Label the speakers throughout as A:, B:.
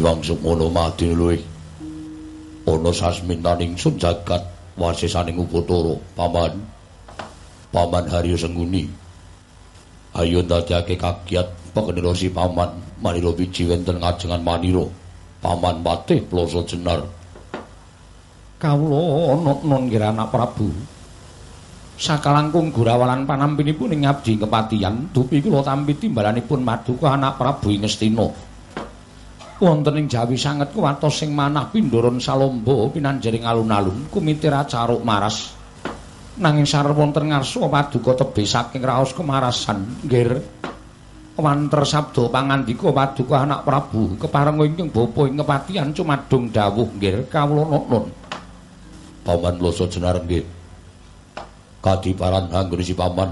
A: Liwang sukmono mati luwih. Ana sasmintaning sun jagat wasisaning upatara paman. Paman Haryo Sengguni. Ayo ndadekake kagiat pekenira si paman manira wiji wonten ngajengan manira. Paman Patih Ploso Jenar.
B: Kawula nun kira anak Prabu. Sakalangkung gurawalan panampinipun ing abdi kepatihan dupi kula tampi timbalanipun Maduka anak Prabu Ngestina. Wonten ing Jawi sanget kuwatos sing manah pindoron salomba pinanjering alun-alun kumitir acaruk maras. Nanging sarep wonten ngarsa Maduka tebih saking raos kemarasan, nggih. Wanter sabda pangandika Maduka anak Prabu kepareng ingkang bapa ing kepatihan cumadung dawuh nggih kawula nun.
A: Paman Loso Jenar nggih. Kadiparan anggone paman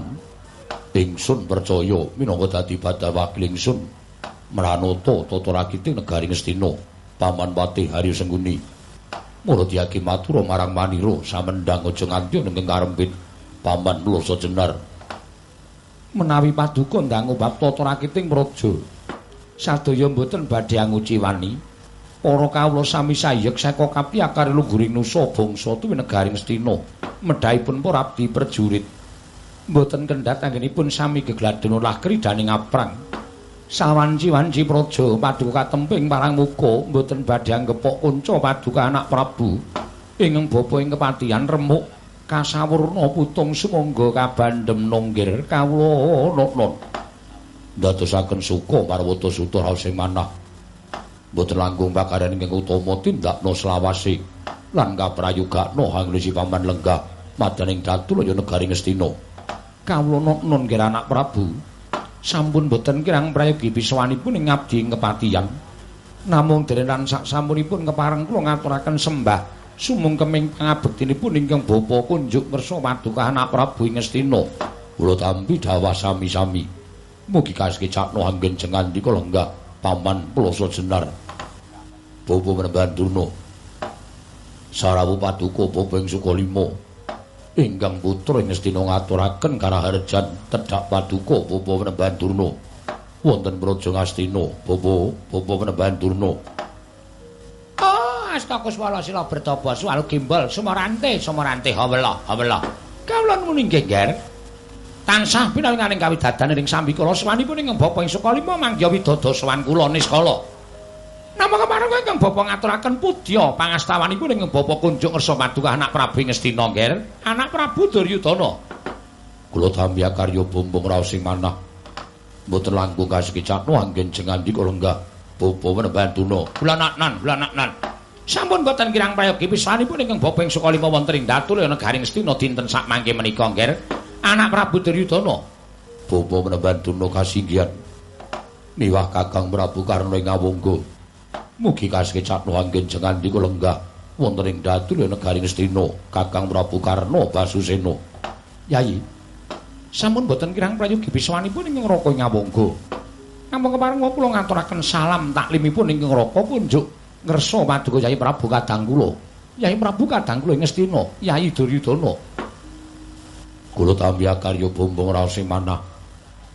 A: ingsun percaya minangka dadi badha wakil ingsun Mranata tata rakiting negari Ngastina, Paman Patih Haryo Sengguni. Mula diaki matur marang Manira samendang aja nganti ning karempit Paman Loso Jenar.
B: Menawi paduka ndang bab tata rakiting praja, sadaya mboten badhe anguci wani. Para kawula sami sayek saka kapiyakare lungguring nusa bangsa tuwi negari Ngastina, medhaipun para abdi perjurit. Mboten kendhat anggenipun sami gegladhen ulah kridaning aprang. Sawanci-wanci praja paduka katemping parang muka mboten badhe anggepok kanca paduka anak Prabu. Ingkang bapa ing kepatihan remuk kasawurna putung sumangga kabandhem nonggir kawula non
A: ndadosaken suka parwata suta raos sing manah. Mboten langkung pakaran ingkang utama tindakna selawase. Lan kaprayogakna hanglesi paman lenggah madaning datul ya negari Ngastina.
B: Kawula non anak Prabu sampun boten kirang prayogi biswanipun ing ngabdi kepatihan. Namung derenan sak sampunipun kepareng kula ngaturaken sembah sumungkeming pangabektinipun ingkang bapa kunjuk ngersa paduka anak Prabu Ngastina.
A: Kula tampi dawah sami-sami. Mugi kasekecakno anggen jengandika lenggah paman Ploso Jenar. Bapa Menemban Durna. Sarawu paduka bapa ing Sukalima. Ingkang putra Ngastina ngaturaken karaharjan tedhak paduka bapa Penemban Durna. Wonten praja Ngastina bapa bapa Penemban Durna.
B: Oh astakus wala sila bertapa sual gimbal sumarante sumarante hawela hawela kawula muni nggih ger. Tansah pinanganing kawidadane ing sambikala sawanipun ing bapa ing Sukalima mangya widodha sawan kula niskala Nama kemarang ingkang bapa ngaturaken pudya pangastawanipun ing bapa kunjuk ngersa paduka anak Prabu Ngastina nggih. Anak Prabu Duryudana.
A: Kula tamya karya bumbung raos sing manah. Mboten langkung kasekicakno anggen jengandika lenggah bapa menembantuna.
B: Kula naknan, kula naknan. Sampun boten kirang prayogi pisanipun ingkang bapa ing Sukalima wonten ing datul negari Ngastina dinten sak mangke menika nggih. Anak Prabu Duryudana.
A: Bapa menembantuna kasinggihan. Miwah Kakang Prabu Karna ing Ngawungga. Mugi kasekecakno anggen jengandika lenggah wonten ing datul negari Ngastina Kakang Prabu Karna Basusena.
B: Yayi. Sampun boten kirang prayogi biswanipun ing Raka Ngawangga. Namung kepareng kula ngaturaken salam taklimipun ing Raka punjuk ngersa paduka Yayi Prabu Kadang kula. Yayi Prabu Kadang kula ing Ngastina, Yayi Duryudana.
A: Kula tampi karya bombong sing manah.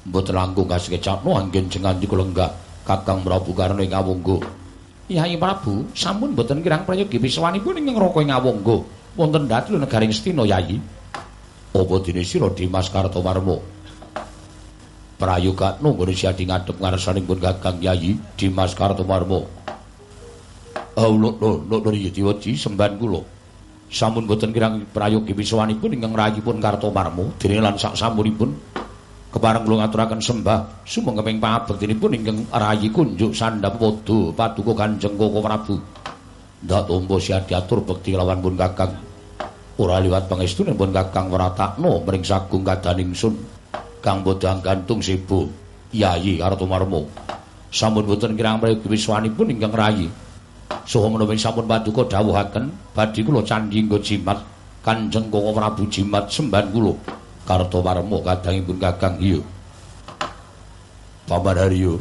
A: Mboten langkung kasekecakno anggen jengandika lenggah Kakang Prabu Karna ing Ngawangga.
B: Yai Prabu, sampun boten kirang prayogi biswanipun ing ngroko ing Awangga wonten dhatri negari Ngastina, Yai.
A: Apa dene sira Dimas Kartowarma? Prayoga nunggone siadi ngadhep ngarsanipun Kakang Yai Dimas Kartowarma. Oh, lho, lho, lho, lho, diwaji semban kula. Sampun boten kirang prayogi biswanipun ing rayipun Kartowarma dene lan sak sampunipun kepareng kula ngaturaken sembah sumengkeping pangabektinipun ingkang rayi kunjuk sandhap padha paduka Kanjeng Koko Prabu. Ndak tampa siadi atur bekti lawan pun Kakang. Ora liwat pangestunipun Kakang Wratakna mring sagung kadaningsun kang bodang gantung sibu Yayi Kartomarmo. Sampun boten kirang prayogi wiswanipun ingkang rayi. Saha menawi sampun paduka dawuhaken badhe kula candhi nggo jimat Kanjeng Koko Prabu jimat semban kula. Kartowarma kadangipun Kakang Hiyo. Paman Haryo.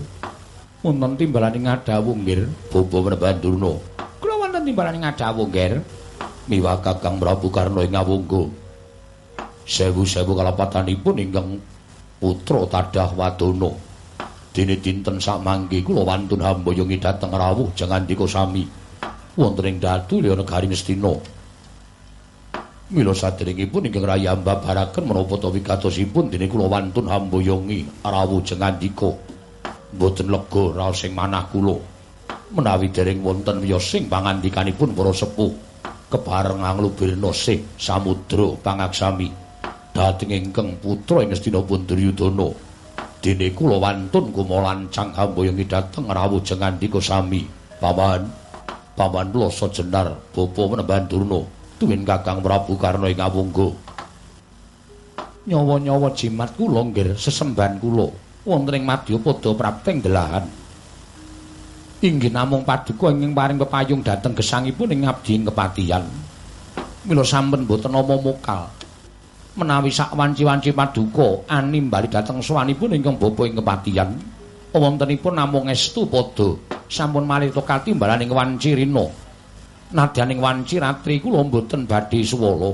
B: Wonten timbalane ngadhawuh nggir,
A: Bapa Menbandurna.
B: Kula wonten timbalane ngadhawuh nggir.
A: Miwah Kakang Prabu Karna ing Ngawungga. Sewu-sewu kalapatanipun ingkang putra Tadah Wadana. Dene dinten sak mangke kula wantun hambayungi dhateng rawuh jangan dika sami wonten ing datu liya negari Ngastina. Mila saderengipun ingkang raya mbabaraken menapa ta wigatosipun dene kula wantun hambayungi rawuh jangan dika mboten lega raos sing manah kula. Menawi dereng wonten wiyosing pangandikanipun para sepuh kebareng anglubirna sih samudra pangaksami dhateng ingkang putra ing Ngastina Duryudana. dene kula wantun kumolancang hambayungi dhateng rawuh jengandika sami. Paman paman kula sajenar bapa menemban durna tuwin kakang prabu karna ing awungga. Nyawa-nyawa jimat kula nggih sesemban kula. Wonten ing madyapada prapting delahan inggih namung paduka ingkang paring pepayung dhateng gesangipun ing abdi kepatihan. Mila sampun boten nama mokal menawi sak wanci-wanci paduka ani bali dhateng sowanipun ingkang bapa ing kepatihan. Wontenipun namung estu padha sampun malih tokati mbalaning wanci rina nadyaning wanci ratri kula mboten badhe suwala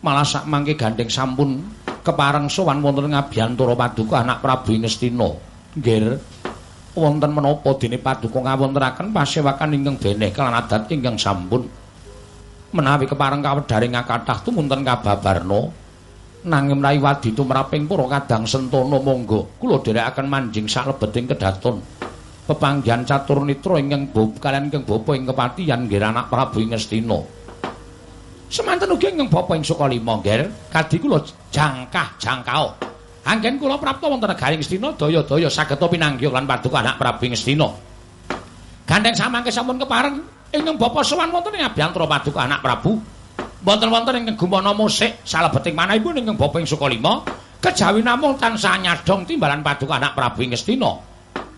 A: malah sak mangke gandeng sampun kepareng sowan wonten ing abiyantara paduka anak Prabu Ngastina nggih wonten menapa dene paduka ngawontenaken pasewakan ingkang beneh kelan adat ingkang sampun. Menawi kepareng kawedharing kathah tumunten kababarna nanging mrayu wadi tumraping para kadang sentono monggo kula dherekaken manjing salebeting kedaton pepanggihan catur nitra ingkang bapa kalian ingkang bapa ing kepatihan nggih anak Prabu Ngastina. Semanten ugi ingkang bapa ing Sukalima nggih kadi kula jangkah jangkao. Anggen kula prapta wonten negari Ngastina daya-daya saged pinanggih lan paduka anak Prabu Ngastina. Gandeng samangke sampun kepareng ingkang bapa sowan wonten ing abiyantara paduka anak Prabu. Wonten-wonten ing gumana musik salebeting manahipun ing Bapa ing Sukalima kejawi namung tansah nyadong timbalan paduka anak Prabu Ngastina.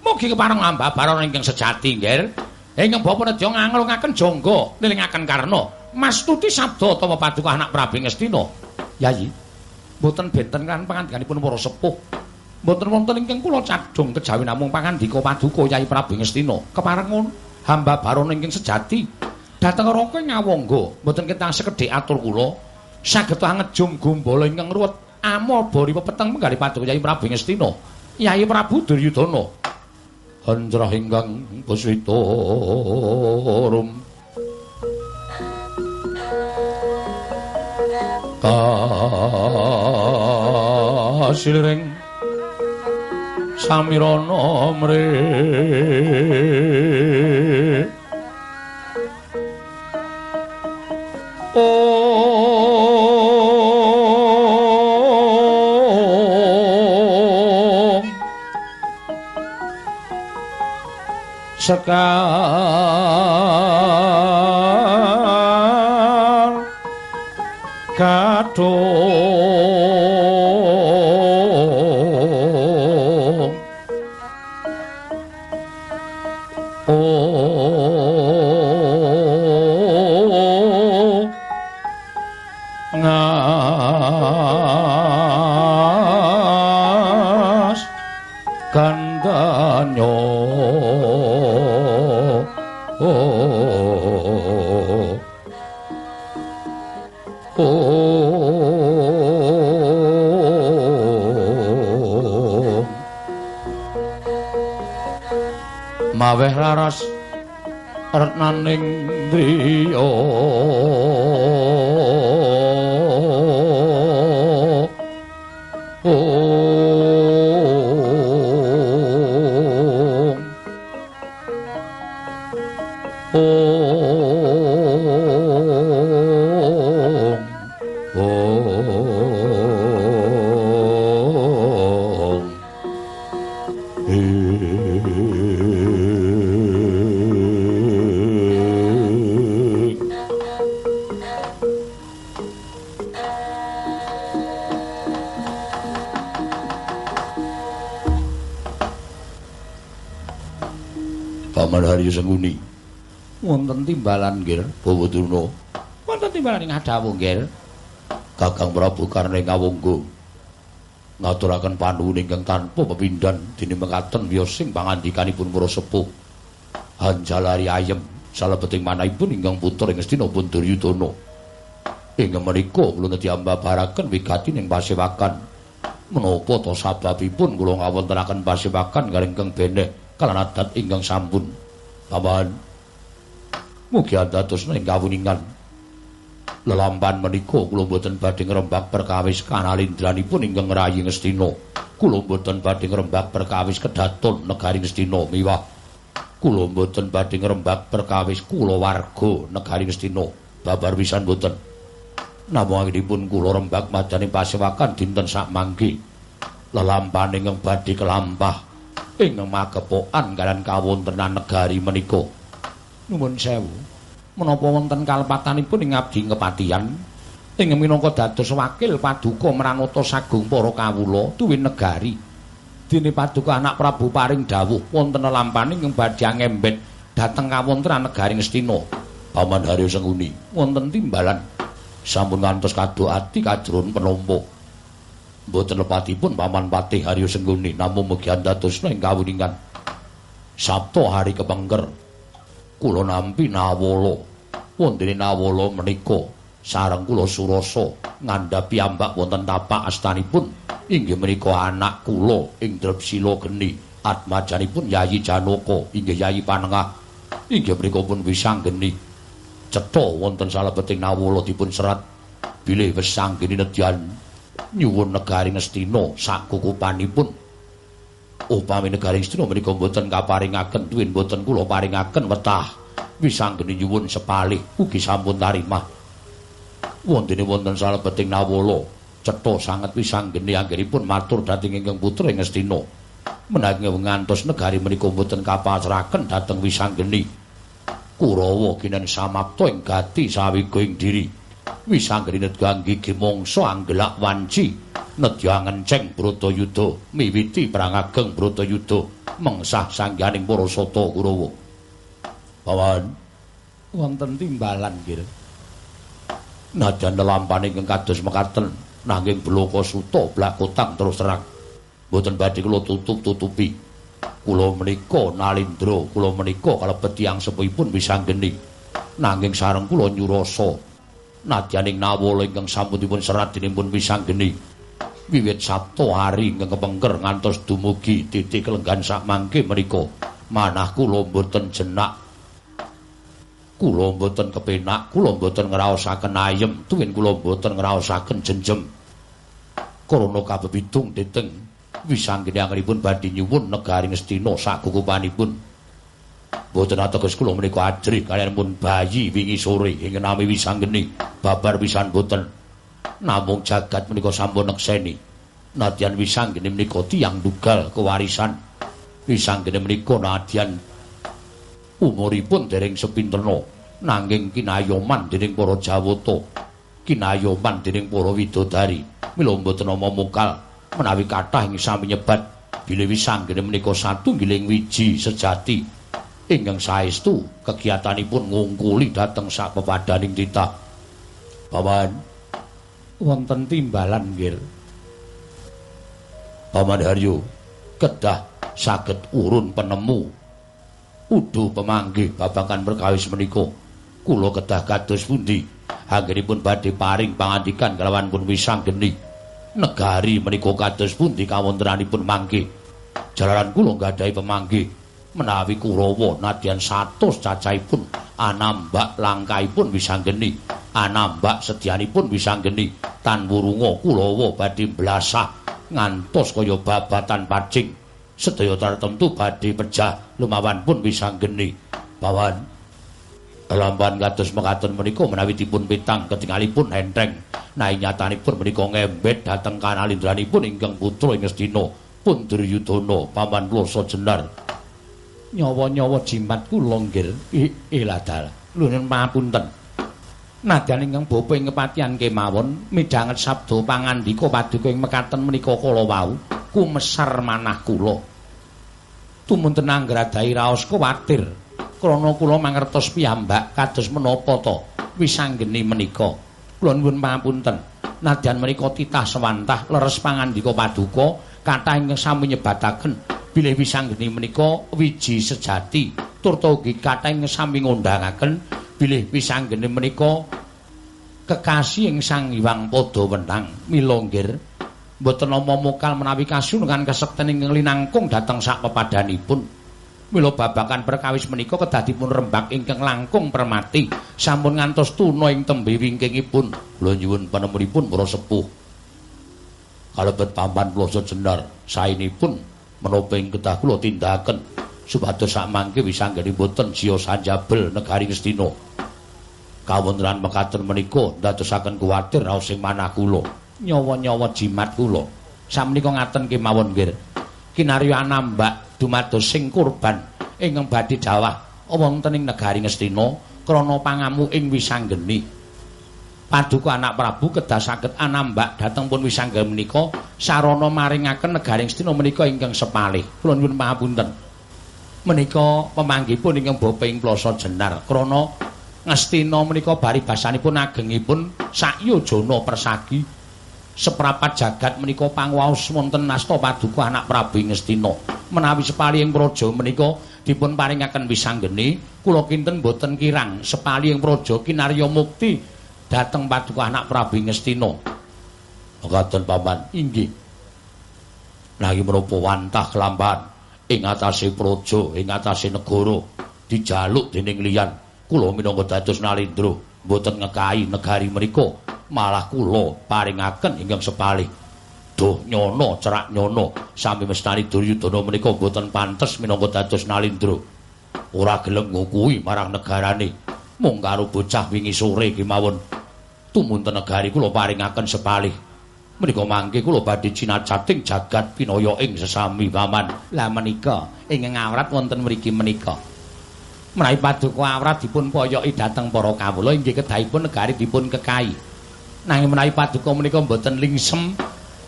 A: Mugi kepareng ambabaran ingkang sejati nggih. Ing Bapa nedya nganglungaken jangga nilingaken karna mastuti sabda utawa paduka anak Prabu Ngastina. Yayi, mboten benten kan pangandikanipun para sepuh. Mboten wonten ingkang kula cadhong kejawi namung pangandika paduka Yayi Prabu Ngastina. Kepareng hamba baron ingkang sejati. Dateng roko ngawangga, mboten ketang sekedhik atur kula. Saged angejum gombala ingkang ruwet amal bori pepeteng menggali paduka Yai Prabu Ngastina. Yai Prabu Duryudana. Hanjrah ingkang besita rum. Kasilring samirana mrih. Om Sekar Kadung maweh raras retnaning driya Senguni. Wonten timbalan nggih, Bawa Durna. Wonten timbalan ing Adawu nggih. Kakang Prabu Karne ngawungga. Ngaturaken panuwun ingkang tanpa pepindhan dene mekaten wiyosing pangandikanipun para sepuh. Hanjalari ayem salebeting manahipun ingkang putra ing Astina Duryudana. Ing menika kula nedhi ambabaraken wigati ing pasewakan menapa to sababipun kula ngawontenaken pasiwakan kaliyan Kang Benek kalan adat ingkang sampun paman mugi dados ing kawuningan. Lelampan menika kula boten badhe ngrembak perkawis kanalindranipun ingkang rayi Ngastina kula boten badhe ngrembak perkawis kedaton negari Ngastina miwah. Kula boten badhe ngrembak perkawis kula warga negari Ngastina babar wisan boten namung kula rembak madani pasewakan dinten sak mangke lelampane ing badhe kelampah ing magepokan kalian kawontenan negari menika. Nuwun sewu. Menapa wonten kalepatanipun ing abdi kepatihan ing minangka dados wakil paduka mranata sagung para kawula tuwin negari. Dene paduka anak Prabu paring dawuh wonten lelampane ing badhe ngembet dhateng kawontenan negari Ngastina. Paman Haryo Senguni wonten timbalan. Sampun ngantos kado ati kajrun penompo. Mboten lepatipun Paman Patih Haryo Sengguni namung mugi andadosna ing kawuningan. Sabtu hari kepengker kula nampi nawala. Wondene nawala menika sareng kula surasa ngandhapi ambak wonten tapak astanipun inggih menika anak kula ing Drepsila Geni. Atmajanipun Yayi Janaka inggih Yayi Panengah. Inggih menika pun Wisanggeni. cetha wonten salebeting nawala dipun serat bilih wis sanggene nedyan nyuwun negari Ngastina sakukupanipun. Upami negari Ngastina menika mboten kaparingaken tuwin mboten kula paringaken wetah. Wisanggene nyuwun sepalih ugi sampun tarimah. Wontene wonten salebeting nawala cetha sanget wisanggene anggenipun matur dhateng ingkang putra Ngastina menawi ngantos negari menika mboten kapasrahaken dhateng wisanggene Kurawa kinen samapta ing gati sawiga ing diri. Wisanggrinet ganggi gimangsa anggelak wanci nedya ngenceng Bratayuda miwiti perang ageng Bratayuda mengsah sangganing para sata Kurawa. Pawan wonten timbalan nggih. Najan lelampane ingkang kados mekaten nanging bloko suta blak kotang terus terang. Mboten badhe kula tutup-tutupi. kula menika nalindra kula menika kalebet tiyang sepuhipun wisanggeni nanging sareng kula nyurasa nadyaning nawala ingkang sampun dipun serat dening pun wisanggeni wiwit sabtu hari ingkang kepengker ngantos dumugi titik lenggan sak mangke menika. Manah kula mboten jenak. Kula mboten kepenak kula mboten ngraosaken ayem. Tuwin kula mboten ngraosaken jenjem. Krana kabebidung deteng wisanggene anggenipun badhe nyuwun negari Ngastina sakukupanipun. Boten ateges kula menika ajrih kaliyan pun bayi wingi sore ing nami wisanggene babar pisan boten. Namung jagat menika sampun nekseni. Nadyan wisanggene menika tiyang dugal kewarisan. Wisanggene menika nadyan umuripun dereng sepinterna nanging kinayoman dening para Jawata. Kinayoman dening para widodari. Mila mboten nama mukal menawi kathah ing sami nyebat bilih wisanggene menika satunggiling wiji sejati ingkang saestu kegiatanipun ngungkuli dhateng sak pepadaning titah. Paman. Wonten timbalan nggih paman haryo kedah saged urun penemu. Udu pemanggih babagan perkawis menika. Kula kedah kados pundi? Anggenipun badhe paring pangandikan kelawan pun wisanggeni negari menika kados pundi kawontenanipun mangke jalaran kula nggadahi pemangke menawi Kurawa nadyan 100 cacahipun anambak langkaipun wisanggeni anambak sedyanipun wisanggeni tan wurunga Kurawa badhe blasah ngantos kaya babatan pacing. Sedaya tartemtu badhe pejah lumawan pun wisanggeni bawan Lamban kados mekaten menika menawi dipun pitang ketingalipun enteng Nah nyatanipun menika ngembet dhateng kanalindranipun ingkang putra ing Ngastina pun Duryudana paman Losa Jenar. Nyawa-nyawa jimat kula nggih iladal. Nuwun pamunten. Nadyan ingkang bapa ing kepatihan kemawon midhanget sabda pangandika paduka ing mekaten menika kala wau kumesar manah kula. Tumunten anggradahi raos kuwatir krana kula mangertos piyambak kados menapa to wisanggeni menika. kula nuwun pamunten nadyan menika titah sewantah leres pangandika paduka kathah ingkang sami nyebataken bilih wisanggeni menika wiji sejati turta ugi ingkang sami ngondangaken bilih wisanggeni menika kekasih ing Sang Hyang Padha Wenang mila nggir
B: mboten nama mokal menawi kasunungan kasekten ingkang linangkung dhateng sak pepadanipun. Mila babakan perkawis menika kedadipun rembak ingkang langkung permati sampun ngantos tuna ing tembe wingkingipun. Kula nyuwun panemunipun para sepuh. Kalebet paman kula sejenar saenipun menapa ing kedah kula tindakaken supados sak mangke wisanggeni boten siya sanjabel negari Ngastina. Kawontenan mekaten menika ndadosaken kuwatir raos sing manah kula. Nyawa-nyawa jimat kula. Samenika ngaten kemawon nggih. Kinarya anambak dumados sing kurban ingkang badhe dawah wonten ing negari Ngastina krana pangamu ing wisanggeni. Paduka anak Prabu kedah saged anambak dhateng pun wisanggeni menika sarana maringaken negari Ngastina menika ingkang sepalih. Kula nyuwun pangapunten. Menika pemanggihipun ingkang bapa ing plasa jenar krana Ngastina menika bari basanipun agengipun sakyojana persagi seprapat jagat menika pangwaos wonten nasta paduka anak Prabu Ngastina menawi sepali ing praja menika dipun paringaken wisanggeni kula kinten boten kirang sepali ing praja kinarya mukti dhateng paduka anak Prabu Ngastina Ngaten paman inggih. Nanging menapa wantah kelampahan ing atase praja ing atase negara dijaluk dening liyan. Kula minangka dados nalindra boten ngekahi negari menika malah kula paringaken ingkang sepalih. Duh nyono cerak nyono. Sami mestani Duryudana menika boten pantes minangka dados nalindra. Ora gelem ngukui marang negarane. Mung karo bocah wingi sore kemawon tumunten negari kula paringaken sepalih. Menika mangke kula badhe cinacating jagat pinaya ing sesami paman. Lah menika ing ngawrat wonten mriki menika. Menawi paduka awrat dipun poyoki dhateng para kawula inggih kedahipun negari dipun kekahi. nanging menawi paduka menika mboten lingsem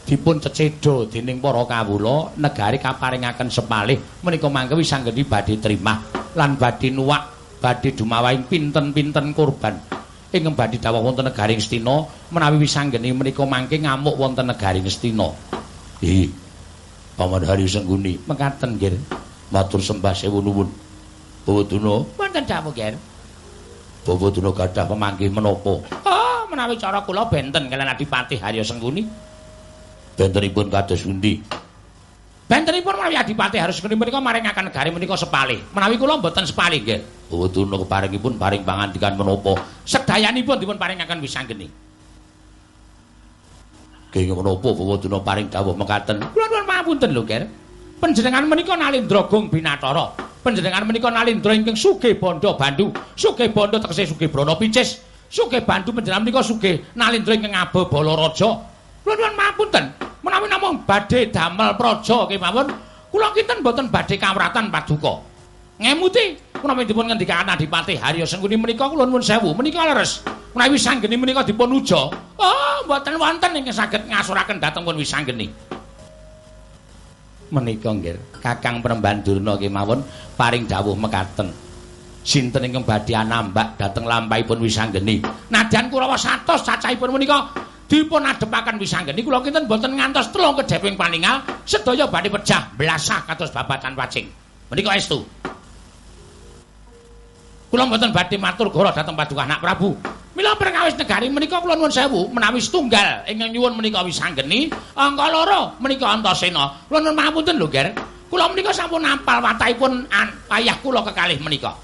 B: dipun cecedo dening para kawula negari kaparingaken sepalih menika mangke wis anggeni badhe trimah lan badhe nuwak badhe dumawahing pinten-pinten kurban ingkang badhe dawuh wonten negari Ngastina menawi wis anggeni menika mangke ngamuk wonten negari Ngastina ih paman hari sengguni mekaten nggih matur sembah sewu nuwun. Bawuduna
C: wonten dawuh nggih
B: Bawuduna gadah pemanggih menapa
C: menawi cara kula benten kalian Adipati Harya Sengkuni.
B: Bentenipun kados pundi?
C: Bentenipun menawi Adipati Harya Sengkuni menika maringaken negari menika sepalih. Menawi kula mboten sepalih nggih.
B: Oh, keparingipun paring pangandikan menapa?
C: Sedayanipun dipun paringaken wisanggeni.
B: Nggih menapa Bawaduna paring dawuh mekaten?
C: Kula nuwun pangapunten lho, Ger. Panjenengan menika Nalindra Gong Binatara. Panjenengan menika Nalindra ingkang sugih bondo Bandu. Sugih bondo tegese sugih Brana Picis. Sugih bantu panjenengan menika sugih nalindra ing ngabo Balaraja. Kula nuwun mapunten, menawi namung badhe damel praja kemawon, kula kinten boten badhe kawratan paduka. Ngemuti, menawi dipun ngendikaken Adipati Harya Sengkuni menika kula nuwun sewu, menika leres. Menawi wisanggeni menika dipun uja, oh mboten wonten ingkang saged ngasuraken dhateng pun wisanggeni. Menika nggih, Kakang Premban Durna kemawon paring dawuh mekaten. sinten ingkang badhe anambak dhateng lampahipun wisanggeni. Nadyan Kurawa satos cacahipun menika dipun adepaken wisanggeni kula kinten boten ngantos telung kedheping paningal sedaya badhe pecah blasah kados babatan wacing. Menika estu. Kula boten badhe matur goro dhateng paduka anak Prabu. Mila perkawis negari menika kula nuwun sewu menawi setunggal ingkang nyuwun menika wisanggeni angka loro menika Antasena. Kula nuwun pangapunten lho, Ger. Kula menika sampun nampal watahipun ayah kula kekalih menika.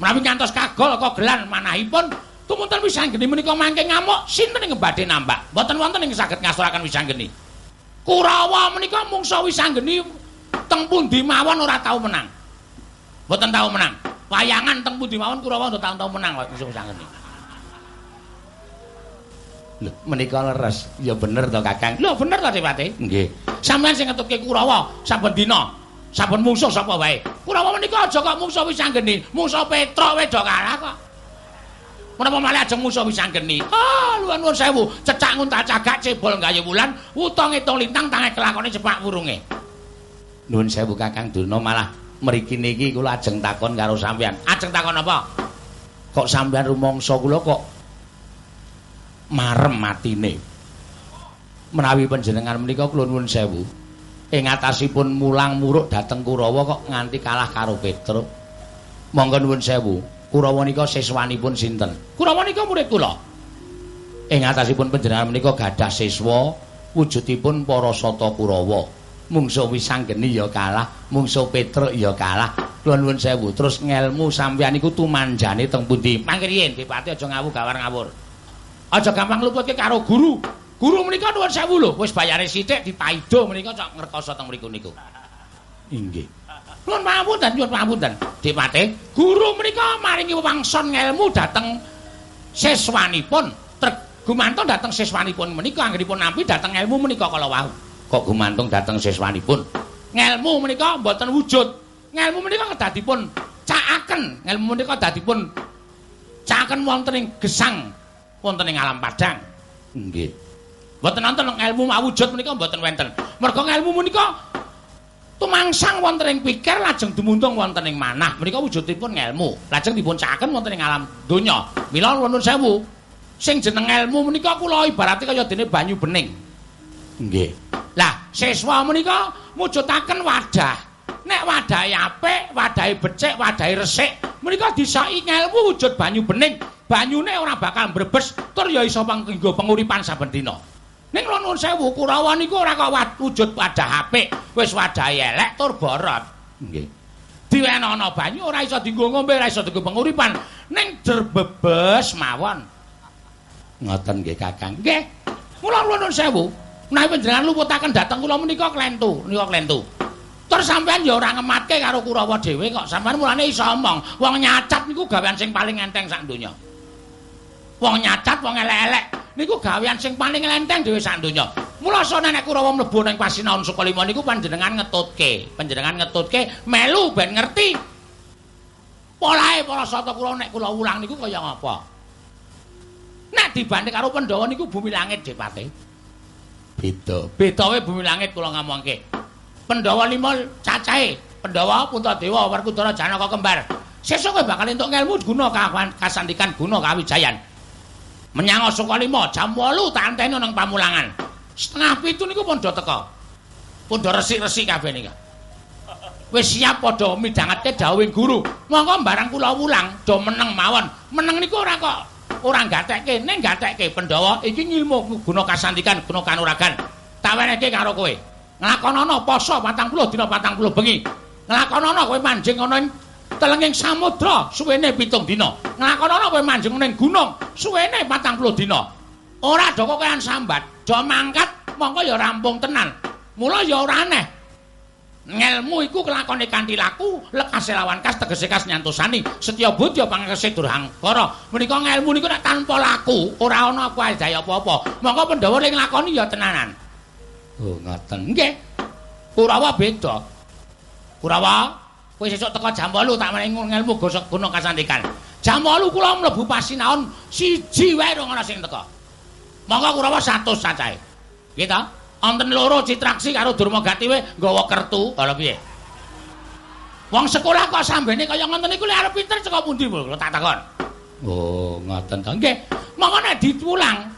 C: Menawi ngantos kagol kogelan manahipun tumunten wisanggeni menika mangke ngamuk sinten ing badhe nambah. Mboten wonten ing saged ngasuraken wisanggeni. Kurawa menika mungsa wisanggeni teng pundi mawon ora tau menang. Mboten tau menang. Wayangan teng pundi mawon Kurawa ora tau menang mungsa wisanggeni.
B: Lho, menika leres. Ya bener to, Kakang.
C: Lho, bener to, Dewate?
B: Nggih.
C: Sampeyan sing ngetutke Kurawa saben dina saben mungsuh sapa wae. Kurawa menika aja kok mungsuh wis anggeni, mungsuh Petruk wedo kalah kok. Menapa malah ajeng mungsuh wis anggeni? Ah, luwih nuwun sewu, cecak nguntak cagak cebol gayu wulan, utang ngitung lintang tangi kelakone cepak wurunge.
B: Nuwun sewu Kakang Durna malah mriki niki kula ajeng takon karo sampean.
C: Ajeng takon apa?
B: Kok sampean rumangsa kula kok marem matine? Menawi panjenengan menika kula nuwun sewu. ing atasipun mulang muruk dhateng Kurawa kok nganti kalah karo Petruk. Monggo nuwun sewu, Kurawa nika siswanipun sinten?
C: Kurawa nika murid kula.
B: Ing atasipun panjenengan menika gadah siswa wujudipun para sata Kurawa. Mungsuh Wisanggeni ya kalah, mungsuh Petruk ya kalah. Kula nuwun sewu, terus ngelmu sampeyan iku tumanjane teng pundi? Mangke riyen Dipati aja ngawu gawar ngawur. Aja gampang luputke karo guru. Guru menika nuwun sewu lho, wis bayare sithik dipaido menika cok ngrekoso teng mriku niku. Inggih. Nuwun pangapunten, nyuwun pangapunten. Dipati, guru menika maringi wewangson ngelmu dhateng siswanipun. Gumantung dhateng siswanipun menika anggenipun nampi dhateng ilmu menika kala wau. Kok gumantung dhateng siswanipun? Ngelmu menika mboten wujud. Ngelmu menika kedadipun cakaken. Ngelmu menika kedadipun cakaken wonten ing gesang wonten ing alam padang. Nggih. Mboten wonten ilmu mawujud menika mboten wonten. Merga ngelmu menika tumangsang wonten ing pikir lajeng dumuntung wonten ing manah. Menika wujudipun ngelmu. Lajeng dipun cakaken wonten ing alam donya. Mila nuwun sewu. Sing jeneng ilmu menika kula ibarate kaya dene banyu bening. Nggih. Lah, siswa menika mujudaken wadah. Nek wadahe apik, wadahe becik, wadahe resik, menika disaki ngelmu wujud banyu bening. Banyune ora bakal mbrebes tur ya iso panggo penguripan saben dina. Ning kula nuwun sewu, Kurawa niku ora kok wujud wadah apik, wis wadahe elek tur borot. Nggih. Diwenono banyu ora iso dienggo ngombe, ora iso dienggo penguripan. Ning derbebes mawon. Ngoten nggih Kakang. Nggih. Kula nuwun sewu. Menawi panjenengan luputaken dhateng kula menika klentu, nika klentu. Tur sampean ya ora ngematke karo Kurawa dhewe kok. Sampean mulane iso omong, wong nyacat niku gawean sing paling enteng sak donya. Wong nyacat, wong elek-elek niku gawean sing paling enteng dhewe sak donya. Mula sone nek Kurawa mlebu ning pasinaon Sukalima niku panjenengan ngetutke, panjenengan ngetutke melu ben ngerti. Polahe para sata kula nek kula ulang niku kaya ngapa? Nek dibanding karo Pandhawa niku bumi langit, Depate. Beda. Beda wae bumi langit kula ngomongke. Pandhawa lima cacahe. Pandhawa Puntadewa Werkudara Janaka kembar. Sesuk kowe bakal entuk ngelmu guna kasandikan guna kawijayan. Menyang Saka jam 8 tak anteni nang pamulangan. Setengah pitu niku padha teka. Padha resik-resik kabeh nika. Wis siap padha midhangetke dawuhing guru. Monggo barang kula wulang do meneng mawon. Meneng niku ora kok ora gatekke, ning gatekke Pandhawa iki ngilmu guna kasandikan, guna kanuragan. Tak wenehke karo kowe. Nglakonana poso 40 dina 40 bengi. Nglakonana kowe manjing ana ing telenging samudra suwene 7 dina. Nglakonana kowe manjing ning gunung suwene 40 dina. Ora do kok sambat, do mangkat mongko ya rampung tenan. Mula ya ora aneh. Ngelmu iku kelakone kanthi laku, lekase lawan kas tegese kas nyantosani, setya budya pangkese durhangkara. Menika ngelmu niku nek tanpa laku, ora ana kuwajahe apa-apa. Monggo Pandhawa ning lakoni ya tenanan. Oh, ngoten. Nggih. Kurawa beda. Kurawa, kowe sesuk teko jam 8 tak menehi ngelmu gosok gunung kasandikan. Jam 8 kula mlebu pasinaon siji wae rong ana sing teko. Monggo Kurawa 100 cacahe. Nggih ta? Wonten loro citraksi karo Durmagati wae nggawa kertu, kala piye? Wong sekolah kok sambene kaya ngoten niku lek arep pinter saka pundi lho tak takon. Oh, ngoten to. Nggih. Monggo nek dipulang,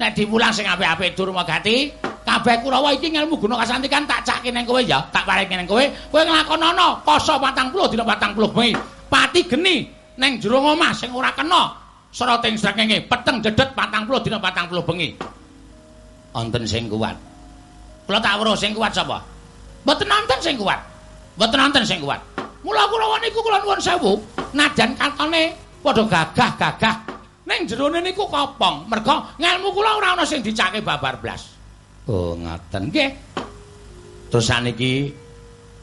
B: nek dipulang sing apik-apik Durmagati, kabeh Kurawa iki ngelmu guna kasantikan tak cakke ning kowe ya, tak paringi ning kowe. Kowe nglakonana poso 40 dina 40 bengi. Pati geni ning jero omah sing ora kena srating srengenge peteng dedet 40 dina 40 bengi. Wonten sing kuat. Kula tak weruh sing kuat sapa? Mboten wonten sing kuat. Mboten wonten sing kuat. Mula kula niku kula nuwun sewu, najan katone padha gagah-gagah. Ning jerone niku kopong, merga ngelmu kula ora ana sing dicake babar blas. Oh, ngaten nggih. Terus saniki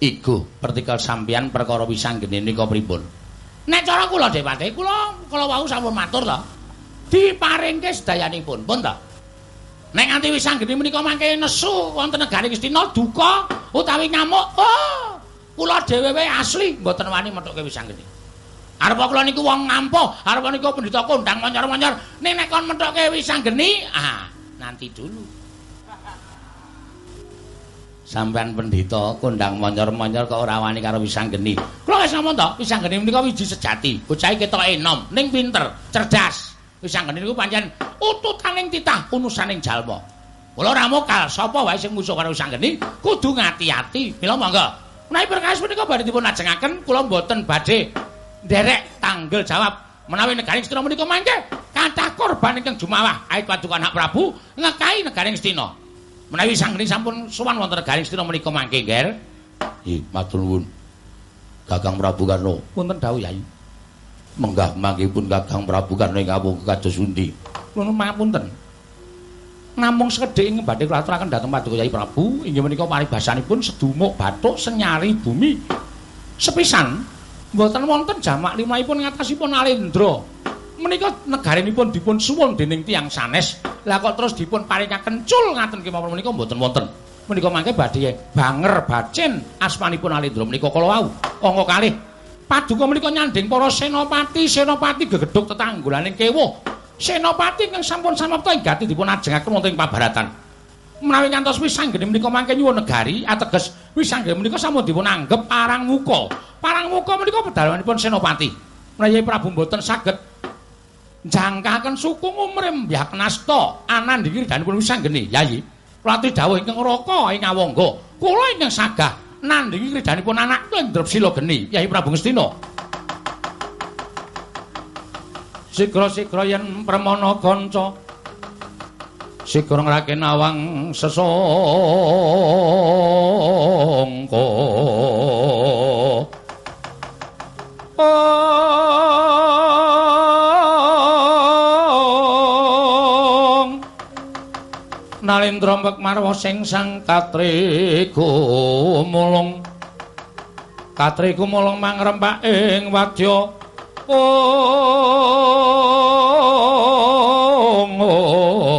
B: iku pertikal sampeyan perkara wisanggene nika pripun? Nek cara kula Depate, kula kala wau sampun matur to. Diparingke sedayanipun, pun to? Nek nganti wisanggene menika mangke nesu wonten negari Ngastina duka utawi ngamuk, oh, kula dhewe wae asli mboten wani methuke wisanggene. Arep kula niku wong ngampuh, arep niku pendhita kondang monyor-monyor. Ning nek kon methuke wisanggene, ah, nanti dulu. Sampeyan pendhita kondang monyor-monyor kok ora wani karo wisanggeni. Kula wis ngomong to, wisanggeni menika wiji sejati. Bocah iki ketok enom, ning pinter, cerdas. Wisanggeni niku pancen ututaning titah unusaning jalma. Kula ora mokal sapa wae sing musuh karo wisanggeni kudu ngati-ati. Mila monggo. Menawi perkawis menika badhe dipun ajengaken, kula mboten badhe nderek tanggel jawab. Menawi negaring Stina menika mangke kathah korban ingkang jumawah ait paduka anak Prabu ngekahi negaring Stina.
C: Menawi sanggeni sampun sowan wonten negaring Stina menika mangke, Nger.
A: Nggih, matur nuwun. Kakang Prabu Karno,
C: Wonten dawuh, Yai.
A: menggah mangkipun Kakang Prabu Karno ing kawung kados pundi?
C: Nuwun mapunten. Namung sekedhik ing badhe kula aturaken dhateng Paduka Yai Prabu, inggih menika paribasanipun sedumuk bathuk senyari bumi. Sepisan mboten wonten jamak limahipun ngatasipun Alendra. Menika negarinipun dipun suwun dening tiyang sanes. Lah kok terus dipun paringaken cul ngaten kemawon menika mboten wonten. Menika mangke badhe banger bacin asmanipun Alendra menika kala wau. Angka kalih Paduka menika nyanding para senopati, senopati gegedhuk tetanggulaning kewuh. Senopati ingkang sampun samapta inggati dipun ajengaken wonten ing pabaratan. Menawi ngantos wisanggeni menika mangke nyuwun negari ateges wisanggeni menika sampun dipun anggep parang muka. Parang muka menika pedalamanipun senopati. Menawi Prabu mboten saged jangkaken suku ngumrim mbyaken asta anandingi danipun wisanggeni. Yayi, aturi dawuh ingkang raka ing awangga. Kula ingkang sagah nandingi kridanipun anak ing Drepsila geni. Yayi Prabu Ngastina. Sigra-sigra yen premana kanca Sigra ngraken awang sesongko Ong Nalendra Mekmarwa sing sang katri gumulung Katri gumulung mangrempak ing wadya. Ong ong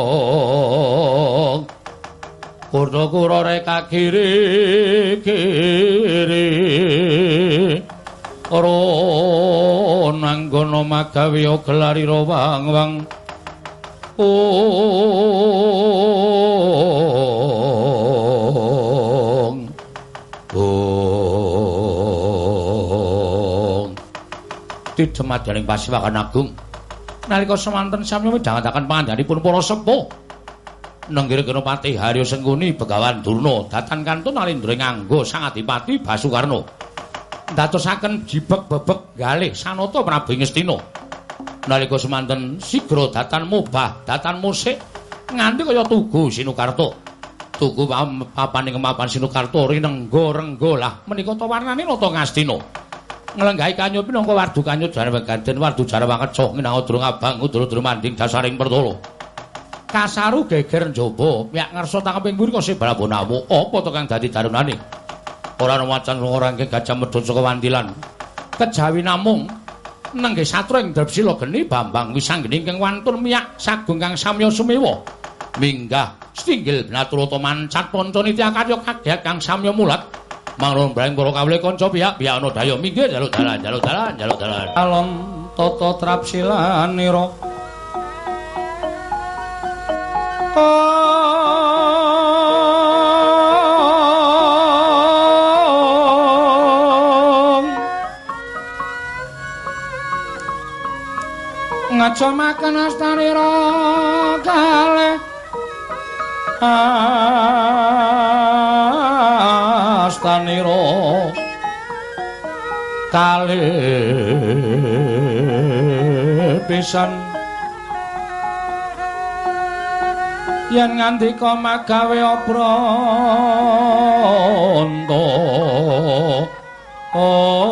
C: Kurna kurare kagiri kiri. Ro nanggono magawe gelarira wang-wang Ong Ong Didemat dening Pasiwakan Agung. Nalika semanten sami midhangetaken pangandhanipun para sepuh. Nenggir Kenopati Haryo Sengkuni Begawan Durna datan kantun alindra nganggo Sang Adipati Basukarno. Ndatosaken jibek bebek galih sanata Prabu Ngastina nalika semanten sigra datan mubah datan musik nganti kaya tugu Sinukarta. Tugu papaning kemapan Sinukarta rinenggo-renggo lah. Menika to warnane nata Ngastina. Nglenggahi kanyo pinangka wardu kanyo jare wegaden wardu jare wangeco nginang durung abang udur-udur manding dasaring pertolo. Kasaru geger njaba yak ngarsa tangkeping mburi kok sebalabonamu apa to kang dadi darunane? Ora ana macan ora gajah medhun saka wandilan. Kejawi namung nenggih satra ing Drepsila geni Bambang Wisanggeni ingkang wantun miyak sagung kang samya sumewa minggah stinggil naturata mancat pancane tiyang karya kaget kang samya mulat. Mangron breng para kawule kanca pihak pihak ana daya minggir jaluk dalan jaluk dalan jaluk dalan.
B: Alon tata trapsilanira ngaca makan astarira kalih astanira kalih pisan. Yen ngandika magawe obranta oh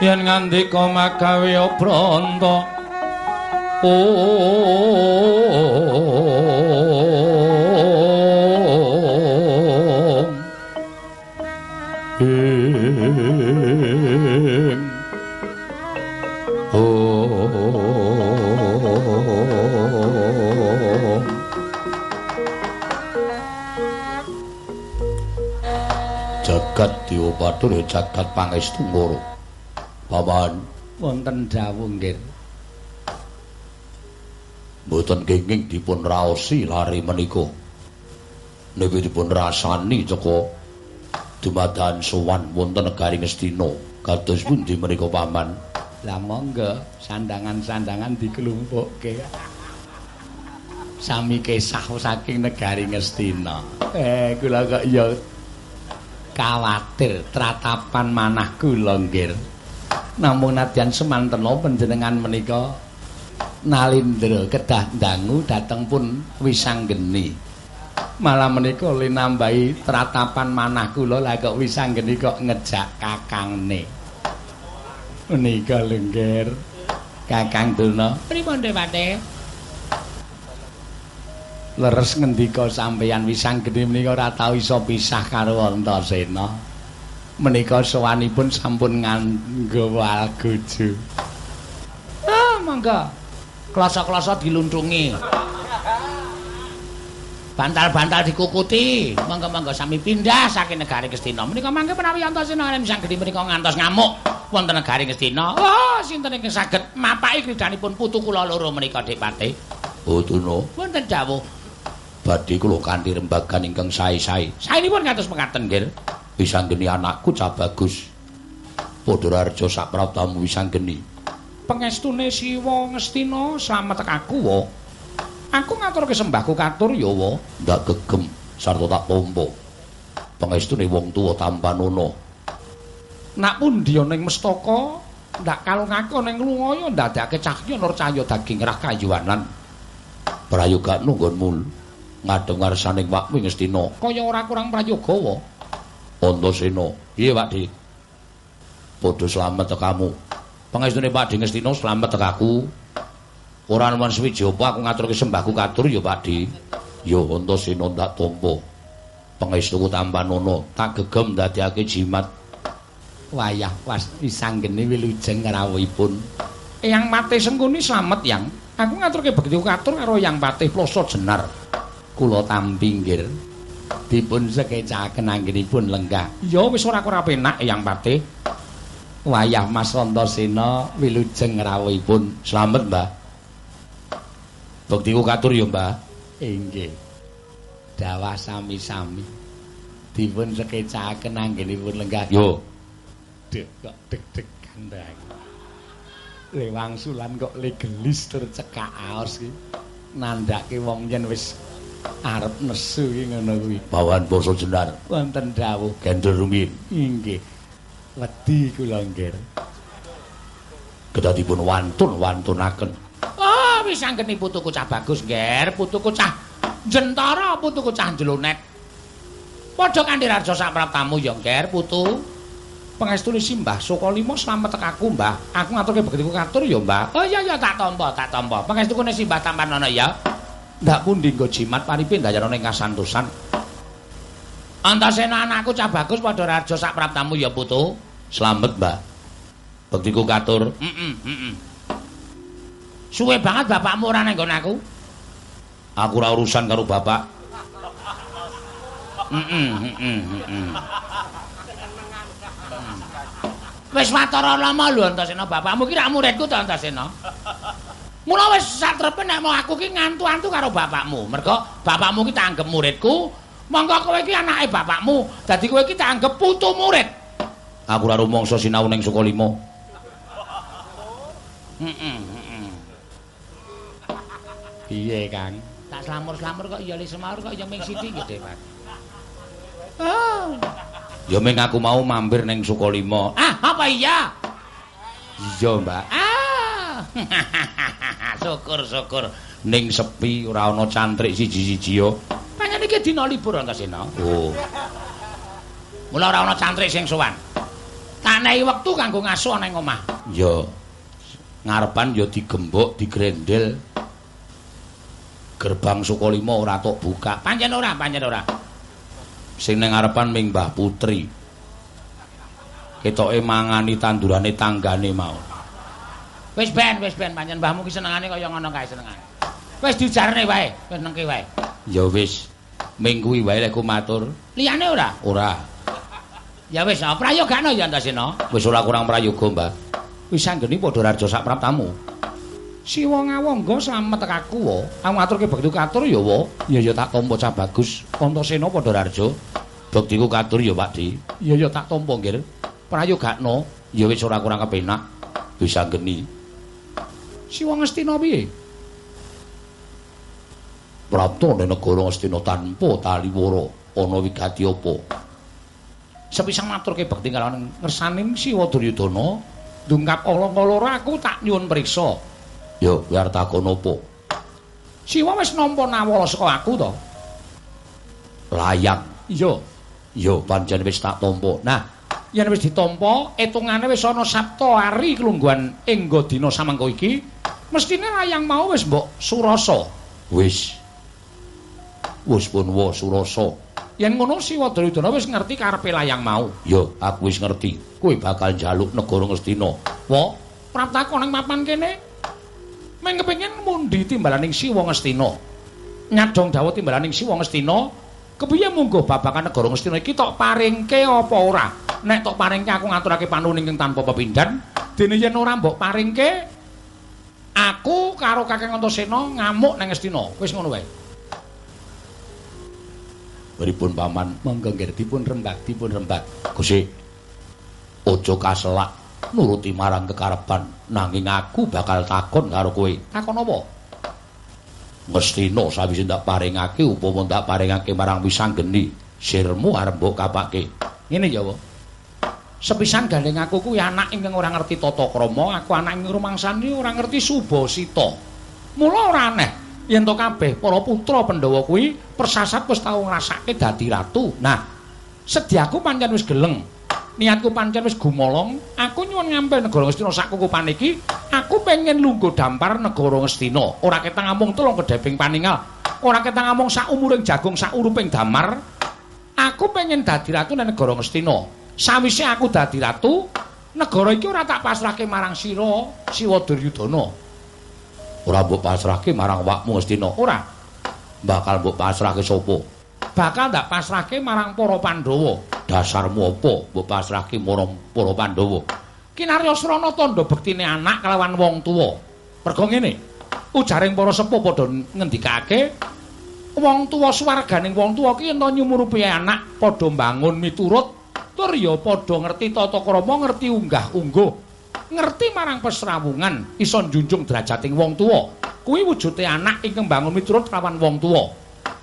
B: yen ngandika magawe oh
A: Jagat Bathara jagat pangestu ngoro. Paman,
B: wonten dawuh nggih
A: mboten kenging dipun raosi lari menika. Niki dipun rasani saka dumadahan sowan wonten negari Ngastina. Kados pundi menika paman?
B: lah monggo sandangan-sandangan dikelumpukke sami kisah saking negari Ngastina. Eh, kula kok ya kawatir tratapan manah kula nggih. Namung nadyan semantena panjenengan menika nalindra kedah dangu dateng pun wisanggeni. Malah menika linambahi tratapan manah kula lah kok wisanggeni kok ngejak kakangne. Menika lengger. Kakang Duna.
C: Pripun, Dewate?
B: leres ngendika sampeyan wisang gede menika ora tau iso pisah karo Antasena. Menika sowanipun sampun nganggo algojo.
C: Ah, mangga. Kloso-kloso diluntungi. Bantal-bantal dikukuti. Mangga-mangga sami pindah saking negari Kestina. Menika mangke menawi Antasena wisang gede menika ngantos ngamuk wonten negari Kestina. Oh, sinten ingkang saged mapaki kridanipun putu kula loro menika, Dipate?
A: Oh, Tuna.
C: Wonten dawuh
A: badhe kula kanthi rembagan ingkang sae-sae.
C: Saenipun kados mekaten, nggih.
A: Wisanggeni anakku Cah Bagus. Padhararja sapratamu wisanggeni.
B: Pengestune Siwa Ngastina slamet tekaku, wa. Aku ngaturke sembahku katur ya, wa.
A: Ndak gegem sarta tak tampa. Pengestune wong tuwa tampanana.
B: Nak pundi ana ing mestaka, ndak kalungake ana ing lunga ya cahya nur cahya daging rah kayuwanan.
A: Prayoga nunggonmu ngadheng ngarsane Pak Wingestina.
B: Kaya ora kurang prayoga, wa.
A: Antasena. Piye, Pakde? Padha slamet tekamu. Pangestune Pakde Ngestina slamet tekaku. Ora nuwun suwiji apa aku ngaturke sembahku katur ya, Pakde. Ya Antasena ndak tampa. Pangestuku tampanana tak gegem dadekake jimat.
B: Wayah was wisanggeni wilujeng rawuhipun. Eyang Patih Sengkuni slamet, Yang. Aku ngaturke bekti katur karo Eyang Patih Ploso Jenar. Kula tampi nggih. Dipun sekecaken anggenipun lenggah. Ya wis ora ora penak Eyang Patih. Wayah Mas Antasena wilujeng rawuhipun.
A: Slamet, Mbah. Bektiku katur ya, Mbah.
B: Inggih. Dawah sami-sami. Dipun sekecaken anggenipun lenggah.
A: Yo.
B: Dek kok deg-degan ndang. Lewang sulan kok legelis tur cekak aos ki. Nandhake wong yen wis arep nesu ki ngono kuwi.
A: Bawan basa jenar.
B: Wonten dawuh
A: Gendel rumiyin.
B: inggih. Wedi kula nggir.
A: Kedah dipun wantun-wantunaken.
C: Oh, wis anggeni putuku cah bagus, Nger. Putuku cah jentara, putuku cah jlonet. Padha kanthi raja sak praptamu ya, Nger, putu.
B: Pangestune Simbah Saka Lima slamet tekaku, Mbah. Aku ngaturke bektiku katur ya, Mbah.
C: Oh iya ya tak tampa, tak tampa. Pangestukune Simbah Tampanana ya.
B: Ndak pundi nggo jimat paripe dayana ing kasantosan.
C: Antasena anakku cah bagus padha raja sak praptamu ya, putu.
A: Slamet, Mbah. Bektiku katur.
C: Heeh, heeh. Suwe banget bapakmu ora nang aku.
A: Aku ora urusan karo bapak.
C: Heeh, heeh, heeh. Wis watara lama lho Antasena bapakmu ki rak muridku to Antasena. Mula wis satrepen nek mau aku ki ngantu-antu karo bapakmu. Mergo bapakmu ki tak anggap muridku, monggo kowe ki anake bapakmu. Dadi kowe ki tak anggap putu murid.
A: Aku ora rumangsa sinau ning.
C: Heeh, heeh.
B: Piye, Kang?
C: Tak slamur-slamur kok ya li semar kok ya ming sithik nggih, Pak. Oh.
A: Ya ming aku mau mampir ning Sukalima.
C: Ah, apa iya?
B: Iya, Mbak.
C: Ah. Syukur-syukur.
A: Ning sepi ora ana cantrik siji-siji yo.
C: Panjen iki dina libur Antasena.
A: Oh,
C: Mula ora ana cantrik sing sowan. Tak nehi wektu kanggo ngasuh ana ing omah.
A: ya. Ngarepan ya digembok, digrendel. Gerbang Sukalima ora tok buka.
C: Panjen ora, panjen ora.
A: Sing ning ngarepan ming Mbah Putri. Ketoke mangani tandurane tanggane mau.
C: Wis ben, wis ben panjen mbahmu ki senengane kaya ngono kae senengane. Wis dijarne wae, wis nengke wae.
A: Ya wis. Ming kuwi wae lek ku matur.
C: Liyane ora?
A: Ora.
C: Ya wis, ah, prayogane ya Antasena.
A: Wis ora kurang prayoga, Mbah.
B: Wis anggene padha raja sak praptamu. Siwa ngawangga slamet tekaku, wa. Aku ngaturke bektiku katur ya, wa. Ya ya tak tampa cah bagus. Antasena padha raja.
A: Bektiku katur ya, Pakdi.
B: Ya ya tak tampa, nggih. Prayogakno.
A: Ya wis ora kurang kepenak. Bisa geni.
B: Siwa Ngastina piye?
A: praptane negara Astina tanpa taliwara ana wigati apa?
C: Sepisang maturke bekti kalawan ngersaning Siwa Duryudana, ndungkap ala-ala aku tak nyuwun priksa.
A: Ya, biar takon apa?
C: Siwa wis nampa nawala saka aku to.
A: Layang.
C: Iya.
A: Ya, pancen wis tak tampa.
C: Nah, yen wis ditampa, etungane wis ana Sabtu ari kelungguhan ing dina samangka iki, mestine layang mau wis mbok surasa.
A: Wis. Wis pun wa surasa.
C: Yen ngono Siwa Duryudana wis ngerti karepe layang mau.
A: Ya, aku wis ngerti. Kowe bakal njaluk negara Ngastina.
C: Wa, praptakon ing mapan kene. Men kepengin mundi timbalaning Siwa Ngastina. Nyadong dawuh timbalaning Siwa Ngastina, kepiye munggo babakan negara Ngastina iki tok paringke apa ora? Nek tok paringke aku ngaturake panuwun ing tanpa pepindhan, dene yen ora mbok paringke aku karo Kakang Antasena ngamuk nang Ngastina. Wis ngono wae.
A: Pripun paman?
C: Monggo nggih dipun rembak, dipun rembak.
A: Gusti. Aja kaselak nuruti marang kekarepan, nanging aku bakal takon karo kowe.
C: Takon apa?
A: Ngastina sawise ndak paringake upama ndak paringake marang Wisanggeni, sirmu arep mbok kapake.
C: Ngene ya, Wa. Sepisan gandeng aku kuwi anak ingkang ora ngerti tata krama, aku anak ing rumangsani ora ngerti subasita. Mula ora aneh yen to kabeh para putra Pandhawa kuwi persasat wis tau ngrasake dadi ratu. Nah, sediaku pancen wis geleng. Niatku pancen wis gumolong, aku nyuwun ngampe negara Ngastina sak kukupan iki, aku pengen lungguh dampar negara Ngastina. Ora ketang ngomong tulung kedheping paningal, ora ketang ngomong sak umuring jagung sak uruping damar. Aku pengen dadi ratu nang negara Ngastina. Sawise aku dadi ratu, negara iki ora tak pasrahke marang sira, Siwa Duryudana.
A: Ora mbok pasrahke marang awakmu Ngastina.
C: Ora.
A: Bakal mbok pasrahke sapa?
C: Bakal ndak pasrahke marang para Pandhawa.
A: Dasarmu apa mbok pasrahke marang para Pandhawa?
C: Kinarya srana tandha bektine anak kelawan wong tuwa. Mergo ngene, ujaring para sepuh padha ngendikake wong tuwa swarganing wong tuwa ki ento nyumurupi anak padha mbangun miturut tur ya padha ngerti tata krama, ngerti unggah-ungguh, ngerti marang pesrawungan, iso njunjung derajating wong tuwa. Kuwi wujude anak ingkang mbangun miturut kelawan wong tuwa.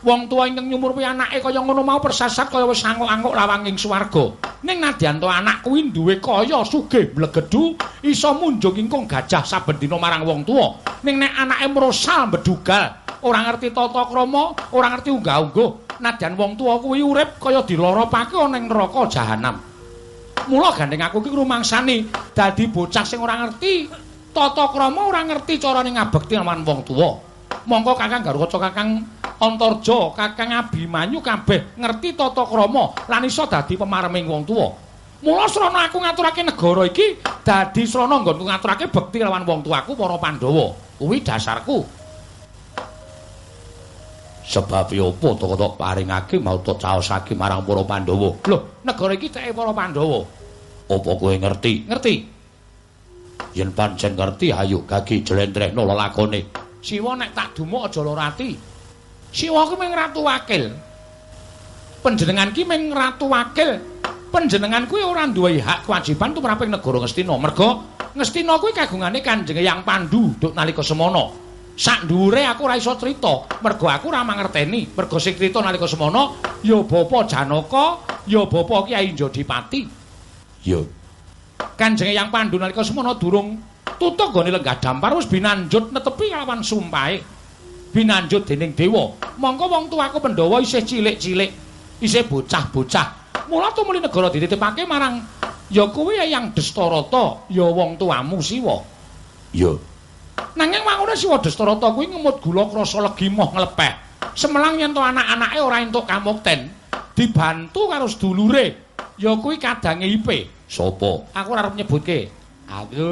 C: Wong tuwa ingkang nyumurupi anake kaya ngono mau persasat kaya wis anguk-anguk lawanging swarga. Ning nadyan to anak kuwi duwe kaya sugih blegedhu, iso munjung ingkang gajah saben dina marang wong tuwa. Ning nek anake mrosal bedugal, ora ngerti tata krama, ora ngerti unggah-ungguh, nadyan wong tuwa kuwi urip kaya diloropake ana ing neraka jahanam. Mula gandeng aku ki rumangsani dadi bocah sing ora ngerti tata krama, ora ngerti carane ngabekti marang wong tuwa. Monggo Kakang Garukaca Kakang Antarja, Kakang Abimanyu kabeh ngerti tata krama lan iso dadi pemareming wong tuwa. Mula srana aku ngaturake negara iki dadi srana nggonku ngaturake bekti lawan wong tuaku para Pandhawa. Kuwi dasarku.
A: Sebab apa to kok paringake mau to caosake marang para Pandhawa?
C: Lho, negara iki teke para Pandhawa.
A: Apa kowe ngerti?
C: Ngerti?
A: Yen pancen ngerti, ayo gagi jlentrehno lelakone.
C: Siwa nek tak dumuk aja lara ati. Siwa ku mung ratu wakil. Panjenengan ki mung ratu wakil. Panjenengan kuwi ora duwe hak kewajiban tumraping negara Ngastina. Merga Ngastina kuwi kagungane Kanjeng Hyang Pandu duk nalika semana. Sak dhuwure aku ora iso crita, merga aku ora mangerteni. Merga sing crita nalika semana ya Bapa Janaka, ya Bapa Kyai Jodipati.
A: Ya,
C: Kanjeng Hyang Pandu nalika semana durung tutuk gone lenggah dampar wis binanjut netepi kalawan sumpahe. Binanjut dening dewa. Mongko wong tuaku Pandhawa isih cilik-cilik, isih bocah-bocah. Mula tumuli negara dititipake marang ya kuwi Hyang Destarata, ya wong tuamu Siwa.
A: ya.
C: Nanging wangune Siwa Destarata kuwi ngemut gula krasa legi moh nglepeh. Semelang yen to anak-anake ora entuk kamukten, dibantu karo sedulure, ya kuwi kadange Ipe.
A: Sopo?
C: Aku ora arep nyebutke. Aku.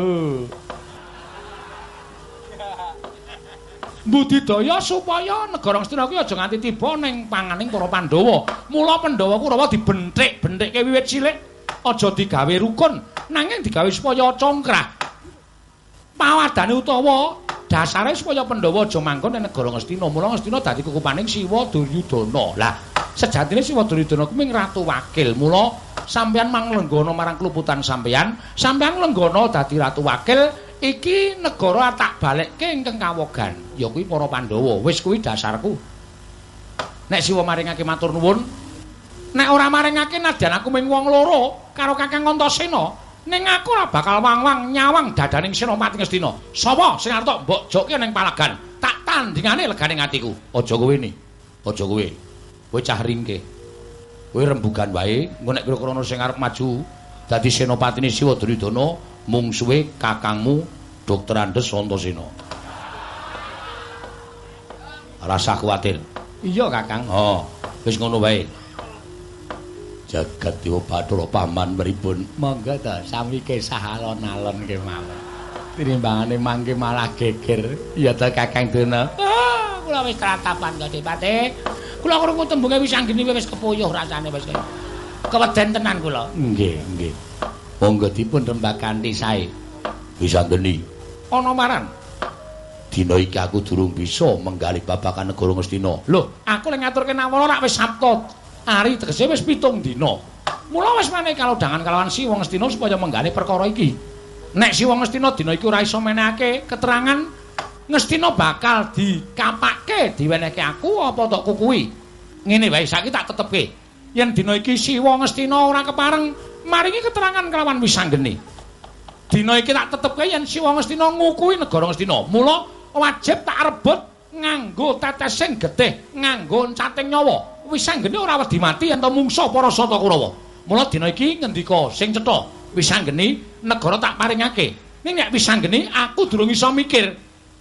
C: Budidaya supaya negara Ngastina kuwi aja nganti tiba ning panganing para Pandhawa. Mula Pandhawa Kurawa dibentik-bentikke wiwit cilik, aja digawe rukun, nanging digawe supaya congkrah. Pawadane utawa dasare supaya Pandhawa aja manggon ning negara Ngastina. Mula Ngastina dadi kukupaning Siwa Duryudana. Lah, sejatine Siwa Duryudana kuwi ratu wakil. Mula sampeyan manglenggana marang kluputan sampeyan, sampeyan lenggana dadi ratu wakil. Iki negara tak balekke ingkang kawogan. Ya kuwi para Pandhawa. Wis kuwi dasarku. Nek siwa maringake matur nuwun, nek ora maringake nadyan aku mung wong loro karo Kakang Antasena, ning aku ora bakal wang-wang nyawang dadaning Senopati Ngastina. Sapa sing arep mbok jokke ning palagan? Tak tandingane legane atiku.
A: Aja kowe ni. Aja kowe. Kowe cah ringke. Kowe rembugan wae, engko nek kira-kira sing arep maju dadi Senopatine Siwa Duryudana mungsuhe kakangmu Dr. Andes Antasena. Rasa kuwatir.
C: Iya, Kakang.
A: Oh, wis ngono wae. Jagat Dewa Bathara paman pripun?
C: Monggo to, sami kesah alon-alon kemawon. Tinimbangane mangke malah geger. Ya to, Kakang Duna. Ah, kula wis tratapan kok, Dipati. Kula krungu tembunge wis anggene wis kepuyuh rasane wis. Keweden tenan kula.
A: Nggih, nggih. Monggo dipun rembak kanthi sae. Wis anggeni.
C: Ana maran.
A: Dina iki aku durung bisa menggali babagan negara Ngastina.
C: Lho, aku lek ngaturke nawala rak wis Sabtu. Ari tegese wis pitung dina. Mula wis meneh kalodhangan kalawan Siwa Ngastina supaya menggali perkara iki. Nek Siwa Ngastina dina iki ora iso menehake keterangan Ngastina bakal dikapake diwenehke aku apa tok kukuwi. Ngene wae saiki tak tetepke. Yen dina iki Siwa Ngastina ora kepareng maringi keterangan kelawan Wisanggeni. Dina iki tak tetepke yen Siwa Ngastina ngukuhi negara Ngastina. Mula wajib tak rebut nganggo tetesing getih, nganggo cating nyawa. Wis anggene ora wedi mati yen to mungsa para sata Kurawa. Mula dina iki ngendika sing cetha, wis anggene negara tak paringake. Ning nek wis anggene aku durung iso mikir,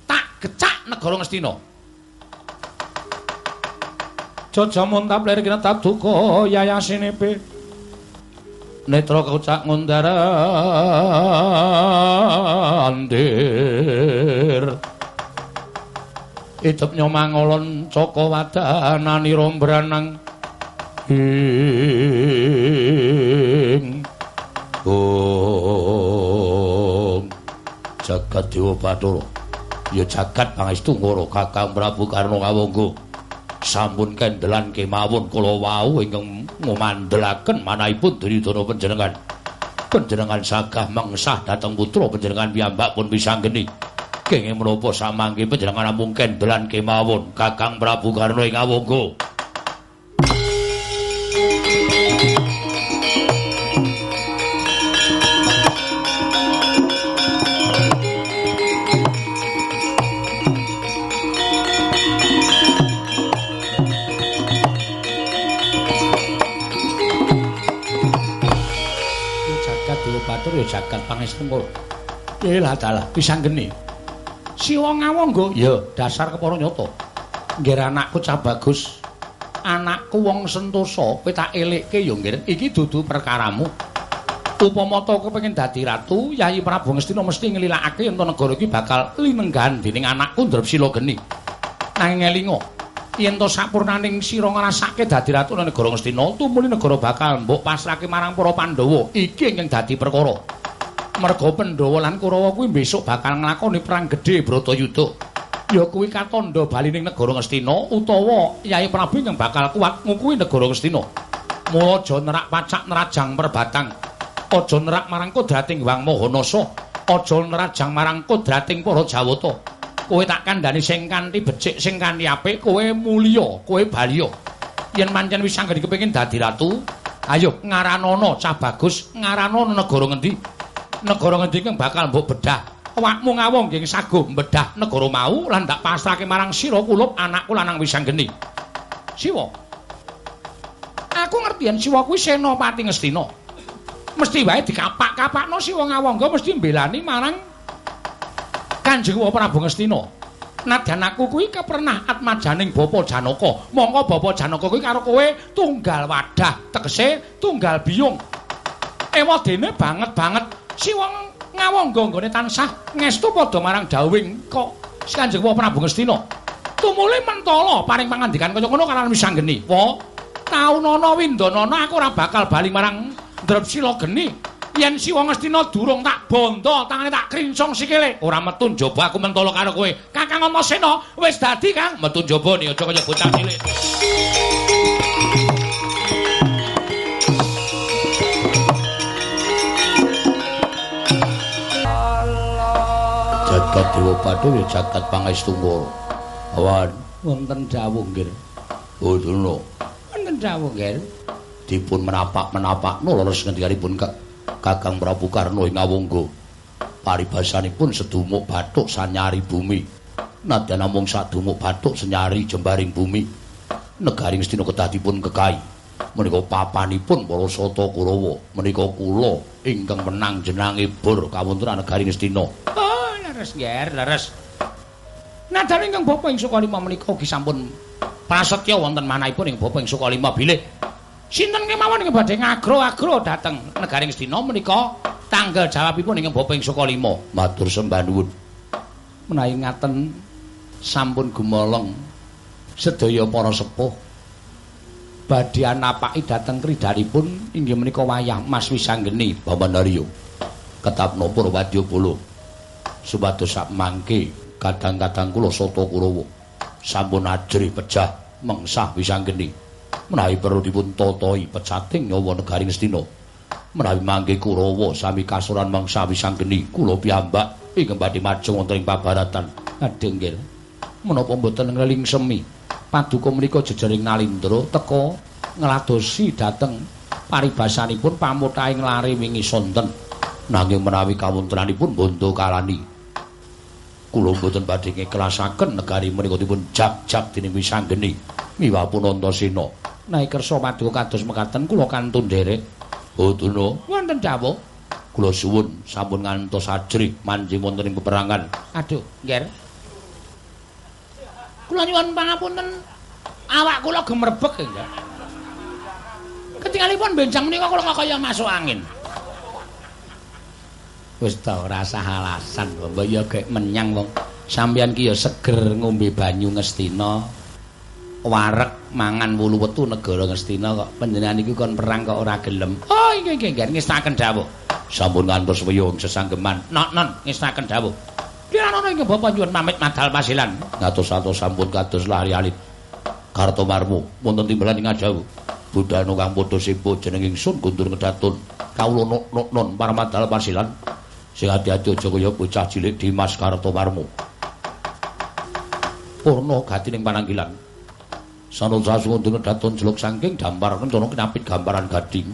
C: tak gecak negara Ngastina. Jajamun tapler kena tak duka yayasinepe. Netra kocak ngundara Idep nyomangolon caka wadanani rombranang ing
A: Om Jagat Dewa Bathara. Ya jagat pangestu ngoro Kakang Prabu Karna Kawangga. Sampun kendelan kemawon kula wau ingkang ngomandelaken manahipun Duryudana panjenengan. Panjenengan sagah mengsah dhateng putra panjenengan piyambak pun bisa geni. Kenging menapa samangke panjenengan namung kendelan kemawon Kakang Prabu Karna ing Awangga.
C: Jagat pangestu kula. Elah dalah pisanggeni. Siwa ngawangga ya dasar kepara nyata. Nggih anakku cah bagus. Anakku wong sentosa, kowe tak elikke ya nggih. Iki dudu perkaramu. Upama to kepengin dadi ratu, Yayi Prabu Ngastina mesti nglilakake yen to negara iki bakal linenggan dening anakku Drepsila Geni. Nanging elinga, yen to sapurnaning sira ngrasake dadi ratu ning negara Ngastina, tumuli negara bakal mbok pasrahke marang para Pandhawa. Iki ingkang dadi perkara. Merga Pandhawa lan Kurawa kuwi besok bakal nglakoni perang gedhe Bratayuda. Ya kuwi katandha bali ning negara Ngastina utawa Yai Prabu ingkang bakal kuat ngukuhi negara Ngastina. Mula aja nerak pacak nerajang perbatang. Aja nerak marang kodrating Wang Mahanasa. Aja nerajang marang kodrating para Jawata. Kowe tak kandhani sing kanthi becik sing kanthi apik, kowe mulya, kowe balya. Yen pancen wis anggere kepengin dadi ratu, ayo ngaranana cah bagus, ngaranana negara ngendi? Negara ngendi kang bakal mbok bedah? Awakmu ngawong nggih saguh mbedah negara mau lan tak pasrahke marang sira kulup anakku lanang Wisanggeni. Siwa. Aku ngerti yen Siwa kuwi senopati Ngastina. Mesti wae dikapak-kapakno Siwa ngawangga mesti mbelani marang Kanjeng Prabu Ngastina. Nadyan aku kuwi kepernah atmajaning Bapa Janaka. Monggo Bapa Janaka kuwi karo kowe tunggal wadah, tegese tunggal biyung. Ewadene banget-banget Siwa ngawangga nggone tansah ngestu padha marang dawing kok Kanjeng Prabu Ngastina. Tumuli mentala paring pangandikan kaya ngono karo Wisanggeni. Wa, taunana windanana aku ora bakal bali marang Drepsila Geni. yen Siwa Ngastina durung tak bondo tangane tak krincong sikile ora metu njaba aku mentolo karo kowe Kakang Antasena wis dadi Kang metu njaba ni aja kaya bocah cilik
A: Jagat Dewa Bathara ya jagat pangestu ngoro. Awan
C: wonten dawuh nggih
A: Oh, Durna.
B: Wonten dawuh, Ger.
A: Dipun menapak-menapakno leres ngendikanipun Kakang Prabu Karno ing awungga. Paribasanipun sedumuk bathuk sanyari bumi. Nadyan namung sadumuk bathuk senyari jembaring bumi. Negaring Astina kedah dipun kekai. Menika papanipun para Sata Kurawa. Menika kula ingkang menang jenenge Bur kawontenan negaring Astina.
B: Leres, Ger, leres. Nadyan ingkang bapa ing Sukalima menika ugi sampun prasetya wonten manahipun ing bapa ing Sukalima bilih sinten kemawon ing badhe ngagro-agro dhateng negaring Astina menika tanggal jawabipun ing bapa ing Sukalima.
A: Matur sembah nuwun.
B: Menawi ngaten sampun gumolong sedaya para sepuh badhe anapaki dhateng kridhanipun inggih menika wayah Mas Wisanggeni
A: Bamanaryo. Ketapno Purwadya Bala. Supados sak mangke kadang-kadang kula Sata Kurawa sampun ajrih pejah mengsah Wisanggeni. Menawi perlu dipun totohi pecating nyawa negaring Astina. Menawi mangke Kurawa sami kasuran mengsah Wisanggeni, kula piyambak ingkang badhe maju wonten ing pabaratan.
B: Adeng nggih. Menapa mboten ngeliling semi paduka menika jejering nalindra teka ngladosi dhateng paribasanipun pamuthaing lare wingi sonten
A: nanging menawi kawontenanipun bondo kalani kula mboten badhe ngiklasaken negari menika dipun jak-jak dening Wisanggeni miwapun Antasena
B: naik kersa paduka kados mekaten kula kantun nderek.
A: Boduna
B: wonten dawuh.
A: Kula suwun sampun ngantos ajrih manjing wonten ing peperangan.
B: Aduh nggih kula nyuwun pangapunten. Awak kula gemrebek nggih ketingalipun benjang menika kula kaya masuk angin wis ta ora sah alasan mbok ya gek menyang wong sampeyan ki ya seger ngombe banyu ngestina warek mangan wulu wetu negara ngestina kok panjenengan iki kon perang kok ora gelem oh nggih nggih ngestaken dawuh
A: sampun ngantos weyung sesanggeman
B: non ngestaken dawuh Kirana ing Bapak nyuwun pamit madal pasilan.
A: Ngatos-atos sampun kados lari alit. Kartomarmu wonten timbalan ing Ajawu. Budhanu kang padha sipo jeneng ingsun kundur ngedatun. Kawula non non pasilan. Sing ati-ati aja kaya bocah cilik Dimas Kartomarmu. Purna gati ning pananggilan. Sanunsa kundur ngedatun jeluk saking dampar kencono kinapit gambaran gading.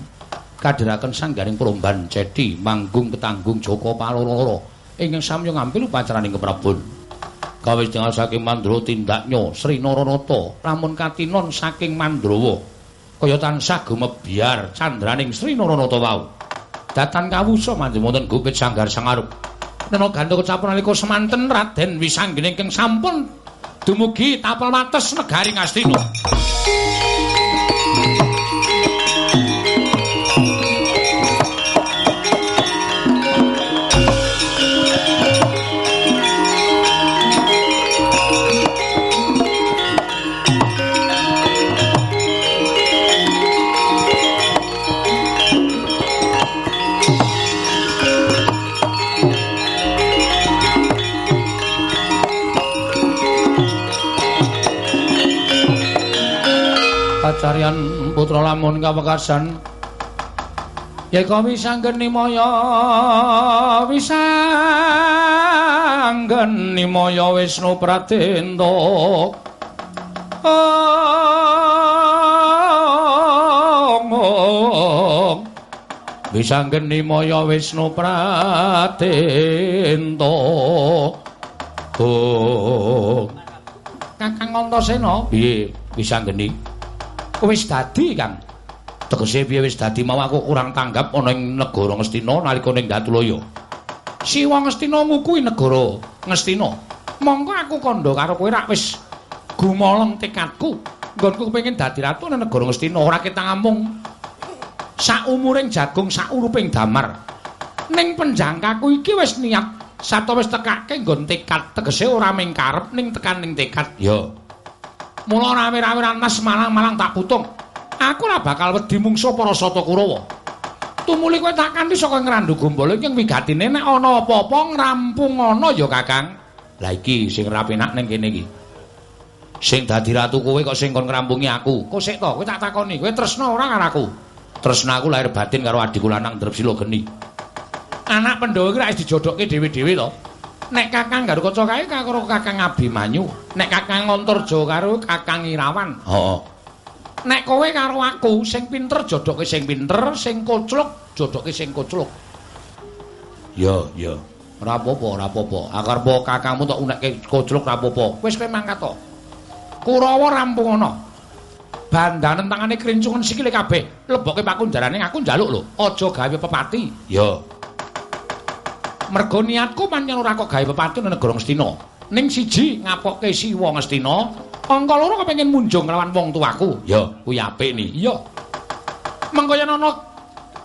A: Kadiraken sanggaring peromban cedi manggung ketanggung Joko Paloro. ingkang samya ngambil upacaraning keprabon. Kawis jengal saking Mandra tindaknya Sri Naranata lamun katinon saking Mandrawa kaya tansah gumebyar candraning Sri Naranata wau. Datan kawusa manjing wonten gupit sanggar sangarep. Nena gandha kecapur nalika semanten Raden Wisanggeni ingkang sampun dumugi tapel wates negari Ngastina. Pacarian putra lamun kawekasan. Yeka wisanggeni maya wisanggeni maya Wisnu Pratenda Wisanggeni maya Wisnu Pratenda Oh Kakang Antasena. Piye? Wisanggeni wis dadi Kang. Tegese piye wis dadi mau aku kurang tanggap ana ing negara Ngastina nalika ning Datulaya. Si wong Ngastina ngukui negara Ngastina. Monggo aku kandha karo kowe rak wis gumolong tekadku. Nggonku kepengin dadi ratu ning negara Ngastina ora ketang amung sak umuring jagung sak uruping damar. Ning penjangkaku iki wis niat sato wis tekake nggon tekad tegese ora mingkarep ning tekan ning tekad. Ya. Mula rame-rame ranas malang-malang tak putung. Aku ora bakal wedi mungsuh para Sata Kurawa. Tumuli kowe tak kanthi saka ngrandu gombala iki wigatine nek ana apa-apa ngrampung ana ya Kakang. Lah iki sing rapenak ning kene iki. Sing dadi ratu kowe kok sing kon ngrampungi aku. Kok sik to, kowe tak takoni, kowe tresna ora karo aku? Tresnaku lahir batin karo adikku lanang Drepsila Geni. Anak Pandhawa iki ra wis dijodokke dhewe-dhewe to.
B: Nek Kakang Garukaca kae karo Kakang Abimanyu, nek Kakang Antarja karo Kakang Irawan.
A: Heeh.
B: Nek kowe karo aku sing pinter jodoke sing pinter, sing kocluk jodoke sing kocluk.
A: Ya, ya.
B: Ora apa-apa, ora apa-apa. Akarpa kakangmu tok unekke kocluk ora apa-apa. Wis kowe mangkat to. Kurawa rampung ana. Bandanen tangane krincungan sikile kabeh. Leboke pakunjarane aku njaluk lho. Aja gawe pepati.
A: Ya.
B: Mergo niatku pancen ora kok gawe pepati nang negara Ngastina. Ning siji ngapokke Siwa Ngastina, angka loro kepengin munjung lawan wong tuaku.
A: Ya.
B: Kuwi apik ni. Iya. Mengko yen ana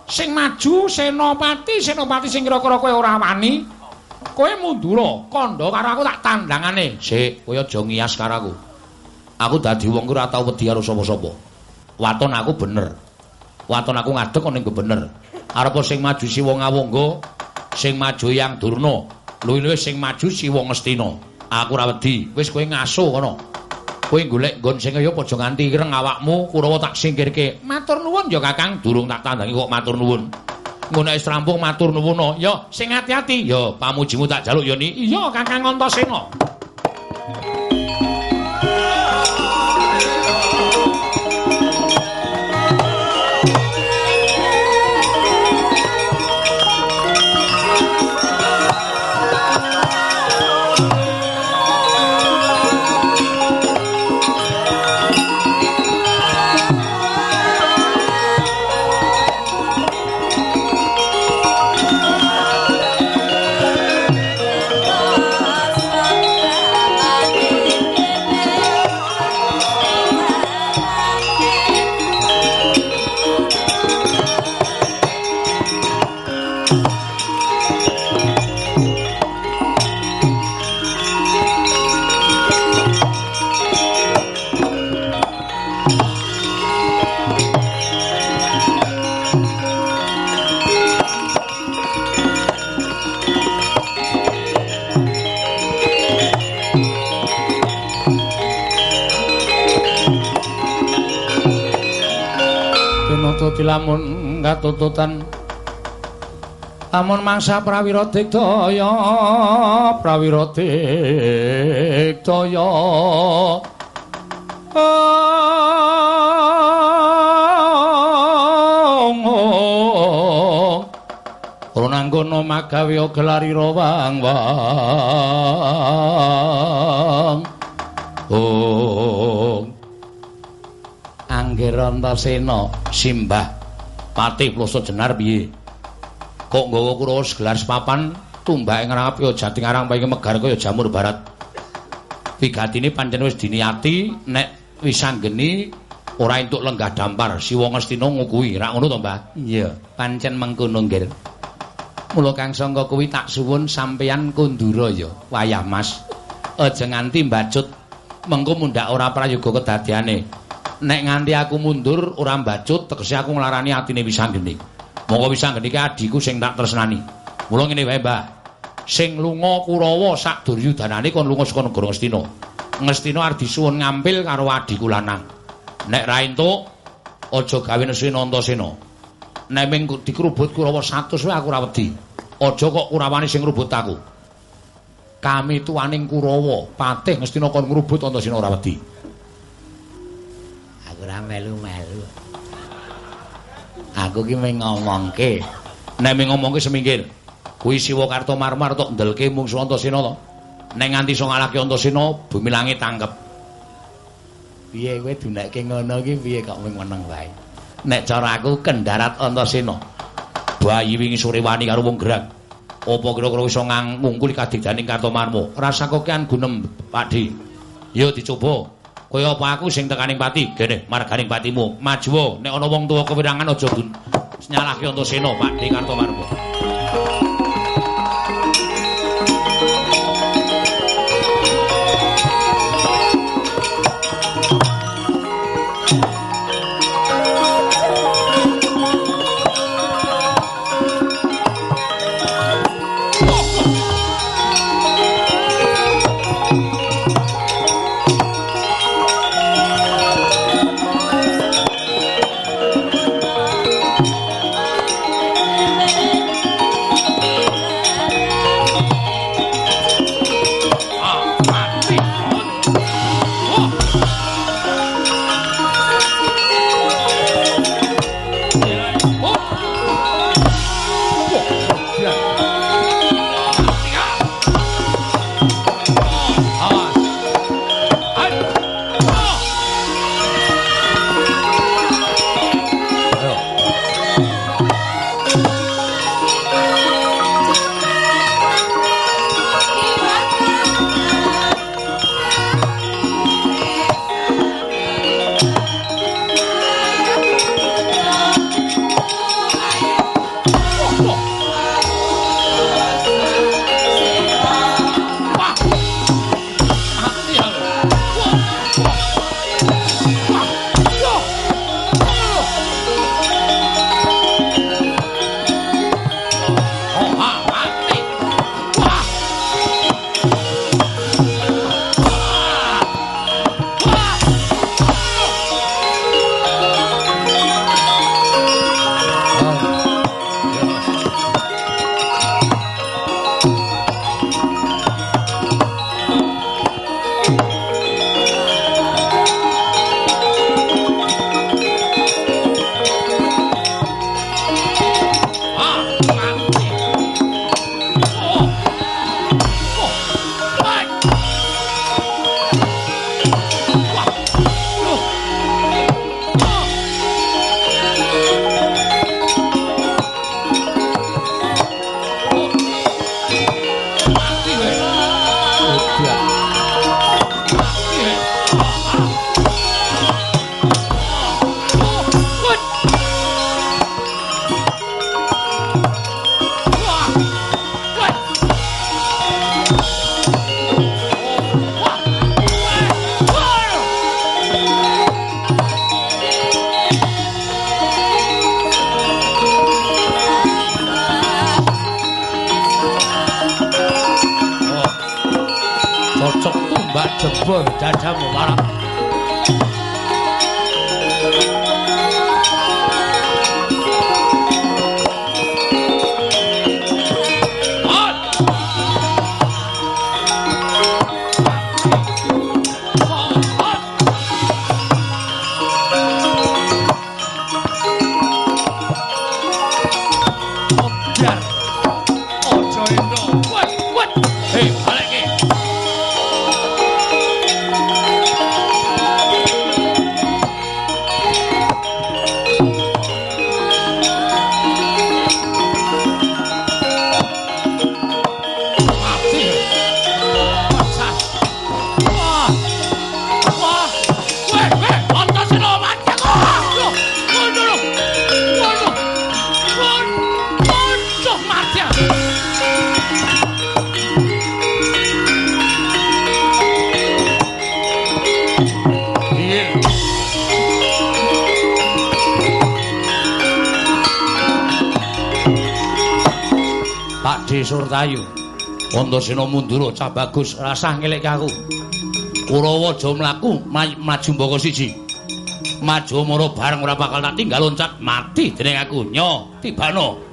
B: sing maju senopati, senopati sing kira-kira kowe ora wani, kowe mundura, kandha karo aku tak tandangane. Sik, kowe aja ngias karo aku. Aku dadi wong ora tau wedi karo sapa-sapa. Waton aku bener. Waton aku ngadeg ning bener. Arep sing maju Siwa Ngawangga, sing maju Yang Durna, luwih-luwih sing maju Siwa Ngastina. Aku ora wedi. Wis kowe ngaso kono. Kowe golek nggon sing kaya aja nganti ireng awakmu, Kurawa tak singkirke. Matur nuwun ya Kakang, durung tak tandangi kok matur nuwun. Ngono wis rampung matur nuwun. Ya, sing ati-ati. Ya, pamujimu tak jaluk ya ni. Iya, Kakang Antasena. Katututan. Amun mangsa prawira digdaya prawira digdaya Ora nanggono magawe gelarira wang-wang Oh Angger Antasena simbah Patih Ploso Jenar piye? Kok nggawa Kurawa segelar sepapan tumbake ngrapi ya jati ngarang paing megar kaya jamur barat. Wigatine pancen wis diniati nek wis anggeni ora entuk lenggah dampar. Siwa Ngastina ngukuhi ra ngono to Mbah iya. Pancen mengkono nggir mula Kang Sangka kuwi tak suwun sampeyan kundura ya. Wayah Mas. Aja nganti mbacut mengko mundak ora prayoga kedadeane nek nganti aku mundur ora mbacut tegese aku nglarani atine Wisanggeni. Monggo Wisanggeni ki adiku sing tak tresnani. Mula ngene wae, Mbah. Sing lunga Kurawa sak Duryudanane kon lunga saka negara Ngastina. Ngastina arep disuwun ngampil karo adiku lanang. Nek ra entuk aja gawe nesu Antasena. Nek ming dikrubut Kurawa 100 wae aku ora wedi. Aja kok Kurawani sing ngrubut aku. Kami tuwaning Kurawa, patih Ngastina kon ngrubut Antasena ora wedi. Ora melu-melu. Aku ki mung ngomongke. Nek mung ngomongke semingkir. Kuwi Siwa Kartomarmar tok ndelke mungsuh Antasena to. Nek nganti iso ngalahke Antasena, bumi langit tangkep. Piye kowe dunekke ngono ki piye kok mung meneng wae. Nek cara aku kendarat Antasena. Bayi wingi sore wani karo wong gerang. Apa kira-kira iso ngungkuli kadigdaning Kartomarma? Rasa kokean gunem, Pakdi. Yo dicoba. Kaya apa aku sing tekaning pati? Gene marganing patimu. Maju nek ana wong tuwa kewirangan aja nyalahke Antasena Pak Di Kartomarma
C: Antasena mundur cah bagus rasah ngelekke aku. Kurawa aja mlaku maju mbaka siji. Maju mara bareng ora bakal tak tinggal loncat mati dening aku. Nyo, tibano.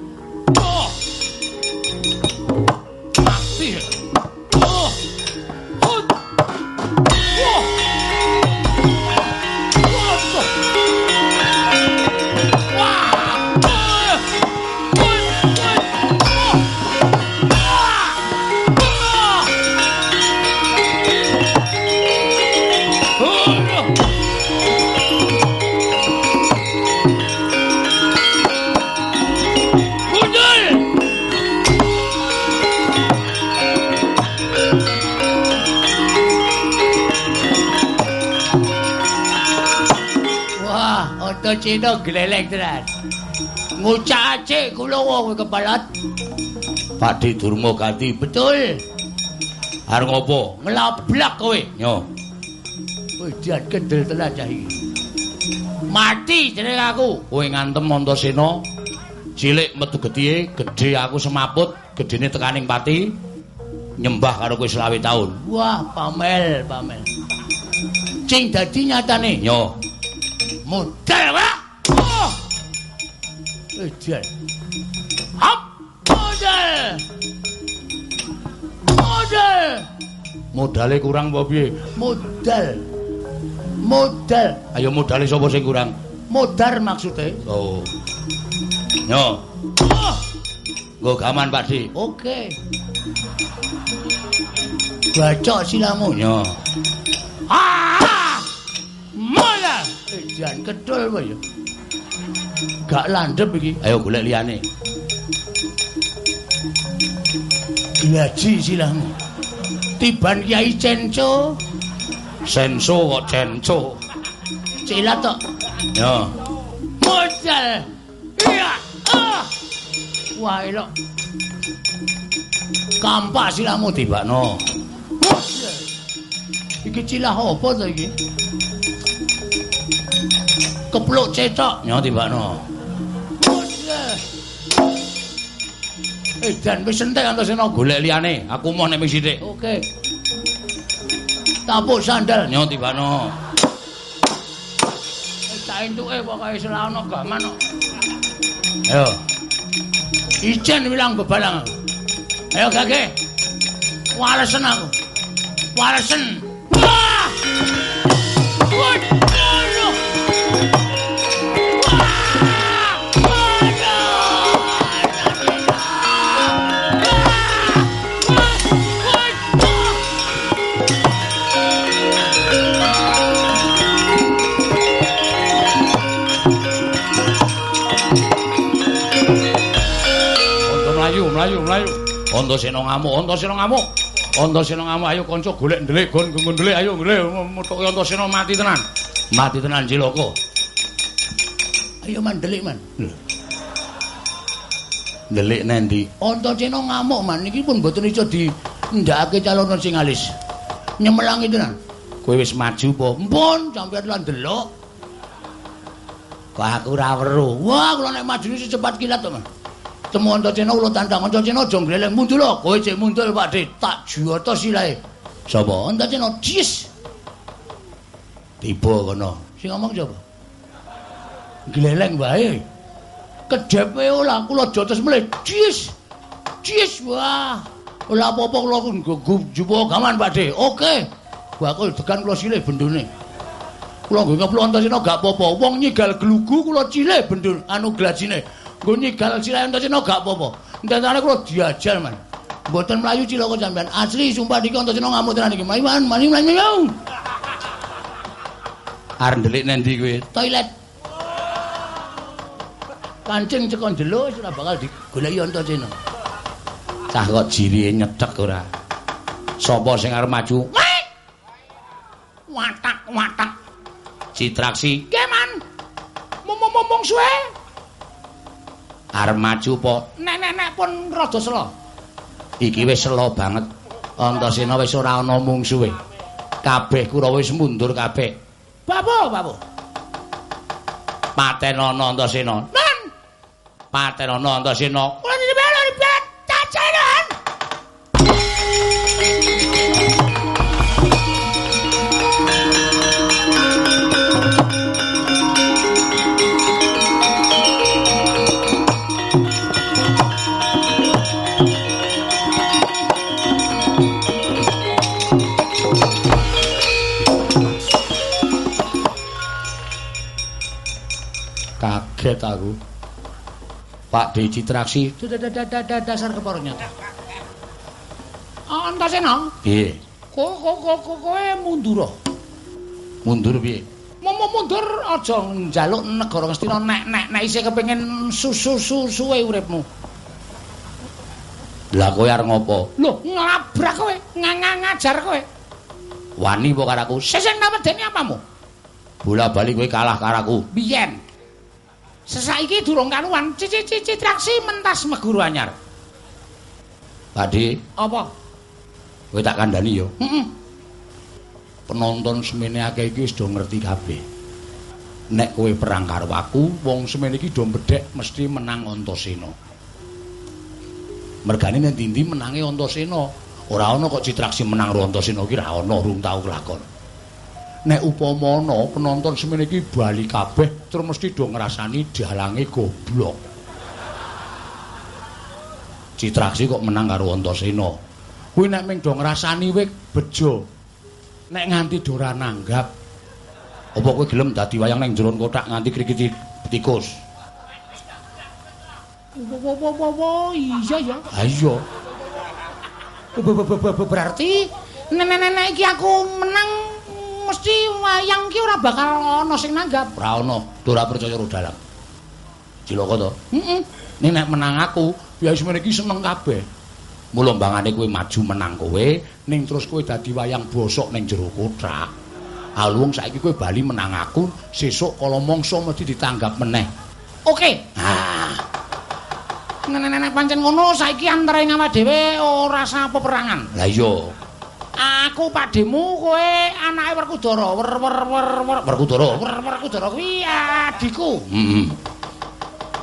C: Cina gleleng tenan. Ngucak acik kula wong kepalat. Pakde Durma ganti betul. Arep ngopo? Ngelablak kowe. Yo. Kowe dian kendel tenan cah iki. Mati jeneng aku. Kowe ngantem Antasena. Cilik metu gedhe, gedhe aku semaput, gedene tekaning pati. Nyembah karo kowe selawe taun. Wah, pamel, pamel. Cing dadi nyatane. Yo. Modal, Edan. Hap. Modal. Modal. Modale kurang apa piye? Modal. Modal. Ayo modale sapa sing kurang? Modar maksude. Oh. Yo. Oh. Nggo gaman, Pak Di. Oke. Baca silamu. Yo. Ah! Modal. Jan kedul wae ya. Gak landhep iki. Ayo golek liyane. Gaji silahmu. Tiban Kyai Cenco. Senso kok Cenco. Cilat tok. Ya. Modal. Iya. Ah. Wah, elok. Kampak silahmu tibakno. Iki cilah apa to iki? Kepluk cecok. Nyo tibakno. Eh dan wis entek antasena golek liyane aku mau nek wis sithik. Oke. Tapuk sandal. Nyo tibakno. Eh tak entuke pokoke selana gaman kok ayo. Ijen bilang bebalang. Ayo gage walesen aku. Walesen wah! Mlayu mlayu mlayu Antasena ngamuk Antasena ngamuk Antasena ngamuk ayo kanca golek ndelik gon gon ndelik ayo ndelik metuke Antasena mati tenan mati tenan Cilaka
A: Ayo man ndelik man.
C: ndelik nendi
A: Antasena ngamuk man niki pun mboten iso di ndakake calon sing alis. Nyemelangi tenan.
C: kowe wis maju po
A: Mpun sampeyan lan delok.
C: kok aku ora weruh
A: Wah, kula nek maju secepat kilat to, Man. Temu Antasena kula tandang Antasena aja gleleng mundur lho. Kowe cek mundur, Pak. Tak juwata silae.
C: sapa
A: Antasena jis.
C: tiba kono
A: Sing ngomong sapa? Gleleng wae. Kedepe ora kula jotos mleh. Jis. Jis wah. Ora apa-apa kula nggo jupo gaman Pak De. Oke. Bakul degan kula silih bendone. Kula nggo ngeplu Antasena gak apa-apa. Wong nyigal glugu kula cilih bendun anu glajine. Nggo nyigal silih Antasena gak apa-apa. Ndentane kula diajar man. Mboten mlayu cilaka sampean. Asli sumpah niki Antasena ngamuk tenan iki. Mari man, mari mlayu.
C: arep ndelik nendi kowe
A: toilet. Kancing ceko njelo wis ora bakal digoleki Antasena.
C: cah kok jirine nyethek ora sapa sing arep maju
A: Watak watak.
C: citraksi
A: Keman. Mumung suwe.
C: Arep maju po.
A: Nek-nek pun rada sela.
C: iki wis selo banget. Antasena wis ora ana mungsuhe. Kabeh Kurawa wis mundur kabeh.
A: Bapo, bapo.
C: Patenana Antasena.
A: Nan,
C: Patenana Antasena kaget aku Pak D Citraksi
A: Dasar kepornya. Antasena,
C: piye
A: kok kok kok kowe mundur.
C: mundur piye
A: Mau mundur aja njaluk negara Ngastina nek nek nek isih kepengin susu-susuwe uripmu.
C: lah kowe arep ngopo
A: Lho, nglabrak kowe, ngajar kowe.
C: wani apa karaku
A: Seseng namedeni apamu?
C: bola bali kowe kalah karaku
A: Biyen. Sesaiki durung kanuan, cici-cici traksi mentas meguru anyar.
C: D
A: Apa?
C: kowe tak kandhani yo
A: Heeh.
C: penonton semene akeh iki wis do ngerti kabeh nek kowe perang karo aku wong semene iki do bedhek mesti menang Antasena mergane nek ndi menange Antasena ora ana kok citraksi menang Antasena iki ora ana rung tau kelakon nek upama ana penonton semene iki bali kabeh terus mesti do ngrasani dalange goblok. Citraksi kok menang karo Antasena. Kuwi nek ming do ngrasani wek bejo. Nek nganti do ora nanggap apa kowe gelem dadi wayang ning jero kotak nganti krikiti tikus?
A: Iya ya.
C: iya.
A: Berarti nenek-nenek iki aku menang mesti wayang ki ora bakal ana sing nanggap.
C: ora ana ora percaya ro dalang cilaka to
A: Heeh.
C: ning nek menang aku ya semene iki seneng kabeh mula mbangane kowe maju menang kowe ning terus kowe dadi wayang bosok ning jero kotak alung saiki kowe bali menang aku sesuk kala mangsa mesti ditanggap meneh
A: Oke.
C: ah
A: Nenek-nenek pancen ngono saiki antara ing awak dhewe ora sah peperangan.
C: lah iya
A: Aku pademu kowe anake Werkudara. Wer wer wer wer
C: Werkudara
A: wer Werkudara kuwi adikku.
C: heeh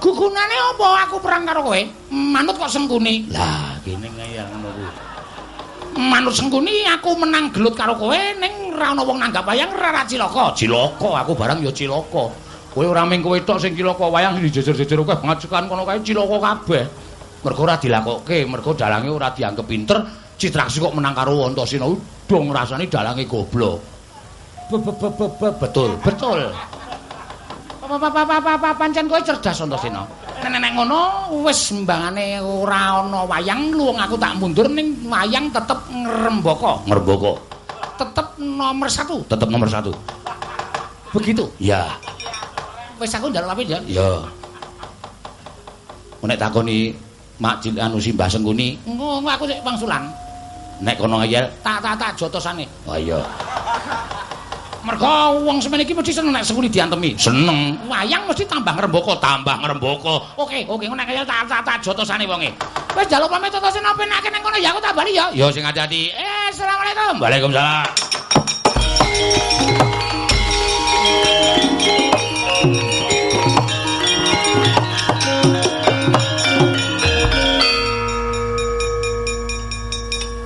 A: Gugunane apa aku perang karo kowe? Manut kok sengkuni.
C: lah kene ngayang ngono kuwi
A: Manut sengkuni aku menang gelut karo kowe ning ra ana wong nanggap wayang ra cilaka.
C: cilaka aku barang ya cilaka kowe ora mung kowe tok sing cilaka wayang sing dijejer-jejer kowe ngajekan kono kae cilaka kabeh mergo ora dilakokke mergo dalange ora dianggep pinter citraksi kok menang karo Antasena dong rasane dalange goblok betul betul
A: pancen kowe cerdas Antasena. Nek ngono wis mbangane ora ana wayang luwung aku tak mundur ning wayang tetep ngrembaka.
C: ngerboko
A: Tetep nomor satu.
C: tetep nomor satu
A: Begitu.
C: ya
A: Wis aku njaluk apa ya?
C: ya nek takoni
A: mak cilik anu simbah sengkuni
C: engko aku sik pangsulan
A: nek kono ngeyel
C: tak tak tak jotosane.
A: Oh iya.
C: Mergo wong semene iki mesti seneng nek sengkuni diantemi.
A: Seneng.
C: Wayang mesti tambah ngrembaka
A: tambah ngrembaka.
C: Oke oke nek ngeyel tak tak tak jotosane wonge. Wis jaluk pamit totosane penake ning kono? Ya aku tak bali ya.
A: Ya sing ati-ati
C: eh assalamualaikum.
A: Waalaikumsalam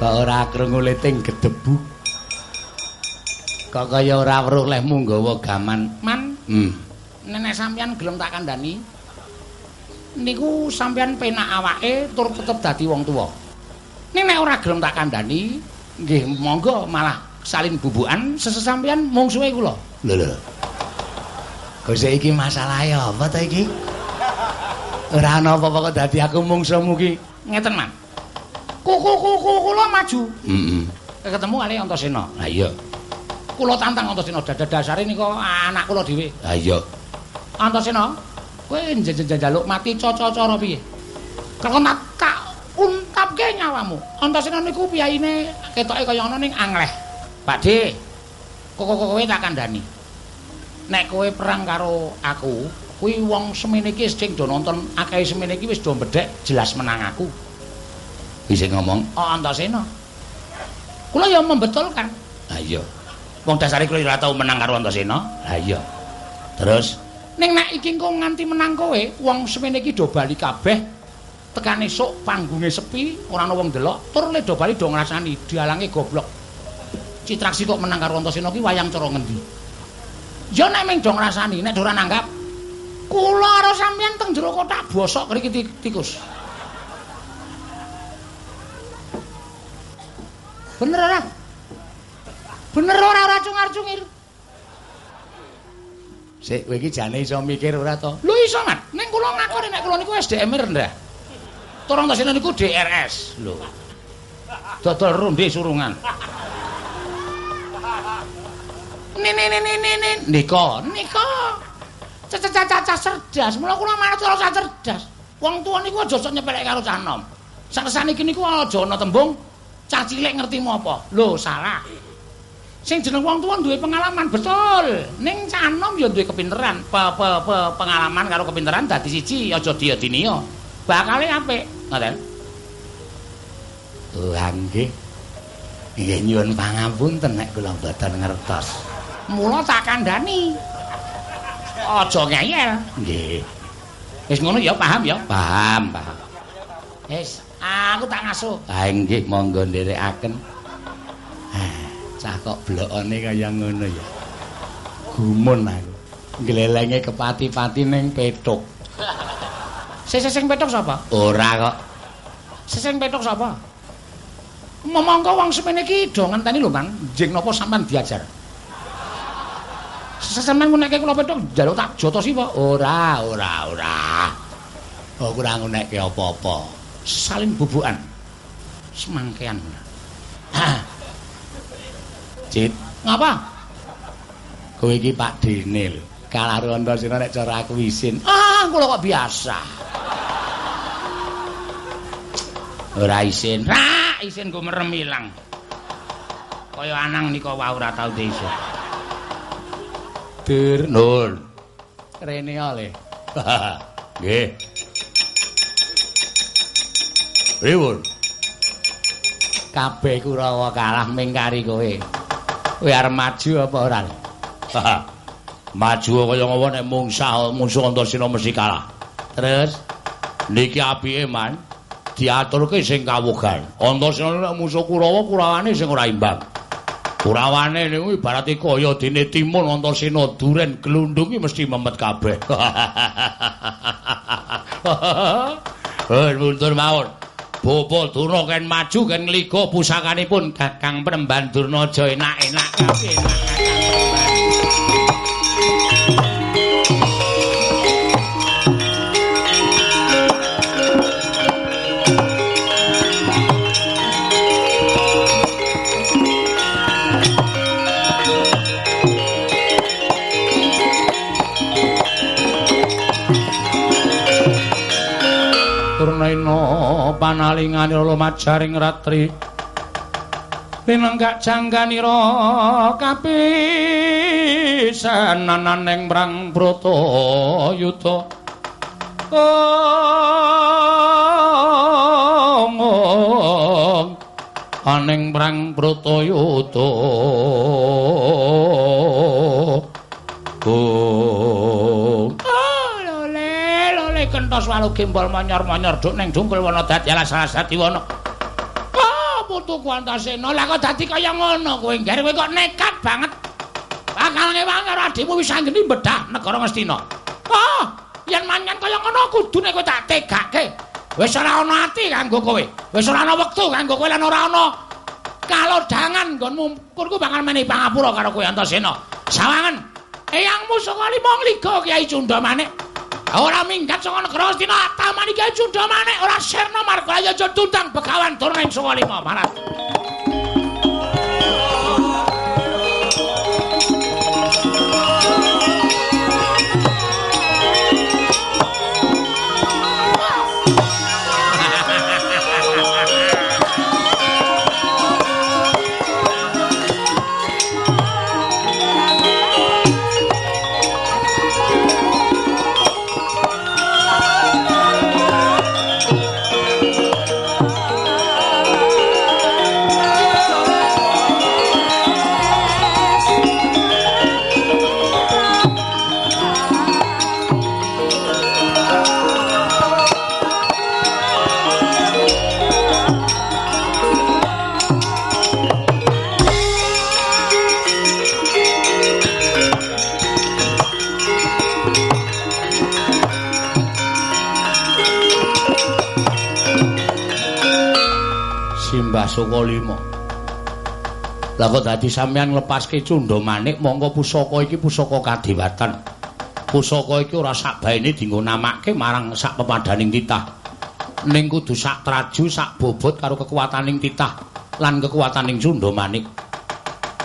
B: kok ora krungu leting gedebu? Kok kaya ora weruh lehmu nggawa gaman?
C: Man
B: hmm.
C: nenek sampean gelem tak kandhani. Niku sampean penak awake tur tetep dadi wong tuwa. Nek ora gelem tak kandhani. Nggih monggo malah salin bubukan sesesampean mungsuhe kula.
B: Lho lho. Kok iki masalah apa ta iki? Ora ana apa-apa kok dadi aku mungsuhmu ki.
C: Ngeten kula maju.
B: Heeh.
C: Ketemu kali Antasena.
B: Ha iya.
C: Kula tantang Antasena dadah nika anak kula dhewe.
B: Ha iya.
C: Antasena, kowe njaluk mati caca-cara piye? Nak tak untapke nyawamu. Antasena niku piyayine ketoke kaya ana ning angleh. Pakde. Kowe tak kandhani. Nek kowe perang karo aku, kuwi wong semene iki sing do nonton akeh semene iki wis do mbedhek jelas menang aku.
B: Bisa ngomong?
C: Oh, Antasena. Kula ya membetulkan.
B: Ha iya.
C: Wong dasare kula ora tau menang karo Antasena.
B: Ha iya. Terus
C: ning nek iki engko nganti menang kowe, wong semene iki do bali kabeh tekan esuk panggunge sepi, ora ana wong delok, tur le do bali do ngrasani dialange goblok. Citraksi kok menang karo Antasena ki wayang cara ngendi? Ya nek mung do ngrasani, nek do ora nanggap kula karo sampeyan teng jero kotak bosok kriki tikus. Bener ora? Bener ora ora cungar-cungir?
B: Sik kowe iki jane iso mikir ora to?
C: Lho iso, Mat. Ning kula ngakoni nek kula niku SDM rendah. Turun tasine niku DRS. Lho. Dodol ronde surungan. Nene nene nene nika nika. Caca-caca cerdas. Mula kula manut karo cerdas. Wong tuwa niku aja sok nyepelek karo cah nom. Sakesane iki niku aja ana tembung cah cilik ngerti apa? Lho, salah. Sing jeneng wong tuwa duwe pengalaman betul. Ning cah enom ya duwe kepinteran. Pe, pe, pe, pengalaman karo kepinteran dadi siji, aja diadiniya. Bakale apik, ngoten.
B: Oh, nggih. Nggih nyuwun pangapunten nek kula mboten ngertos.
C: Mula tak kandhani. Aja ngeyel.
B: Nggih.
C: Wis ngono ya, paham ya?
B: Paham, paham.
C: Wis, aku tak ngasuh.
B: Ha nggih, monggo nderekaken. Cah kok blokone kaya ngono ya. Gumun aku. Glelenge kepati-pati ning petuk.
C: Sing sing petuk sapa?
B: Ora kok.
C: Sing petuk sapa? Momongko wong semene iki do ngenteni lho, Mang. Jeng napa sampean diajar? Sesampean ngunekke kula petuk njaluk tak jotosi apa?
B: Ora, ora, ora. Oh, ora ngunekke apa-apa.
C: Saling bubukan. Semangkean. Hah.
B: Cit,
C: ngapa?
B: Kowe iki Pak Dene lho. Kalaru Antasena nek cara aku isin.
C: Ah, kula kok biasa.
B: Ora isin.
C: Ra, isin go merem ilang. Kaya anang nika wae ora tau desa.
B: Dur Nur. Rene oleh.
A: Nggih. Pripun?
B: Kabeh Kurawa kalah mingkari kowe. Kowe arep maju apa ora?
A: maju kaya ngopo nek mungsah musuh Antasena mesti kalah.
B: Terus
A: niki apike man diaturke sing kawugan. Antasena nek musuh Kurawa Kurawane sing ora imbang. Kurawane niku ibarat kaya dene timun Antasena duren glundung mesti memet kabeh. Heh, mundur mawon. Bopo Durna ken maju ken ngligo pusakanipun Kakang Premban Durnaja enak-enak kabeh enak Kakang
B: panalingane lumajaring ratri. Pinenggak jangganira kapisanan ing brang brata yuda aning brang brata yuda Oh, lole kentos walu gimbal manyor-manyor duk ning dungkul wana dadi alas-alas wana. putu Antasena. Lah kok dadi kaya ngono kowe, Nger? Kowe kok nekat banget. Bakal ngewang karo adikmu wis anggeni bedah negara Ngastina. Oh, yen manyan kaya ngono kudune kowe tak tegake. Wis ora ana ati kanggo kowe. Wis ora ana wektu kanggo kowe lan ora ana kalodangan nggonmu kurku bakal menehi pangapura karo kowe Antasena. Sawangen. Eyangmu saka limang liga Kyai Cundamanik. Ora minggat saka negara Astina taman iki judha manik ora sirna marga aja tuntang begawan turun ing saka lima Sukalima. Lah kok dadi sampeyan nglepaske Cunda Manik monggo pusaka iki pusaka kadewatan. Pusaka iki ora sak baene dienggo namake marang sak pepadaning titah. Ning kudu sak traju sak bobot karo kekuataning titah lan kekuataning Cunda Manik.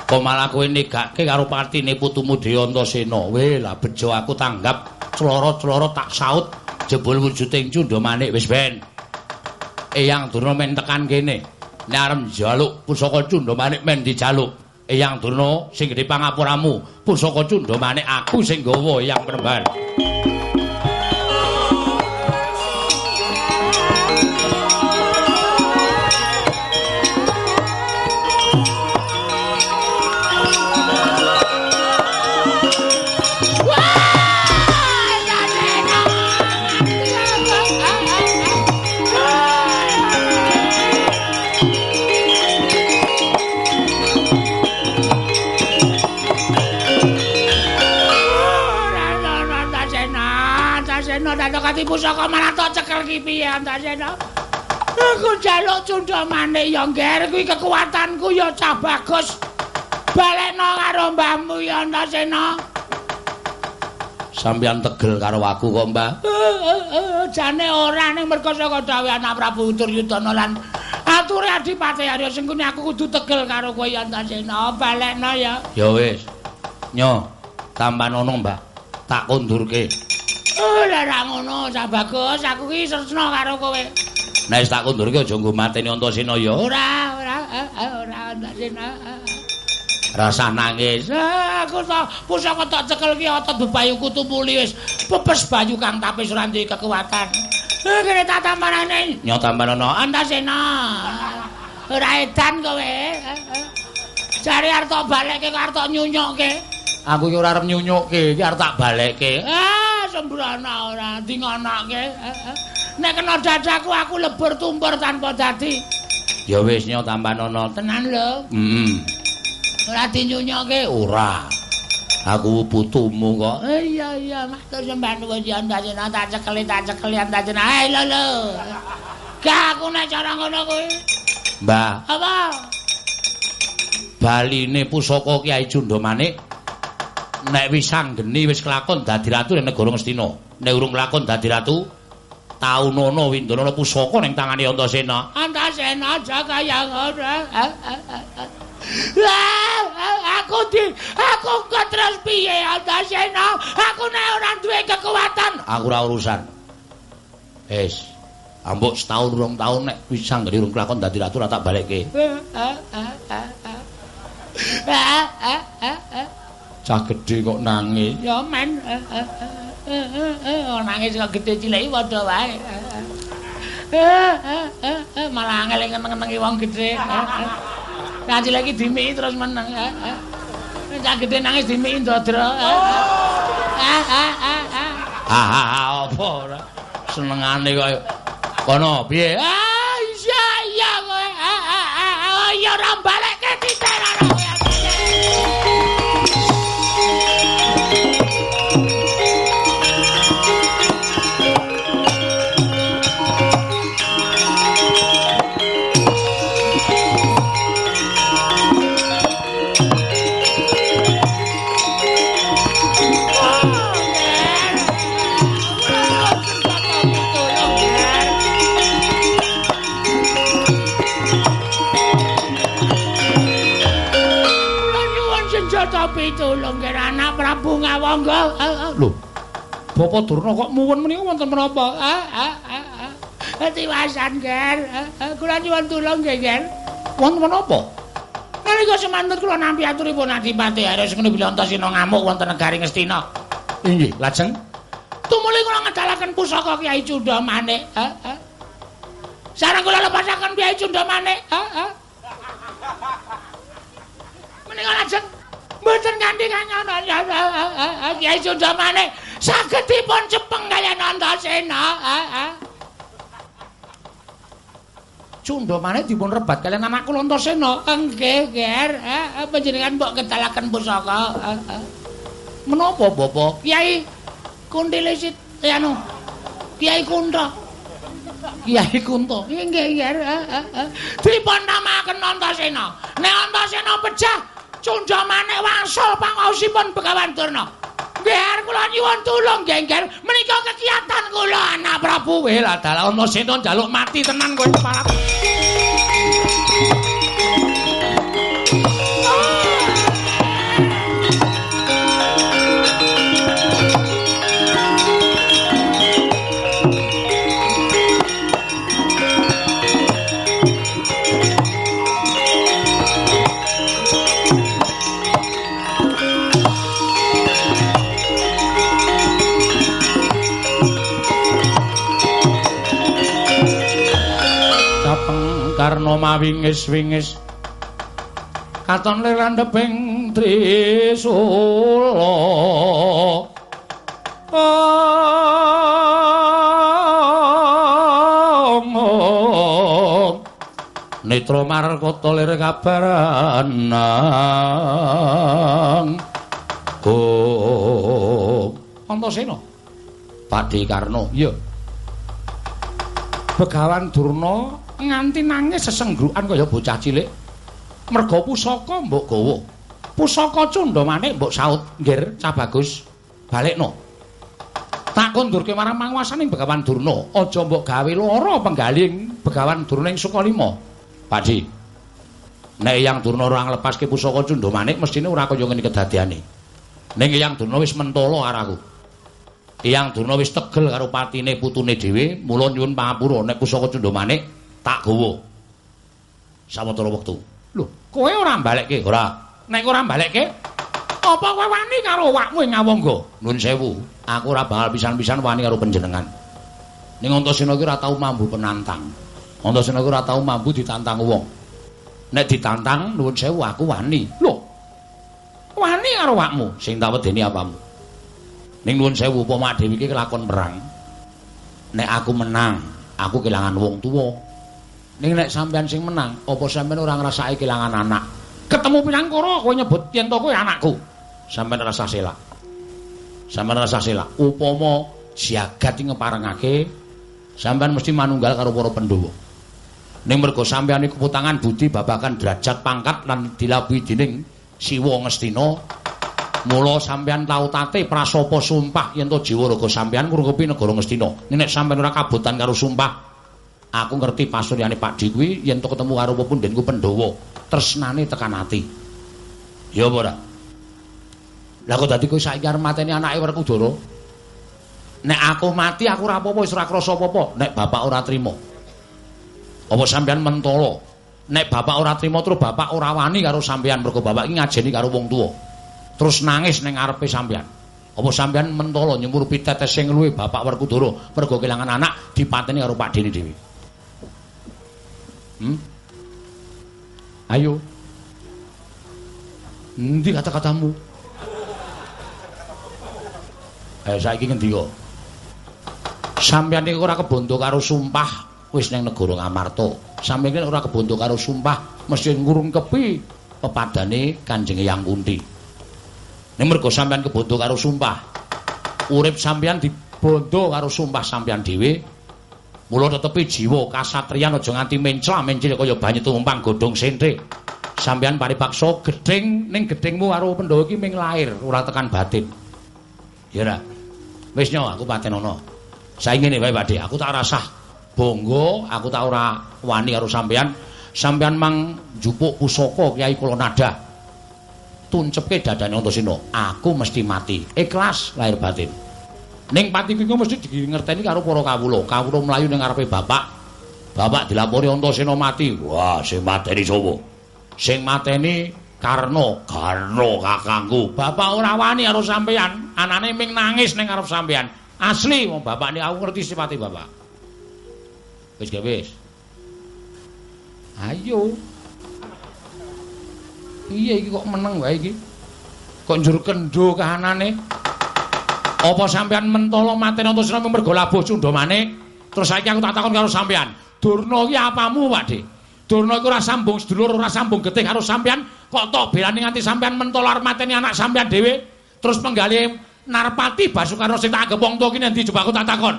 B: Kok malah kowe negake karo partine putumu Dewantasena. Weh, lah bejo aku tanggap cloro-cloro tak saut jebul wujuding Cunda Manik wis ben. Eyang Durna men tekan kene. Arep njaluk pusaka cundha manik men dijaluk. Eyang Durna sing gedhe pangapuramu pusaka cundha manik aku sing gawa Eyang Penembar ati pusaka malah tok cekel ki piye Antasena? Aku jaluk cundha manik ya ngger kuwi kekuatanku ya cah bagus. Balekno karo mbahmu ya Antasena. Sampeyan tegel karo aku kok, Mbah? Jane ora ning mergo saka dawuh anak Prabu Duryudana lan ature Adipati Arya Sengkuni aku kudu tegel karo kowe ya Antasena. Balekno ya. Ya wis. Nyo, tampan ono, Mbah. Tak kundurke. Oh, lah ra ngono, Cak Bagus, aku ki sresna karo kowe. Nek tak kundurke aja nggo mateni Antasena ya. Ora, ora, eh, eh, ora Antasena. Rasa nangis. Aku tak pusaka tak cekel ki otot bebayuku tumuli wis pepes bayu kang tapi ora duwe kekuatan. Eh, kene tak tamparane. Nyo tamparana Antasena. Ora edan kowe. Cari arep tak balekke karo tak nyunyokke. Aku ki ora arep nyunyokke, iki arep tak balekke. Ah, sembrana ora dingonake. Nek kena dadaku aku lebur tumpur tanpa dadi. Ya wis nyo tampanana. Tenan lho. Heeh. Ora dinyunyoke ora. Aku putumu kok. Eh iya iya matur sembah nuwun ya Antasena tak cekeli tak cekeli Antasena. Ae lho lho. Gak aku nek cara ngono kuwi. Mbah. Apa? Baline pusaka Kyai Jundamanik nek wis anggeni wis kelakon dadi ratu ning negara Ngastina. Nek urung kelakon dadi ratu, taunono windana pusaka ning tangane Antasena. Antasena ngono. aku di aku kok terus piye Antasena? Aku nek ora duwe kekuatan. Aku ora urusan. Wis.
A: Ambok setahun rong tahun nek wis sanggene rong kelakon dadi ratu ora tak balekke.
B: Cah gedhe kok nangis.
C: Ya men. Oh nangis kok gedhe cilik padha wae. Malah angel ngeneng-ngenengi wong gedhe. Cah cilik iki dimiki terus meneng. Cah gedhe nangis dimiki ndodro.
A: Ah, apa ora? Senengane kok kono piye?
C: Ah, iya iya kowe. Oh, ya ora balekke titerana kowe. pitulung kira anak Prabu Ngawangga.
B: Lho. Bapak Durna kok muwun menika wonten menapa?
C: Ah ah ah. Tiwasan, Ger. Kula nyuwun tulung nggih, Ger.
B: Wonten menapa?
C: Nalika semantut kula nampi aturipun Adipati Haris ngene Bilantasena ngamuk wonten negari Ngastina.
B: Inggih, lajeng
C: tumuli kula ngedalaken pusaka Kyai Cunda Manik. Sareng kula lepasaken Kyai Cunda Manik. Heeh. Menika lajeng mboten kanthi kanyana Kyai Cunda Manik saged dipun cepeng kaliyan Antasena.
B: Cunda Manik dipun rebat kaliyan anak kula Antasena.
C: Nggih, Ger. Panjenengan mbok kedalaken pusaka.
B: Menapa, Bapak?
C: Kyai Kundilisit eh, anu Kyai Kunta.
B: Kyai Kunta.
C: Nggih, nggih. Dipun namaken Antasena. Nek Antasena pecah, Cunda Manik wangsul pangaosipun Begawan Durna. Nggih, kula nyuwun tulung, nggih. Menika kegiatan kula anak Prabu.
B: Lah dalah Antasena njaluk mati tenan kowe kepala. Karna mawingis-wingis. Katon lerandheping trisula Netra markota lir kabaran Oh Antasena? Pakde Karna iya. Begawan Durna nganti nangis sesenggrukan kaya bocah cilik. Merga pusaka mbok gawa. Pusaka cundha mbok saut, nggir, cah bagus. Balekno. Tak kondurke marang manguwasaning Begawan Durna, aja mbok gawe lara penggaling Begawan Durna ing Sukalima. Pakdi. Nek Yang Durna ora nglepaske pusaka cundha mestine ora kaya ngene kedadiane. Ning Yang Durna wis mentala aku. Yang Durna wis tegel karo patine putune dhewe, mula nyuwun pangapura nek pusaka cundha tak gawa sawetara wektu. Lho, kowe ora mbalekke? Ora. Nek ora mbalekke, apa kowe wani karo awakmu ing ngawangga? Nuwun sewu, aku ora bakal pisan-pisan wani karo panjenengan. Ning Antasena iki ora tau mambu penantang. Antasena iki ora tau mambu ditantang wong. Nek ditantang, nuwun sewu aku wani. Lho. Wani karo awakmu sing tak wedeni apamu? Ning nuwun sewu upama Dewi iki kelakon perang. Nek aku menang, aku kelangan wong tuwa. Ning nek sampean sing menang, apa sampean ora ngrasake kelangan anak? Ketemu pinangkara kowe nyebut yen to kowe anakku. Sampean rasa selak. Sampean rasa selak. Upama jagat iki ngeparengake, sampean mesti manunggal karo para Pandhawa. Ning mergo sampean iku putangan budi babakan derajat pangkat lan dilabuhi dening Siwa Ngastina, mula sampean tau tate prasapa sumpah yen to jiwa raga sampean ngrungkepi negara Ngastina. Nek sampean ora kabotan karo sumpah, aku ngerti pasuryane Pak Di kuwi yen ketemu karo pepundhenku Pandhawa, tresnane tekan ati. Ya apa ora? Lah kok dadi kowe saiki arep mateni anake Werkudara? Nek aku mati aku ora apa-apa wis ora krasa apa-apa. Nek bapak ora trima. Apa sampean mentolo? Nek bapak ora trima terus bapak ora wani karo sampean mergo bapak iki ngajeni karo wong tuwa. Terus nangis ning ngarepe sampean. Apa sampean mentolo nyumurupi tetes sing luwe bapak Werkudara mergo kelangan anak dipateni karo Pak Dene dhewe. Hmm? Ayo. Endi kata-katamu? Eh saiki ngendi kok? Sampeyan iki ora kebondo karo sumpah wis ning negara Ngamarta. Sampeyan iki ora kebondo karo sumpah mesti ngurungkepi pepadane Kanjeng Eyang Kunti. Ning mergo sampeyan kebondo karo sumpah, urip sampeyan dibondo karo sumpah sampeyan dhewe. Mula tetepi jiwa kasatriyan aja nganti mencla mencil kaya banyu tumpang godhong sentrik. Sampeyan paripaksa gedhing ning gedhingmu karo Pandhawa iki ming lair, ora tekan batin. Ya ora. Wis nyo aku paten ana. Saiki ngene wae Pakde, aku tak rasah bangga, aku tak ora wani karo sampeyan. Sampeyan mang njupuk pusaka Kyai Kula Nada. Tuncepke dadane Antasena, aku mesti mati. Ikhlas lahir batin. Ning pati kuwi mesti dingerteni karo para kawula. Kawula mlayu ning ngarepe bapak. Bapak dilapori Antasena mati. Wah, sing mateni sapa? Sing mateni Karno, Karno kakangku. Bapak ora wani karo sampeyan. Anane ming nangis ning ngarep sampeyan. Asli wong bapak ini aku ngerti sifate bapak. Wis ge wis. Ayo. Iya iki kok meneng wae iki. Kok njur kendo kahanane? Apa sampean mentolo mateni Antasena mergo labuh cundhamane? Terus saiki aku tak takon karo sampean. Durna iki apamu, Pakde? Durna iku ora sambung sedulur, ora sambung getih karo sampean, kok tok belani nganti sampean mentolo arep mateni anak sampean dhewe? Terus penggali Narpati Basukarno sing tak anggap wong tuwa ki endi coba aku tak takon.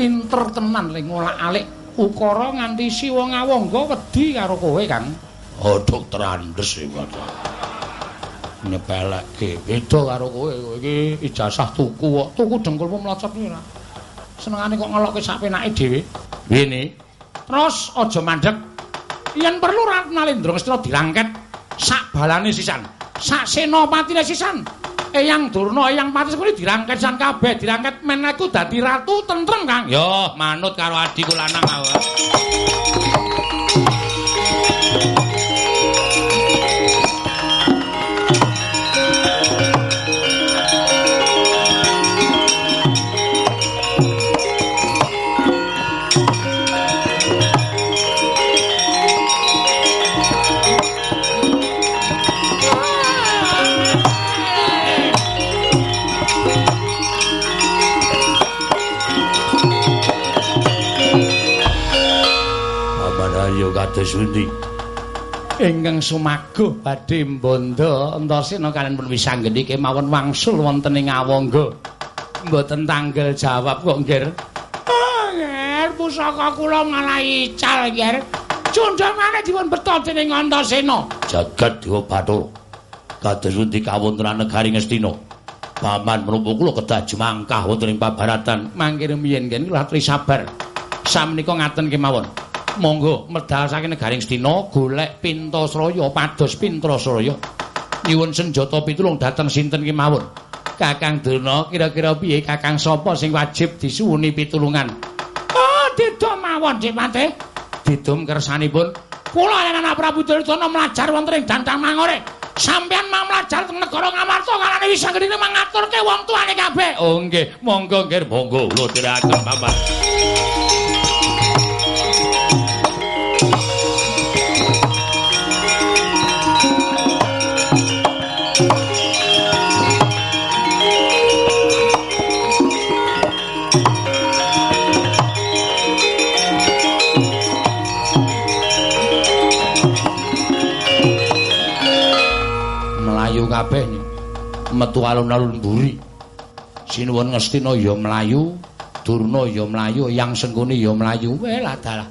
B: Pinter tenan le ngolak-alik. Ukara nganti siwa ngawangga wedi karo kowe, Kang.
A: Oh, dokter Andes iki.
B: nyepelekke. Beda karo kowe. Kowe iki ijazah tuku kok. Tuku dengkulmu mlocot iki ora. Senengane kok ngelokke sak penake dhewe. Ngene. Terus aja mandeg yen perlu Ratnalendra Ngastina dirangket. Sak balane sisan. Sak senopatine sisan Eyang Durna Eyang Pati kuwi dirangket san kabeh dirangket men aku dadi ratu tentrem Kang. Yo manut karo adikku lanang aku
A: ayo kados pundi?
B: ingkang sumaguh badhe mbondo Antasena kalian pun wisanggeni kemawon wangsul wonten ing awangga mboten tanggel jawab kok nggir Ah, nggir pusaka kula malah ical nggir cundhangane dipun beto dening Antasena
A: Jagat Dewa Bathara. Kados pundi kawontenan negari Ngastina? Paman menapa kula kedah jemangkah wonten ing pabaratan.
B: mangkir miyen-miyen kula aturi sabar samenika ngaten kemawon monggo medal saking negaring Stina golek Pintasraya pados Pintrasraya nyuwun senjata pitulung dhateng sinten kemawon Kakang Durna kira-kira piye? Kakang sapa sing wajib disuwuni pitulungan? Oh didom mawon Dik Pate didom kersanipun. Kula anak Prabu Duryudana mlajar wonten ing Dantang Mangore. Sampeyan mau mlajar teng negara Ngamarta kalane wisanggeni mangaturke wong tuane kabeh. Oh nggih. Monggo nggih.
A: Monggo kula tiraken paman.
B: Kabeh metu alun-alun mburi sinuwun ngestina ya melayu durna ya melayu yang sengkuni ya melayu weh lah dalah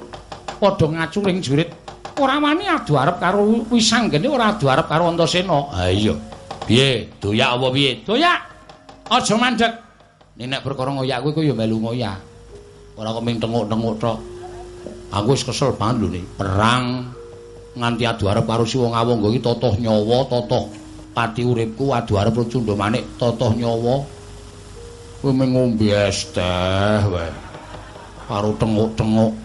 B: padha ngacuring jurit ora wani adu arep karo Wisanggeni ora adu arep karo Antasena.
A: Ha iya. Piye? Doyak apa piye?
B: Doyak. Aja mandeg.
A: Nek perkara ngoyak kuwi kok ya melu ngoyak. Ora kok ming tenguk-tenguk tok. Aku wis kesel banget lho. Perang nganti adu arep karo Siwa Ngawangga iki totoh nyawa, totoh pati uripku adu arep Cundha Manik totoh nyawa. Kowe mung ngombe es teh wae. Karo tenguk-tenguk.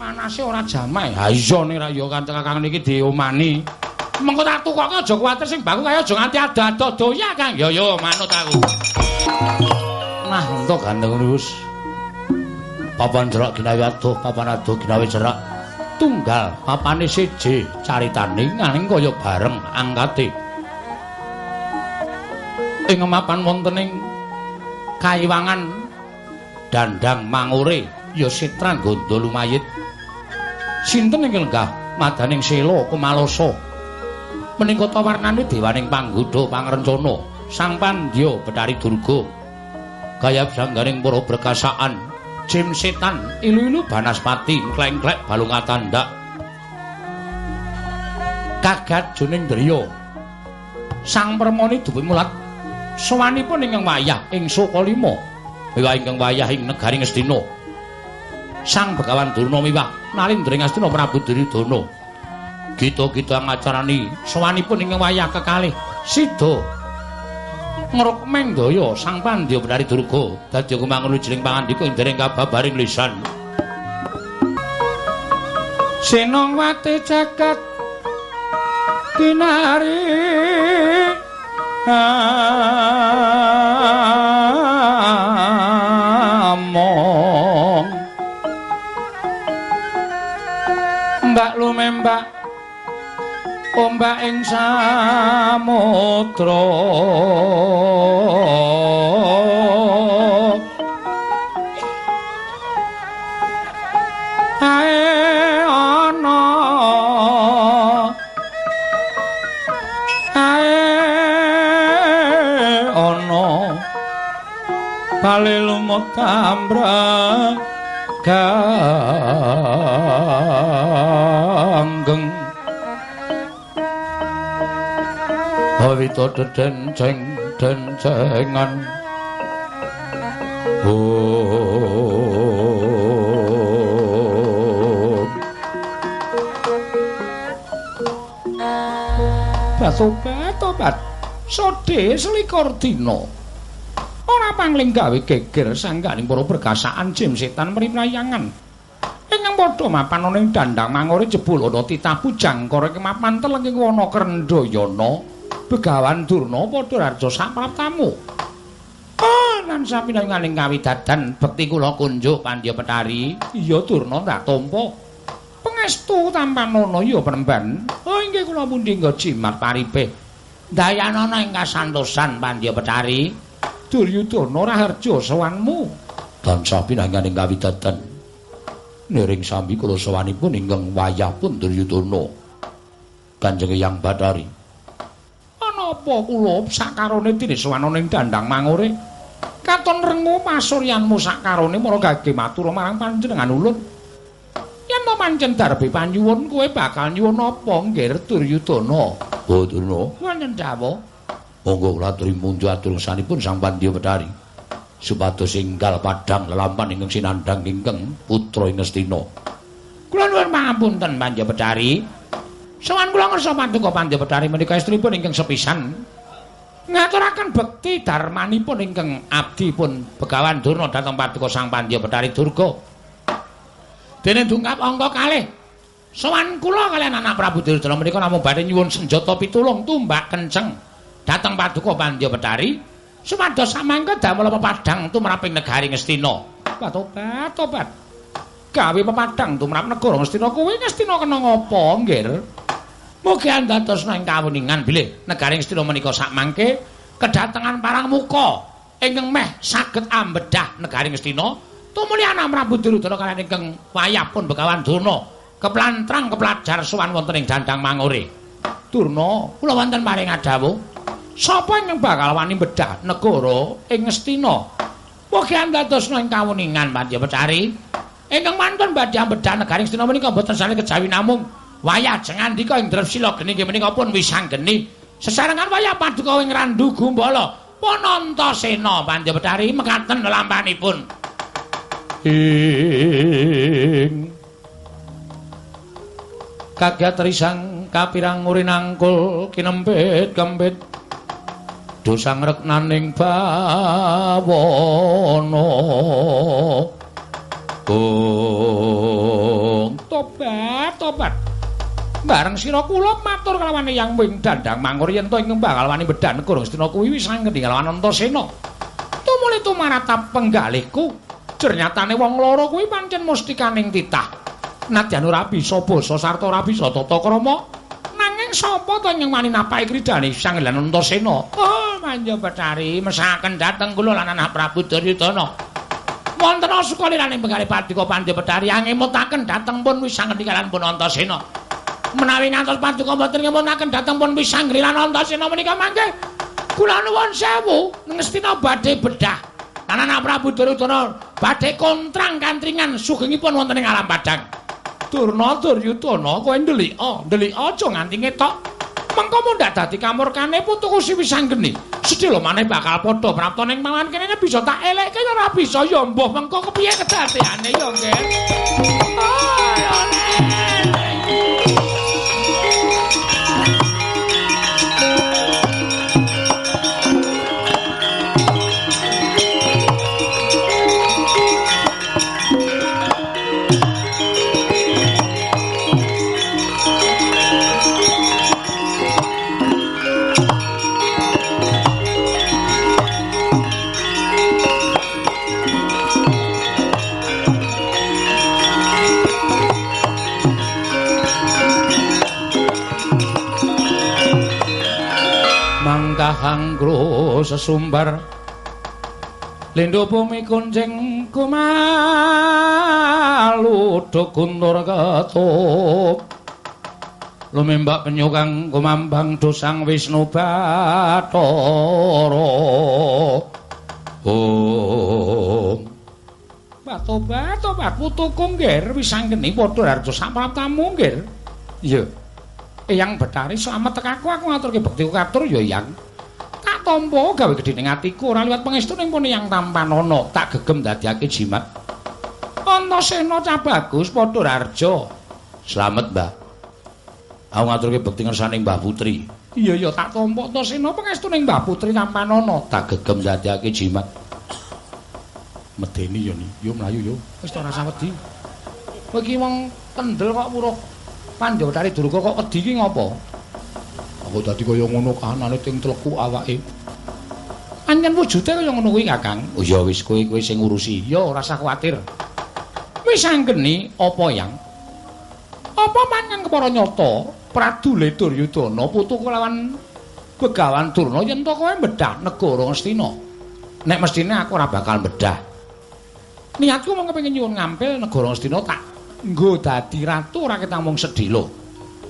B: Panase ora jamae.
A: Ha iya nek ra ya kakang niki diomani.
B: Mengko tak tukoke aja kuwatir sing baku kaya aja nganti ado-ado doyak, Kang.
A: Ya ya manut aku. Nah, entuk gandeng terus. Papan jerak ginawi adoh, papan adoh ginawi jerak. Tunggal papane siji caritane nganing kaya bareng angkate. Ing mapan wonten ing kayiwangan dandang mangure ya sitra gondo lumayit. Sinten ing lenggah madaning sela kumalosa. Menika ta warnane dewaning panggodha pangrencana Sang Pandya Betari Durga. Gayab sanggaring para berkasaan Jim setan ilu-ilu banaspati kleng-klek balung atandak. Kagat juning driya. Sang permoni duwe mulat sowanipun ingkang wayah ing Sokalima. Miwah ingkang wayah ing negari Ngastina. Sang Begawan Durna miwah nalindring Astina Prabu Duryudana. Gita-gita ngacarani sowanipun ingkang wayah kekalih sida ngruk mendaya Sang Pandya Betari Durga dadi kumangun jering pangandika ing dereng kababaring lisan.
B: Senongwati jagat kinari among Mbak lumembak ombak ing samudra. Ae bali lumut tambrang ganggeng.
A: Bawita dedenceng dencengan Oh
B: Batobat obat sode selikur dina ora pangling gawe geger sangganing para pergasaan jim setan mriprayangan ingkang padha mapan ana ing dandang mangore jebul ana titah bujang kore kemapan telenging wana krendayana begawan durna padha raja sapraptamu ah lan sapinanganing kawidadan bekti kula kunjuk pandya petari. Iya durna tak tampa. Pangestu tampanono ya penemban. Oh inggih kula pundi nggo jimat paripe dayanana ing kasantosan pandya petari Duryudana raharja sowanmu.
A: Tansah pinanganing kawidadan niring sami kula sawanipun ingkang wayah pun Duryudana Kanjeng Yang Bathari
B: ana apa kula sakarone dene sowan ning dandang mangure katon rengu pasuryanmu sakarone mara gage matur marang panjenengan ulun. Yen to pancen darbe panyuwun kowe bakal nyuwun apa nggih Duryudana
A: Oh Durna
B: wonten dawuh
A: monggo kula aturi munjuk atur sanipun Sang Pandya Bathari supados enggal padhang lelampahan ingkang sinandhang ingkang putra ing Astina
B: Kula nuwun pangapunten Pandya Bathari. Sawan kula ngersa paduka Pandya Bathari menika istripun ingkang sepisan ngaturaken bekti darmanipun ingkang abdi pun Begawan Durna dhateng paduka Sang Pandya Bathari Durga. Dene dungkap angka kalih. Sawan kula kalian anak Prabu Duryudana menika namung badhe nyuwun senjata pitulung tumbak kenceng dhateng paduka Pandya Bathari supados samangke damel pepadhang tumraping negari Ngastina. Tobat, tobat. gawe pepadhang tumrap negara Ngastina kowe Ngastina kena ngapa, Nggir? Mugi andhatosna ing kawuningan bilih negari Ngastina menika sakmangke kedatengan parang muka ingkang meh saged ambedah negari Ngastina tumuli anak Prabu Duryudana kaliyan ingkang wayahipun Begawan Durna keplantrang kepelajar sowan wonten ing dandang mangure. Durna, kula wonten paring dawuh, sapa ingkang bakal wani mbedah negara ing Ngastina? Mugi andhatosna ing kawuningan Pandya Becari. Ingkang mantun badhe ambedah negari Ngastina menika boten sale kejawi namung.
C: Wayah jengandika ing Dresila geni menika pun wisanggeni sesarengan wayah paduka ing Randu Gumbala. Panantasena Pandhawetari mekaten lampanipun.
B: Ing kagat risang kapirang urinangkul kinempit kempit dosang reknaning bawana Gung. Tobat tobat. Bareng sira kula matur kalawan yang wing dandang mangkur yen to ing bakal wani bedan negara. Astina kuwi wis sanget kalawan Antasena tumuli tumaratap penggalihku. Ternyatane wong loro kuwi pancen mustikaning titah. Nadyan ora bisa basa sarta ora bisa tata krama nanging sapa to nyang wani napake kridane Sang Hyang Antasena oh manja betari mesaken dhateng kula lan anak Prabu Duryudana. Wonten asukane lan penggalih paduka pandhe betari angemutaken dhateng pun wis kalan pun Antasena menawi ngantos paduka mboten ngemunaken dhateng pun Wisanggri lan Antasena menika mangke kula nuwun sewu ngestina badhe bedah. Lan anak Prabu Duryudana badhe kontrang kantringan sugengipun wonten ing alam padang Durna Duryudana kowe ndelika ndelika aja nganti ngetok. Mengko mundhak dadi kamurkane putuku si Wisanggeni sedhela maneh bakal padha prapta ning mawan kene bisa tak elekke ora bisa. Ya mbuh mengko kepiye kedadeane ya nggih kahangkro sesumbar Lendo bumi kuncing kumalu dokuntur ketup Lumembak penyukang kumambang dosang Wisnu Batoro Om. Batobat, tobat, putuku ngger, wisang geni, podo harjo sampap tamu. Iya. Eyang betari selamat tekaku. Aku ngatur ke bektiku katur ya yang. Tak tompo gawe gede ning atiku ora liwat pengestu ning pun yang tampanono tak gegem dadiake jimat. Antasena cah bagus padha rarjo. Slamet, Mbah. Aku ngatur ke bekti ngersane Mbah Putri. Iya ya tak tompo Antasena pengestu ning Mbah Putri tampanono tak gegem dadiake jimat. Medeni yo ni, yo mlayu yo. Wis ora rasa wedi. Kowe iki wong kendel kok muruh Pandhawatari Durga kok wedi ki ngopo? Aku dadi kaya ngono kanane ting teleku awake. Anjen wujude kaya ngono kuwi, Kakang. Oh ya wis kowe kowe sing ngurusi. Ya ora usah kuwatir. Wis anggeni apa yang? Apa mangan kepara nyata Pradule Duryudana putu kelawan Begawan Durna yen to kowe mbedah negara Ngastina. Nek mestine aku ora bakal mbedah. Niatku mung kepengin nyuwun ngampil negara Ngastina tak nggo dadi ratu ora ketang mung sedhela.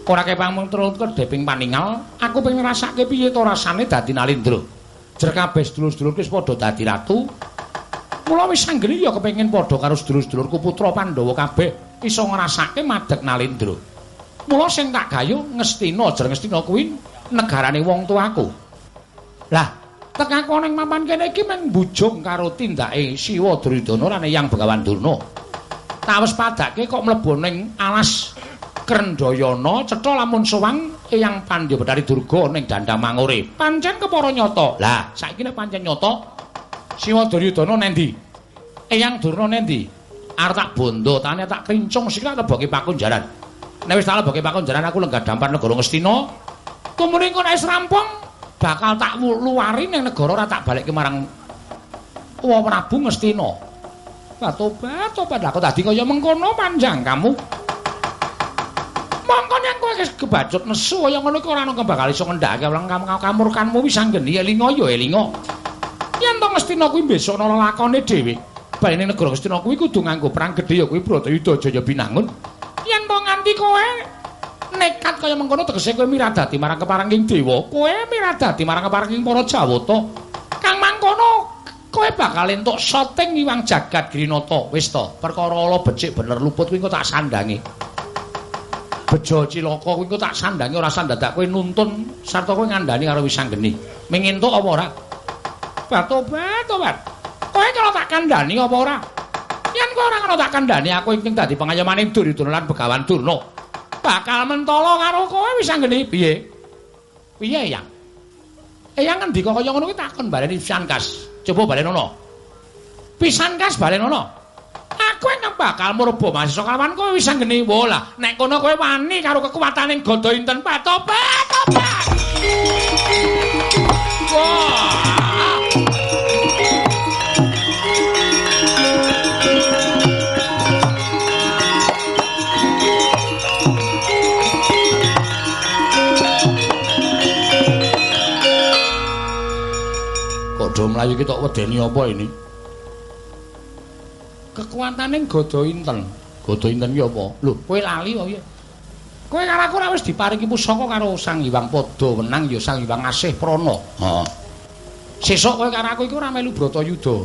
B: Ora kepang mung deping paningal, aku pengen ngrasake piye to rasane dadi nalindra. Jer kabeh sedulur-sedulurku wis padha dadi ratu. Mula wis sanggeni ya kepengin padha karo sedulur-sedulurku putra Pandhawa kabeh iso ngrasake madeg nalindra. Mula sing tak gayu Ngestina, jer Ngestina kuwi negarane wong tuaku. Lah, tekaku ning mapan kene iki mung bujung karo tindake Siwa Duryudana lan Yang Begawan Durna. tak wis padake kok mlebu ning alas Krendayana cetha lamun sowang Eyang Pandhawatari Durga ning Dandang Mangure. Pancen kepara nyata. Lah, saiki nek pancen nyata Siwa Duryudana nendi? Eyang Durna nendi? Arep tak bondo, tane tak krincung sikil leboke pakunjaran. Nek wis tak leboke pakunjaran aku lenggah dampar negara Ngastina. Kemudian kok wis rampung bakal tak luwari ning negara ora tak balikke marang Wong Prabu Ngastina. Lah tobat, tobat lah kok dadi kaya mengkono panjang kamu. Mongko yen kowe wis kebacut nesu kaya ngono iki ora ana bakal iso ngendhake wlang kamurkanmu wis anggeni elinga ya elinga. Yen to Ngastina kuwi besok ana lakone dhewe. Balene negara Ngastina kuwi kudu nganggo perang gedhe ya kuwi Bratayuda Jaya Binangun. Yen to nganti kowe nekat kaya mengkono tegese kowe miradati marang keparenging dewa, kowe miradati marang keparenging para Jawata. Kang mangkono kowe bakal entuk syuting Iwang Jagat Grinata. Wis to, perkara ala becik bener luput kuwi engko tak sandangi.
C: Bejo cilaka kuwi tak sandangi ora sandadak kowe nuntun sarta kowe ngandani karo Wisanggeni. Ming entuk apa ora? Batobat, tobat. Kowe kalau tak kandhani apa ora? Yen kowe ora ngono tak kandhani aku ing dadi pengayomane Duryudana lan Begawan Durna. Bakal mentolo karo kowe Wisanggeni piye? Piye, Yang? Eyang ngendika kaya ngono kuwi takon baleni Pisankas. Coba balenono. Pisankas balenono. Aku nek bakal murba mahasiswa kalawan kowe wis anggene wola. Nek kono kowe wani karo kekuwataning godo inten patobat. Tobat. Wah.
A: Kok do mlayu iki tok wedeni apa ini?
C: Kekuwataning godo inten.
A: Godo inten ki apa?
C: Lho, kowe lali kok ya. Kowe karo aku ora wis diparingi pusaka karo Sang Hyang Pada Wenang ya Sang Hyang Asih Prana.
A: Heeh.
C: Sesuk kowe karo aku iku ora melu Bratayuda.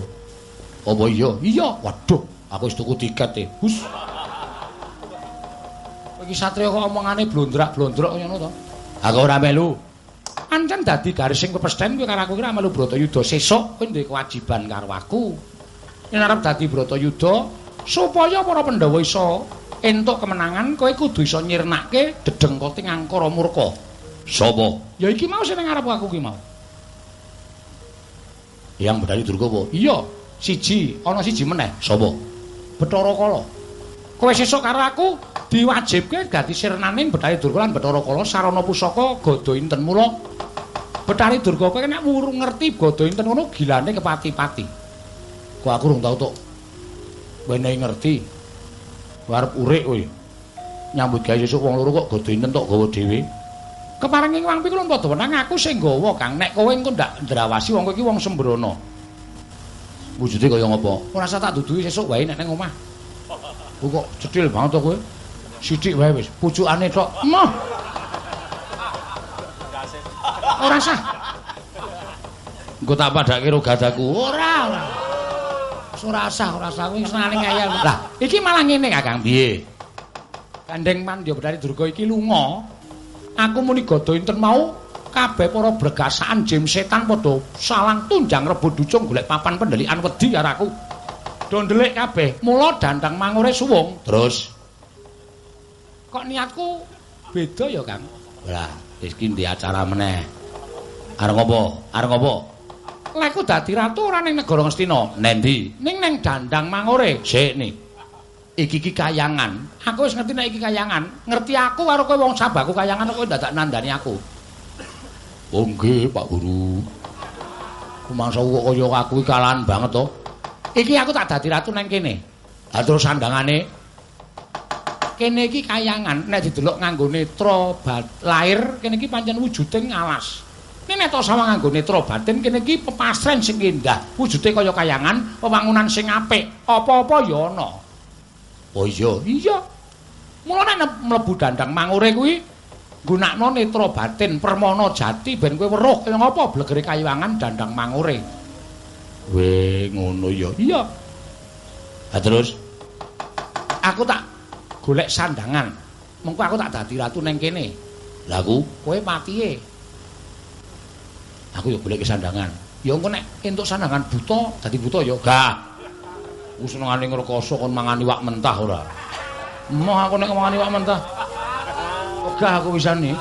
A: Apa iya?
C: Iya,
A: Waduh, aku wis tuku tiket e.
C: Hus. Kowe iki satria kok omongane blondrak-blondrok ngono to.
A: Aku ora melu.
C: Ancen dadi garis sing kepesten kowe karo aku iki ora melu Bratayuda. Sesuk kowe duwe kewajiban karo aku. Yen arep dadi Bratayuda supaya para Pandhawa iso entuk kemenangan, kowe kudu iso nyirnake dedengkoting angkara murka.
A: Sapa?
C: Ya iki mau sing ngarep aku ki mau.
A: Yang Bedari Durga
C: Iya, siji, ana siji meneh.
A: Sapa?
C: Bathara Kala. Kowe sesuk karo aku diwajibke dadi sirnaning Bathari Durga lan Bathara Kala sarana pusaka gada inten mula. Bathari Durga kowe nek wurung ngerti gada inten ngono gilane kepati-pati.
A: Kok aku rung tau tok.
C: Wenehi ngerti. Arep urip kowe.
A: Nyambut gawe sesuk wong loro kok godo inten tok gawa dhewe.
C: Keparengi wong pikulun padha wenang aku sing gawa Kang. Nek kowe engko ndak ndrawasi wong kowe iki wong sembrono.
A: Wujude kaya ngapa?
C: Ora usah tak duduhi sesuk wae nek nang omah. Kok cethil banget to kowe. Sithik wae wis, pucukane tok. Emoh. Ora usah.
A: Engko tak padhake ro gadaku.
C: Ora, ora. Ora usah, ora usah kowe senane ngayal. Lah, iki malah ngene Kakang.
A: Piye?
C: Gandeng Mandya Betari Durga iki lunga. Aku muni gada inten mau kabeh para bregasaan jim setan padha salang tunjang rebut ducung golek papan pendelikan wedi karo aku. Do ndelik kabeh. Mula dandang mangure suwung.
A: Terus
C: Kok niatku beda ya, Kang?
A: lah wis ki ndi acara meneh. Arep ngopo? Arep ngopo?
C: Lek ku dadi ratu ora ning negara Ngastina.
A: Nendi?
C: Ning ning dandang mangure.
A: Sik ni.
C: Iki ki kayangan. Aku wis ngerti nek iki kayangan. Ngerti aku karo kowe wong sabaku kayangan kowe dadak nandani aku.
A: Oh nggih, Pak Guru.
C: Kumangsa kok kaya aku iki kalahan banget to. Iki aku tak dadi ratu nang kene.
A: Lah terus sandangane
C: Kene iki kayangan nek didelok nganggo netra lahir kene iki pancen wujuding alas. Nek sama nganggo netra batin kene iki pepastren sing indah. Wujude kaya kayangan, pewangunan sing apik. Apa-apa ya ana.
A: Oh iya.
C: Iya. Mula nek mlebu dandang mangure kuwi gunakno netra batin permana jati ben kowe weruh kaya ngapa blegere kayangan dandang mangure.
A: Weh, ngono ya.
C: Iya.
A: Lah terus
C: Aku tak golek sandangan. Mengko aku tak dadi ratu neng kene.
A: lah aku
C: Kowe patihe. Aku ya golek sandangan. Ya engko nek entuk sandangan buta, dadi buta ya gah. Ku senengane ngrekoso kon mangan iwak mentah ora. Emoh aku nek mangan iwak mentah. Gah aku wisane.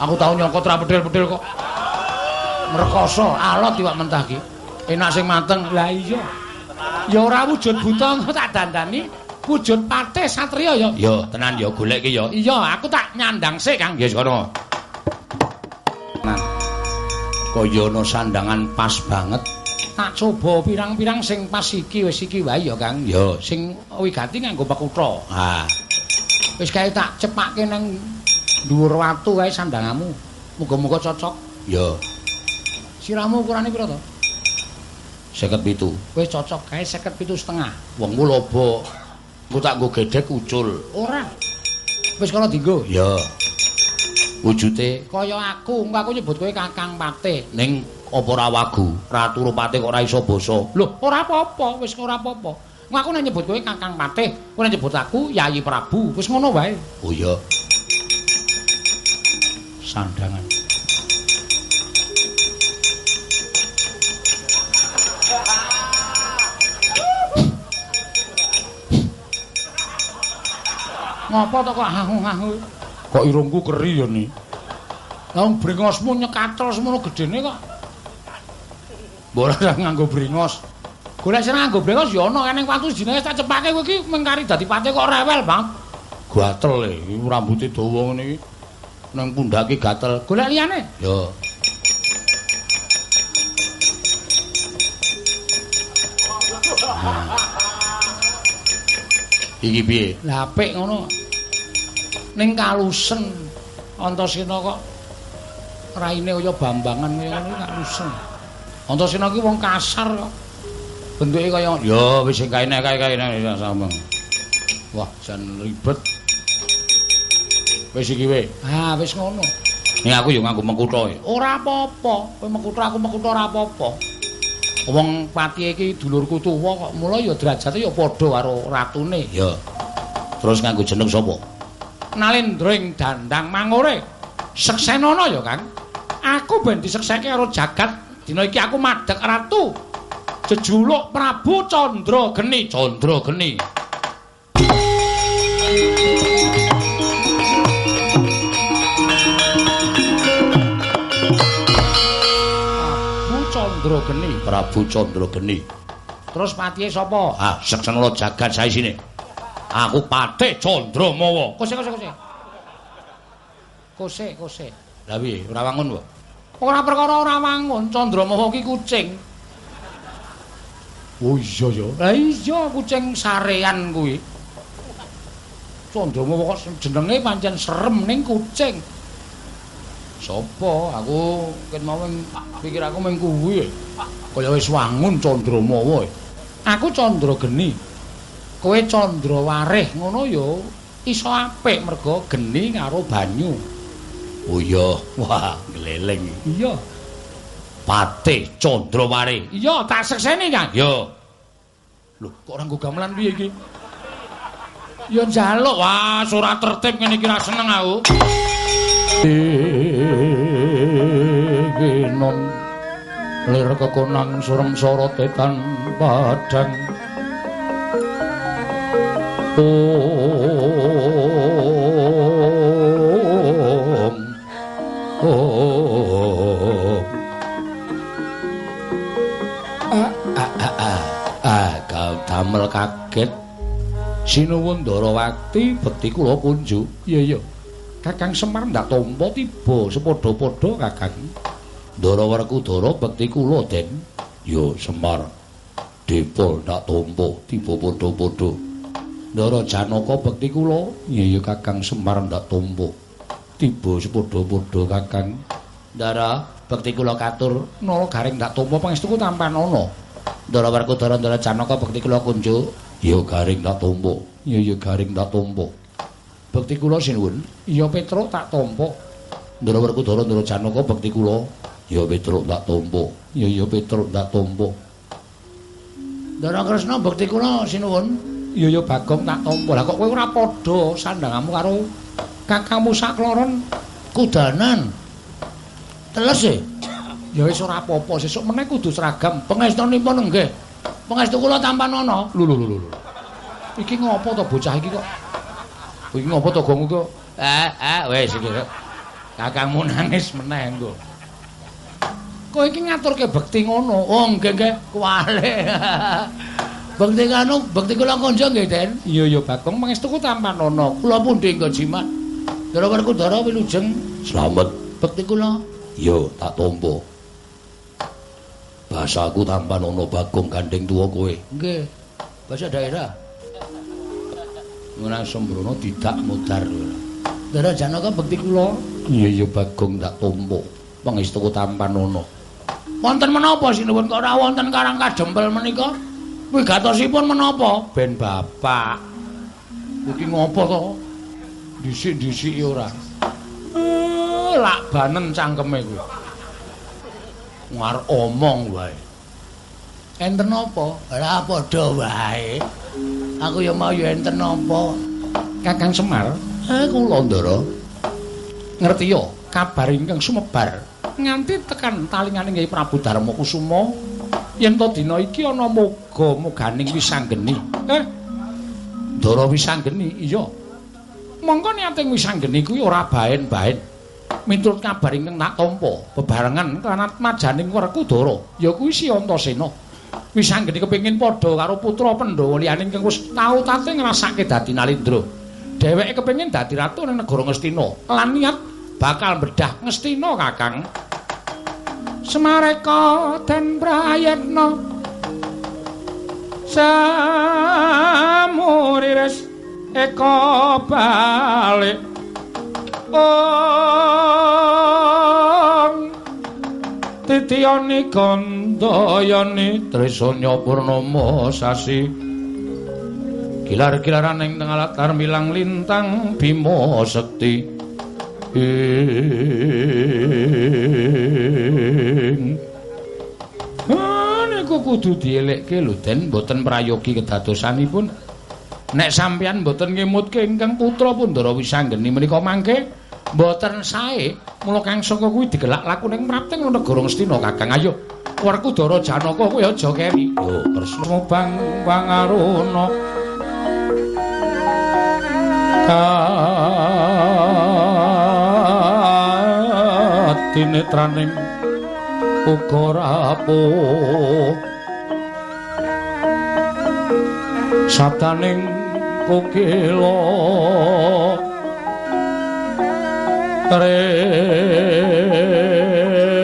C: Aku tau nyokot ra pedhil-pedhil kok. Ngrekoso alot iwak mentah ki. Enak sing mateng. Lah iya. Ya ora wujud buta engko tak dandani wujud patih satriya ya.
A: ya tenan ya golek ki ya.
C: Iya, aku tak nyandang sik, Kang.
A: Nggih sekono.
C: Nah,
A: Kaya ana sandangan pas banget.
C: tak coba pirang-pirang sing pas iki wis iki wae ya, Kang.
A: Ya.
C: Sing wigati nganggo pakutha.
A: Ah,
C: Wis kae tak cepakke nang dhuwur watu wae sandangamu. Muga-muga cocok.
A: ya
C: Siramu ukurane pira to?
A: 57.
C: Wis cocok kae 57 setengah.
A: Wong mu lobo. Ku tak nggo gedhek ucul.
C: Ora. Wis kana dienggo.
A: Ya. Wujude
C: Kaya aku, engko aku nyebut kowe Kakang Patih.
A: ning apa ora wagu? Ratu Rupate kok ora iso basa.
C: Lho, ora apa-apa, wis ora apa-apa. Engko aku nek nyebut kowe Kakang Patih, kowe nyebut aku Yayi Prabu, wis ngono wae.
A: Oh iya.
B: sandangan. Ngapa to kok ahu-ahu? Kok irungku keri ya ni? Lah wong brengosmu nyekatol semono gedene kok. Mbok ora nganggo brengos. Golek sing nganggo brengos ya ana kene watu jenenge tak cepake kowe iki mengkari dadi pate kok rewel, Bang. Gatel e, rambuté dawa ngene iki. Nang pundake gatel. Golek liyane? Ya. Iki piye? Lah apik ngono. Ning kalusen Antasena kok raine kaya bambangan kaya ngono kalusen. Antasena ki wong kasar kok. Bentuke kaya ya wis sing kae kae sama. Wah, jan ribet. Wis iki we. Ah, wis ngono. Ning aku yo nganggo mengkutho. Ora apa-apa. Kowe mengkutho aku mengkutho ora apa-apa. Wong pati iki dulurku tuwa kok mula ya derajate ya padha karo ratune. Ya. Terus nganggo jeneng sapa? Nalendring Dandang Mangore. Seksenana ya, Kang. Aku ben disekseke karo jagat. Dina iki aku madhek ratu. Jejuluk Prabu Candra Geni. Candra Geni. Candra Geni. Prabu Candra Geni. Terus patihe sapa? Ah, Seksenala jagat sae sini. Aku Patih Candra Mawa. Kose kose kose. Kose kose. Lah piye? Ora wangun, Pak? Ora perkara ora wangun, Candra Mawa ki kucing. Oh iya ya. Lah iya kucing sarean kuwi. Candra Mawa kok jenenge pancen serem ning kucing. Sopo? Aku ket mau pikir aku mung kuwi. Kaya wis wangun Candramawa. Aku Candra Geni. Kowe Candra Warih ngono ya iso apik mergo geni karo banyu. Oh iya, wah gleleng. Iya. Patih Candra Warih. Iya, tak sekseni, Kang. Yo. Lho, kok ora nggo gamelan piye iki? Ya njaluk, wah surat tertib ngene iki ra seneng aku. Ginon lir kekonang surem sorotetan padang Sinuwun Darawati bekti kula kunjuk iya iya Kakang Semar ndak tampa tiba sepadha-padha Kakang. Ndara Werkudara bekti kula, Den. Yo Semar. Depol ndak tampa tiba padha-padha. Ndara Janaka bekti kula. Iya ya Kakang Semar ndak tampa tiba sepadha-padha Kakang. Ndara bekti kula katur nala garing ndak tampa pangestuku tampan ana. Ndara Werkudara Ndara Janaka bekti kula kunjuk. Yo garing ndak tampa. Iya ya garing ndak tampa. Bekti kula sinuwun. Iya Petruk tak tampa. Ndara Werkudara Ndara Janaka bekti kula. Ya Petruk tak tampa. Ya ya Petruk tak tampa. Ndara Kresna bekti kula sinuwun. Ya Bagong tak tampa. Lah kok kowe ora padha sandangamu karo kakangmu sakloron kudanan. Teles e. Ya wis ora apa-apa, sesuk meneh kudu seragam. Pangestunipun nggih. Pangestu kula tampan ana. Lho lho lho lho. Iki ngopo to bocah iki kok? Iki ngopo to gongmu kok? Eh, eh, wis iki. Kakangmu nangis meneh engko. Kowe iki ngaturke bekti ngono. Oh, nggih nggih, kuwale. bekti kanu, bekti kula konjo nggih, Den. Iya ya, Bagong pangestuku tampan ana. Kula pundi engko jimat. Dara Werkudara wilujeng. Slamet. Bekti kula. Yo, tak tampa. Basaku tampan ana Bagong gandeng tuwa kowe. Nggih. Basa daerah. Nang sembrono tidak mudar. Dara Janaka bekti kula. Iya ya Bagong tak tampa. Pangestuku tampan ana. Wonten menapa sinuwun kok ora wonten karang kadempel menika? Wigatosipun menapa? Ben bapak. Iki ngopo to? Disik-disiki ora. Eh, lak banen cangkeme kuwi. Ngar omong wae. Enten apa? Ora padha wae. Aku ya mau ya enten apa? Kakang Semar, eh kula Ndara. Ngerti ya? kabar ingkang sumebar nganti tekan talingane Kyai Prabu Darma Kusuma yen to dina iki ana muga muganing wisanggeni. Eh? Dara wisanggeni iya. Mongko niating wisanggeni kuwi ora baen-baen. Miturut kabar ingkang tak tampa bebarengan kanat majaning Werkudara ya kuwi si Antasena. Wisanggeni kepengin padha karo putra Pandhawa liyane ingkang wis tau tate ngrasake dadi Nalindra. Dheweke kepengin dadi ratu ning negara Ngastina. Lan niat bakal bedah Ngastina Kakang Semareka den prayetna Samuriris eka balik. Om. Titiyani gandayani Trisanya Purnama sasi. Gilar-gilaran ing tengah latar milang lintang Bima Sekti ing. Niku kudu dielekke lho Den. Mboten prayogi kedadosanipun. Nek sampeyan mboten ngemutke ingkang putra Pundara Wisanggeni menika mangke mboten sae mula Kang Saka kuwi digelak laku ning mrapting negara Ngastina Kakang. Ayo Werkudara Janaka kuwi aja keri. Lho tresna bang pangaruna tinetraning uga rapuh sataning kukila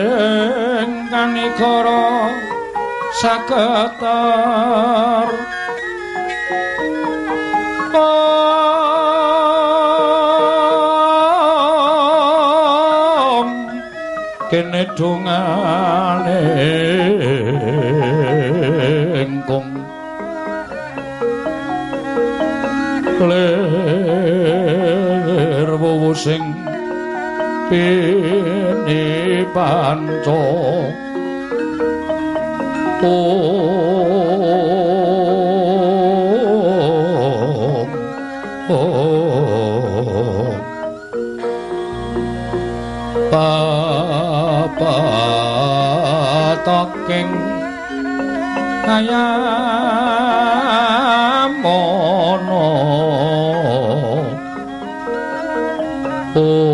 B: ring kanikara saketar kene dongane engkong ler wuwu sing pini panco toking ayamono om om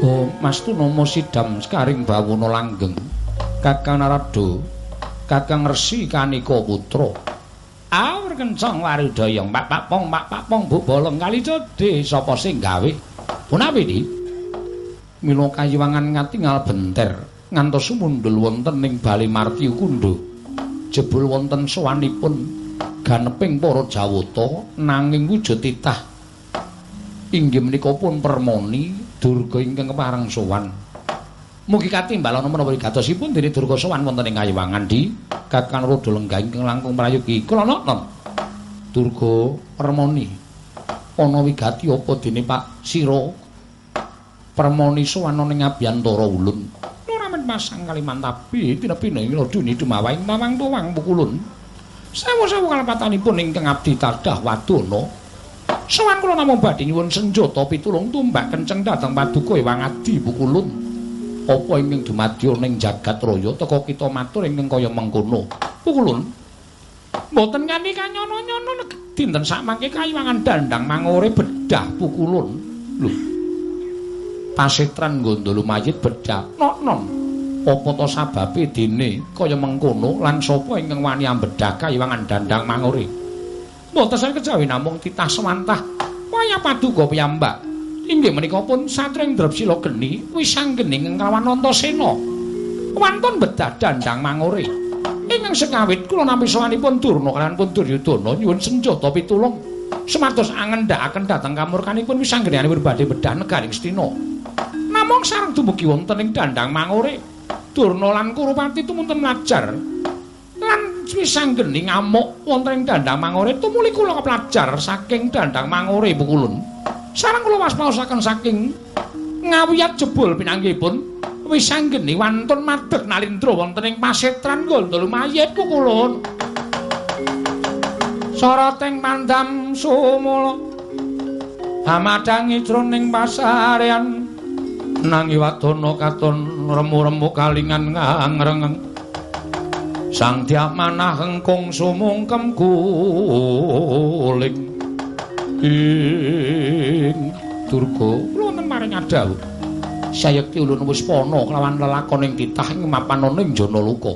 B: Oh, Mas Tunomo Sidam Skaring Bawono Langgeng Kakang Narado Kakang Resi Kanika Putra Kencang warudaya Pak Pak Pong Pak Pak Pong Bu Bolong. Kali cede sapa sing gawe? Punapi di. Mila kayiwangan ngatingal benter. Ngantos sumundul wonten ing Bali Martiu Kundo. Jebul wonten sowanipun ganeping para Jawata nanging wujud titah. Inggih menika pun permoni durga ingkang kepareng sowan. Mugi katimbal ana menapa gatosipun dene durga sowan wonten ing kayiwangan di. Kakang rodo lenggah ingkang langkung prayogi kula nonton durga permoni. Ana wigati apa dene Pak? Sira permoni sowan ning abiyantara ulun. Ora men pasang kalimantabi tinepine? Ing duni dumawaing mamang tuwang pukulun sewu-sewu kalepatanipun ingkang abdi tadah wadana. Sowan kula namung badhe nyuwun senjata pitulung tumbak kenceng dhateng paduka Ewang Adi pukulun apa ingkang dumadya ning jagat raya teka kita matur ingkang kaya mengkono. Pukulun mboten kanthi kanyono-nyono dinten sakmangke kayiwangan dandang mangore bedah pukulun. Lho pasitran gondolo mayit bedah. Non. Apa to sababe dene? Kaya mengkono lan sapa ingkang wani ambedah kayiwangan dandang mangore? Mboten saged kejawi namung titah semantah. Waya paduka piyambak. Inggih menika pun satring drepsila geni wisanggeni nglawan Antasena. Wonten bedah dandang mangore ingkang sekawit kula nampi sawanipun Durna kaliyan pun Duryudana nyuwun senjata pitulung. Sematos angendhakaken dhateng kamurkanipun wisanggenianipun badhe bedah negaring Stina namung sareng dumugi wonten ing dandang mangore Durna lan Kurupati tumunten ngajar lan wisanggeni ngamuk wonten ing dandang mangore tumuli kula keplajar saking dandang mangore pukulun sareng kula waspaosaken saking ngawiyat jebul pinanggihipun wisanggeni wantun madeg nalindra wonten ing pasetran gondol mayit pukulun soroteng mandam sumula hamadangi jroning pasarean. Nangi wadana katon remu-remu kalingan ngangreng sang tiap manah engkung sumungkem guling. Ing durga. Wonten maring adawu sayekti ulun wis pono kelawan lelakon ing titah ing mapan ing jana luka.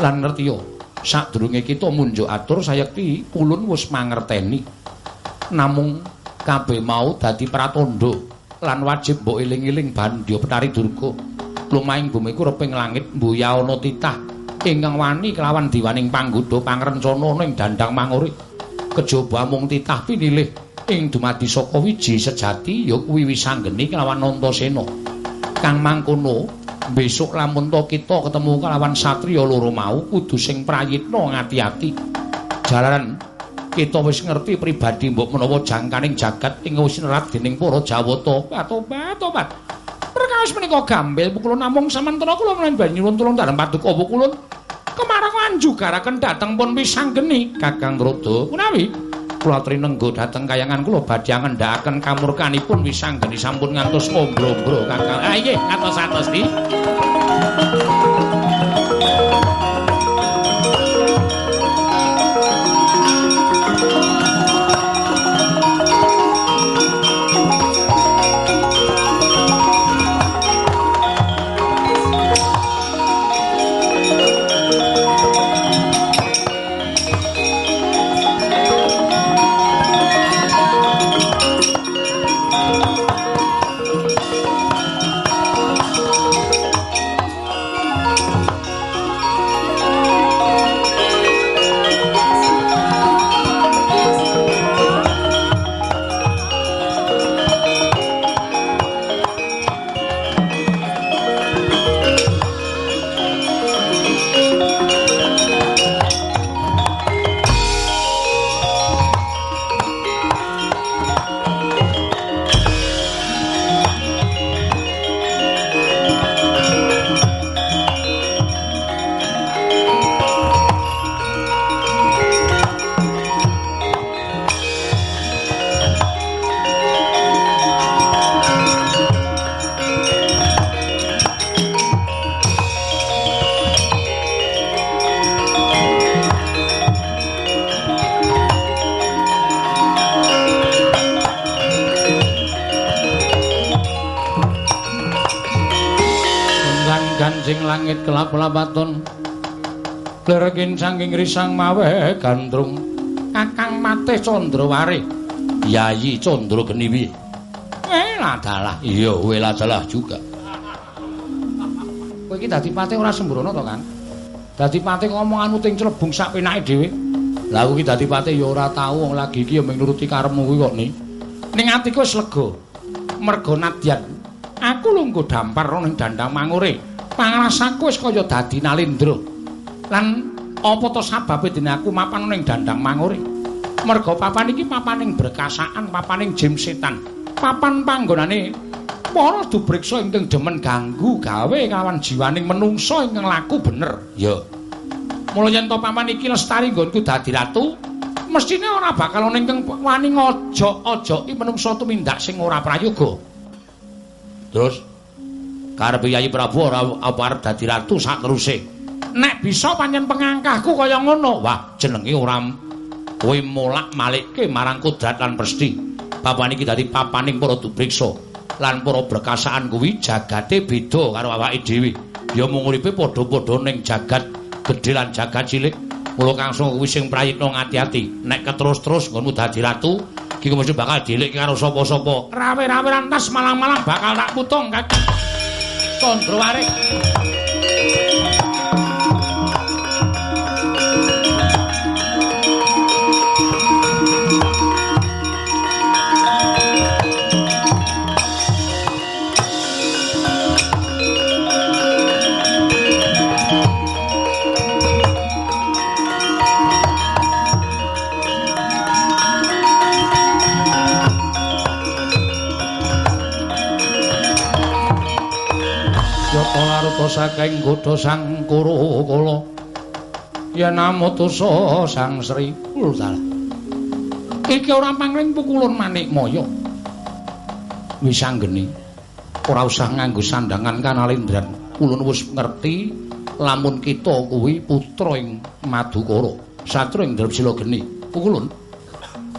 B: Lan ngertiya sadurunge kita munjuk atur sayekti ulun wis mangerteni. Namung kabeh mau dadi pratandha lan wajib mbok eling-eling bandya petari durga. Lumahing bumi ku reping langit mbuya ana titah. Ingkang wani kelawan diwaning panggodha pangrencana ning dandang manguri kejaba mung titah pinilih ing dumadi saka wiji sejati ya kuwi wisanggeni kelawan Antasena kang mangkono besok lamun to kita ketemu kelawan satriya loro mau kudu sing prayitna ngati-ati jalaran kita wis ngerti pribadi mbok menawa jangkaning jagat ing wis nerat dening para Jawata. Tobat, tobat. Perkawis menika gambel kula namung samantara kula menawi banyuwun tulung dalem paduka apa kula kemarang anjugaraken dhateng pun wisanggeni Kakang Rodo. Kunawi kula trinenggo dhateng kayangan kula badhe ngendhakaken kamurkanipun wisanggeni sampun ngantos ngombro-ombro Kakang. Ah nggih, atos-atos iki. Kelap-kelapaton klerekin saking risang mawe gandrung. Kakang mate condrawari yayi condro geniwi eh ladalah. Iya we ladalah juga. Kowe iki dadi pate ora sembrono to kan dadi pate ngomonganmu ting celebung sak penake dhewe. Lha kuwi dadi pate ya ora tau wong lagi iki ya mung nuruti karepmu kuwi kok ni. Ning atiku wis lega mergo nadyan. Aku lungguh dampar ning dandang mangure pangrasaku wis kaya dadi nalindra. Lan apa to sababe dene aku mapan ning dandang mangure? Merga papan iki papaning berkasaan, papaning jim setan. Papan panggonane para dubriksa ingkang demen ganggu gawe kawan jiwaning menungsa ingkang laku bener. Ya. Mula yen to papan iki lestari nggonku dadi ratu, mestine ora bakal ana ingkang wani ngojok-ojoki menungsa tumindak sing ora prayoga. Terus karepe Yayi Prabu ora apa arep dadi ratu sak teruse. Nek bisa pancen pengangkahku kaya ngono, wah jenenge ora kowe molak malikke marang kodrat lan presti. Bapak niki dadi papaning para dubriksa lan para berkasaan kuwi jagate beda karo awake dhewe. Ya mung uripe padha-padha ning jagat gedhe lan jagat cilik. Mula kangsung kuwi sing prayitna ngati-ati. Nek keterus-terus nggonmu dadi ratu, iki mesti bakal dilik karo sapa-sapa. Rawe-rawe lantas malang-malang bakal tak putung, Kakang. Condrowaring. Saking godha sang kura kala yen amutusa sang sri salah. Iki ora pangling pukulun manik moyo. Wis anggeni. Ora usah nganggo sandangan kanalindran. Kulun wis ngerti lamun kita kuwi putra ing Madukara. Satru ing Drepsila geni. Pukulun.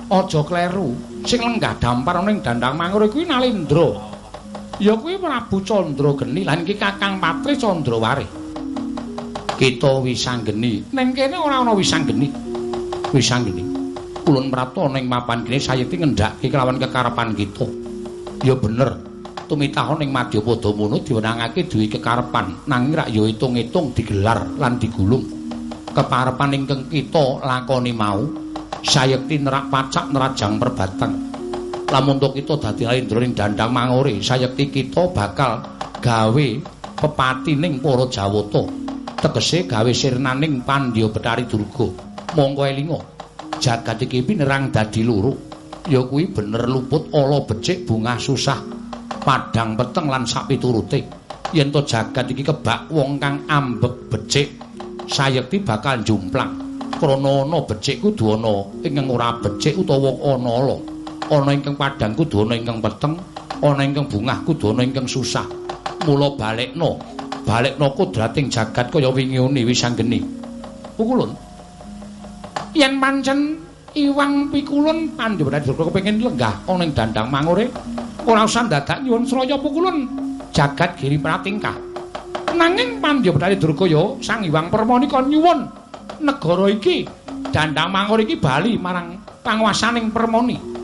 B: Aja kleru. Sing lenggah dampar ning dandang mangur kuwi Nalindra. Ya kuwi Prabu Candra geni lan iki Kakang Patri Candrawari. Kita wis anggeni. Ning kene ora ana wis anggeni. Wis anggeni. Kulun prapta ning mapan kene sayekti ngendhake kelawan kekarepan kita. Ya bener. Tumitah ning Madyapada mono diwenangake duwe kekarepan, nanging rak ya itung-itung digelar lan digulung. Keparepan ingkang kita lakoni mau sayekti nerak pacak nerajang perbatang. Lamun to kita dadi lindroning dandang mangore, sayekti kita bakal gawe pepatining para Jawata. Tegese gawe sirnaning Pandya Betari Durga. Monggo elinga. Jagat iki pinerang dadi loro. Ya kuwi bener luput ala becik bungah susah. Padang peteng lan sapiturute. Yen to jagat iki kebak wong kang ambek becik, sayekti bakal jumplang. Krana ana becik kudu ana ingkang ora becik utawa ana ala. Ana ingkang padang kudu ana ingkang peteng, ana ingkang bungah kudu ana ingkang susah. Mula balekno, balekno kodrating jagat kaya wingi uni wis anggeni. Pukulun. Yen pancen Iwang Pikulun panjenengan durga kepengin lenggah ana ing dandang mangure, ora usah dadak nyuwun sraya Pukulun jagat giri pratingkah. Nanging panjenengan durga ya Sang Iwang Permoni kon nyuwun negara iki dandang mangure iki bali marang panguwasaning Permoni.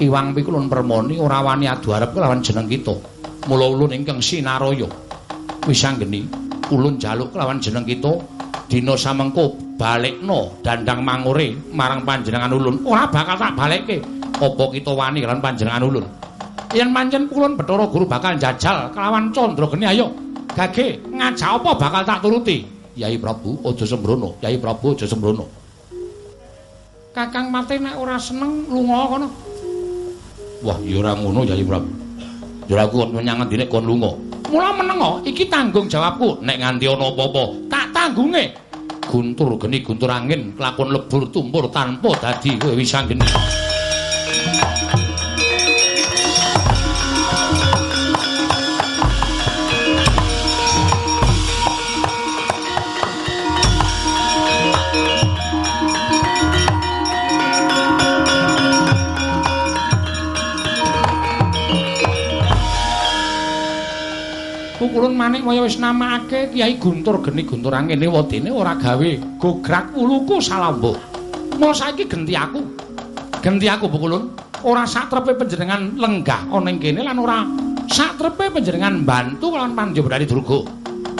B: Iwang Pikulun Permoni ora wani adu arep kelawan jeneng kita. Mula ulun ingkang sinaraya. Wis anggeni ulun jaluk kelawan jeneng kita. Dina samengko balekno dandang mangure marang panjenengan ulun. Ora bakal tak balekke. Apa kita wani lan panjenengan ulun? Yen pancen kulon Bathara Guru bakal jajal kelawan Candrageni ayo. Gage ngajak apa bakal tak turuti? Yai Prabu aja sembrono Yai Prabu aja sembrono. Kakang Mate nek ora seneng lunga kono Wah ya ora ngono Yai Prabu. Ya aku menyang ngendine kon lunga? Mula menengo iki tanggung jawabku. Nek nganti ana apa-apa tak tanggunge guntur geni guntur angin kelakon lebur tumpur tanpa dadi kowe wis Pukulun manik kaya wis namakake Kyai Guntur geni guntur angin wadene ora gawe gograk uluku salambo. Mula saiki genti aku. Genti aku Pukulun. Ora satrepe panjenengan lenggah ana ing kene lan ora satrepe panjenengan bantu kelawan Panjabari Durga.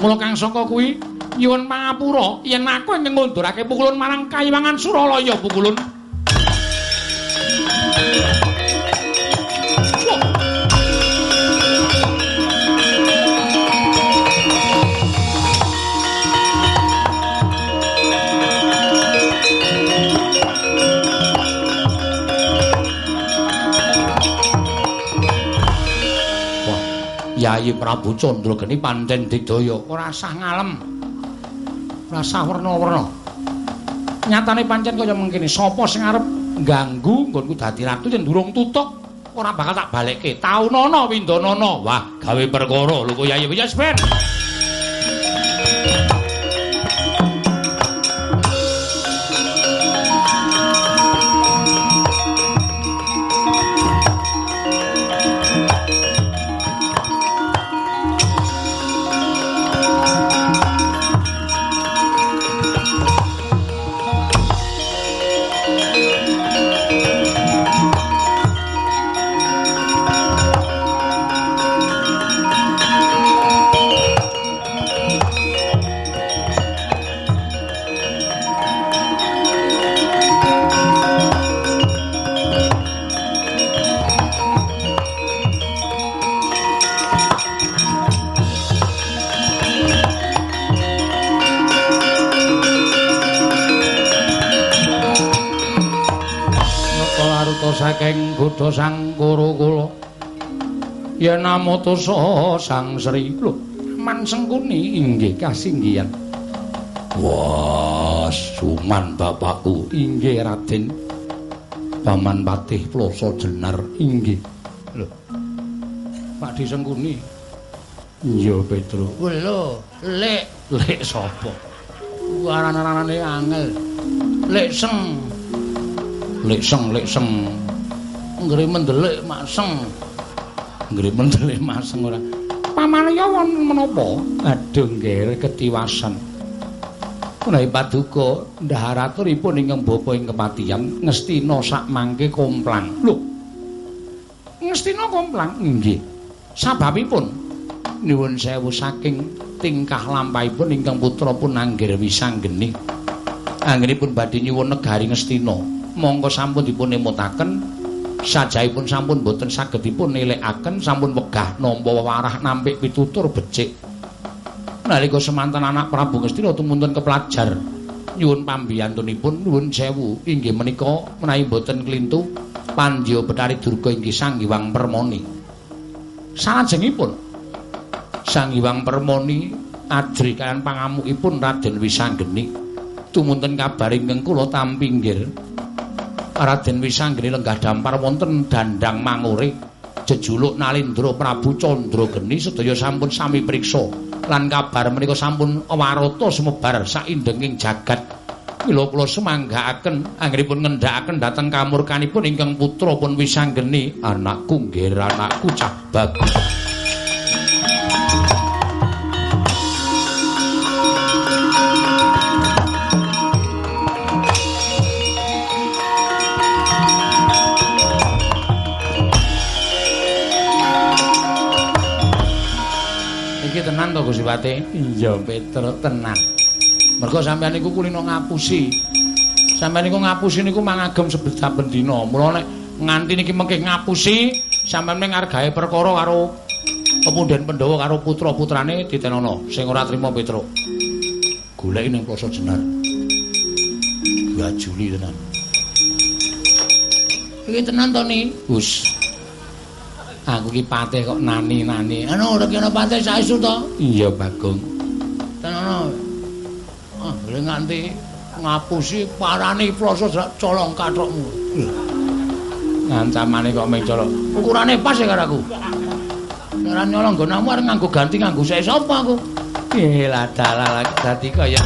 B: Mula kang sangka kuwi nyuwun pangapura yen aku ing ngundurake Pukulun marang Kayiwangan Suralaya Pukulun. Yayi Prabu Candrageni pancen digdaya ora sah ngalem. Ora sah werna-werna. Nyatane pancen kaya mengkene sapa sing arep ganggu nggonku dadi ratu yen durung tutuk ora bakal tak balekke. Taunana windanana. Wah, gawe perkara lho kok Yayi wis ben. Saking Buddha Sang Kurukula. Yen namutusa Sang Sri lho, man sengkuni inggih kasinggihan.
A: Wah, suman bapakku.
B: Inggih, Raden. Paman Patih Ploso Jenar. Inggih. Lho. Pak Disengkuni. Iya, Petro.
C: Lho, Lek,
B: Lek sapa?
C: aran-arane angel. Lek seng.
B: Lek seng, lek seng.
C: Nggre mendelik maseng.
B: Nggre mendelik maseng ora. Pamane ya wonten menapa? Aduh, nggih, ketiwasan. Menawi paduka ndaharaturipun ingkang bapa ing kematian ngestina sak mangke komplang. Lho. Ngestina komplang? Nggih. Sababipun nyuwun sewu saking tingkah lampahipun ingkang putra pun anggir wisanggeni. Anggenipun badhe nyuwun negari ngestina. Monggo sampun dipun emutaken sajaipun sampun boten saged dipun nilekaken sampun wegah nampa warah nampik pitutur becik. nalika semanten anak Prabu Ngastina tumuntun kepelajar nyuwun pambiyantunipun nuwun sewu. Inggih menika menawi boten klintu Pandya Betari Durga inggih Sang Hyang Permoni. Salajengipun Sang Hyang Permoni ajri kaliyan pangamukipun Raden Wisanggeni tumuntun kabar ingkang kula tampinggir Raden Wisanggeni lenggah dampar wonten dandang mangure jejuluk Nalindra Prabu Candra Geni sedaya sampun sami priksa lan kabar menika sampun warata sumebar saindenging jagat. Mila kula semanggaaken anggenipun ngendhakaken dhateng kamurkanipun ingkang putra pun wisanggeni anakku nggih anakku cah bagus. Iki tenan to Gusti Pati? Iya, Petro, tenan. Mergo sampeyan niku kulino ngapusi. Sampeyan niku ngapusi niku mangagem saben dina. Mula nek nganti niki mengke ngapusi, sampeyan ning ngargahe perkara karo pemunden Pandhawa karo putra-putrane ditenono sing ora trima Petro. Goleki ning Plasa Jenar. Ya Juli tenan.
C: Iki tenan to ni?
B: Gus. Aku ki patih kok nani-nani.
C: Anu ora kena patih saestu to?
B: Iya, Bagong.
C: Tenan. Ah, lha nganti ngapusi parani Plasa colong kathokmu.
B: Ngancamane kok mung colok.
C: Ukurane pas ya karo aku. Ora nyolong nggonamu arep nganggo ganti nganggo saya sapa aku?
B: Eh, lah dalah dadi kaya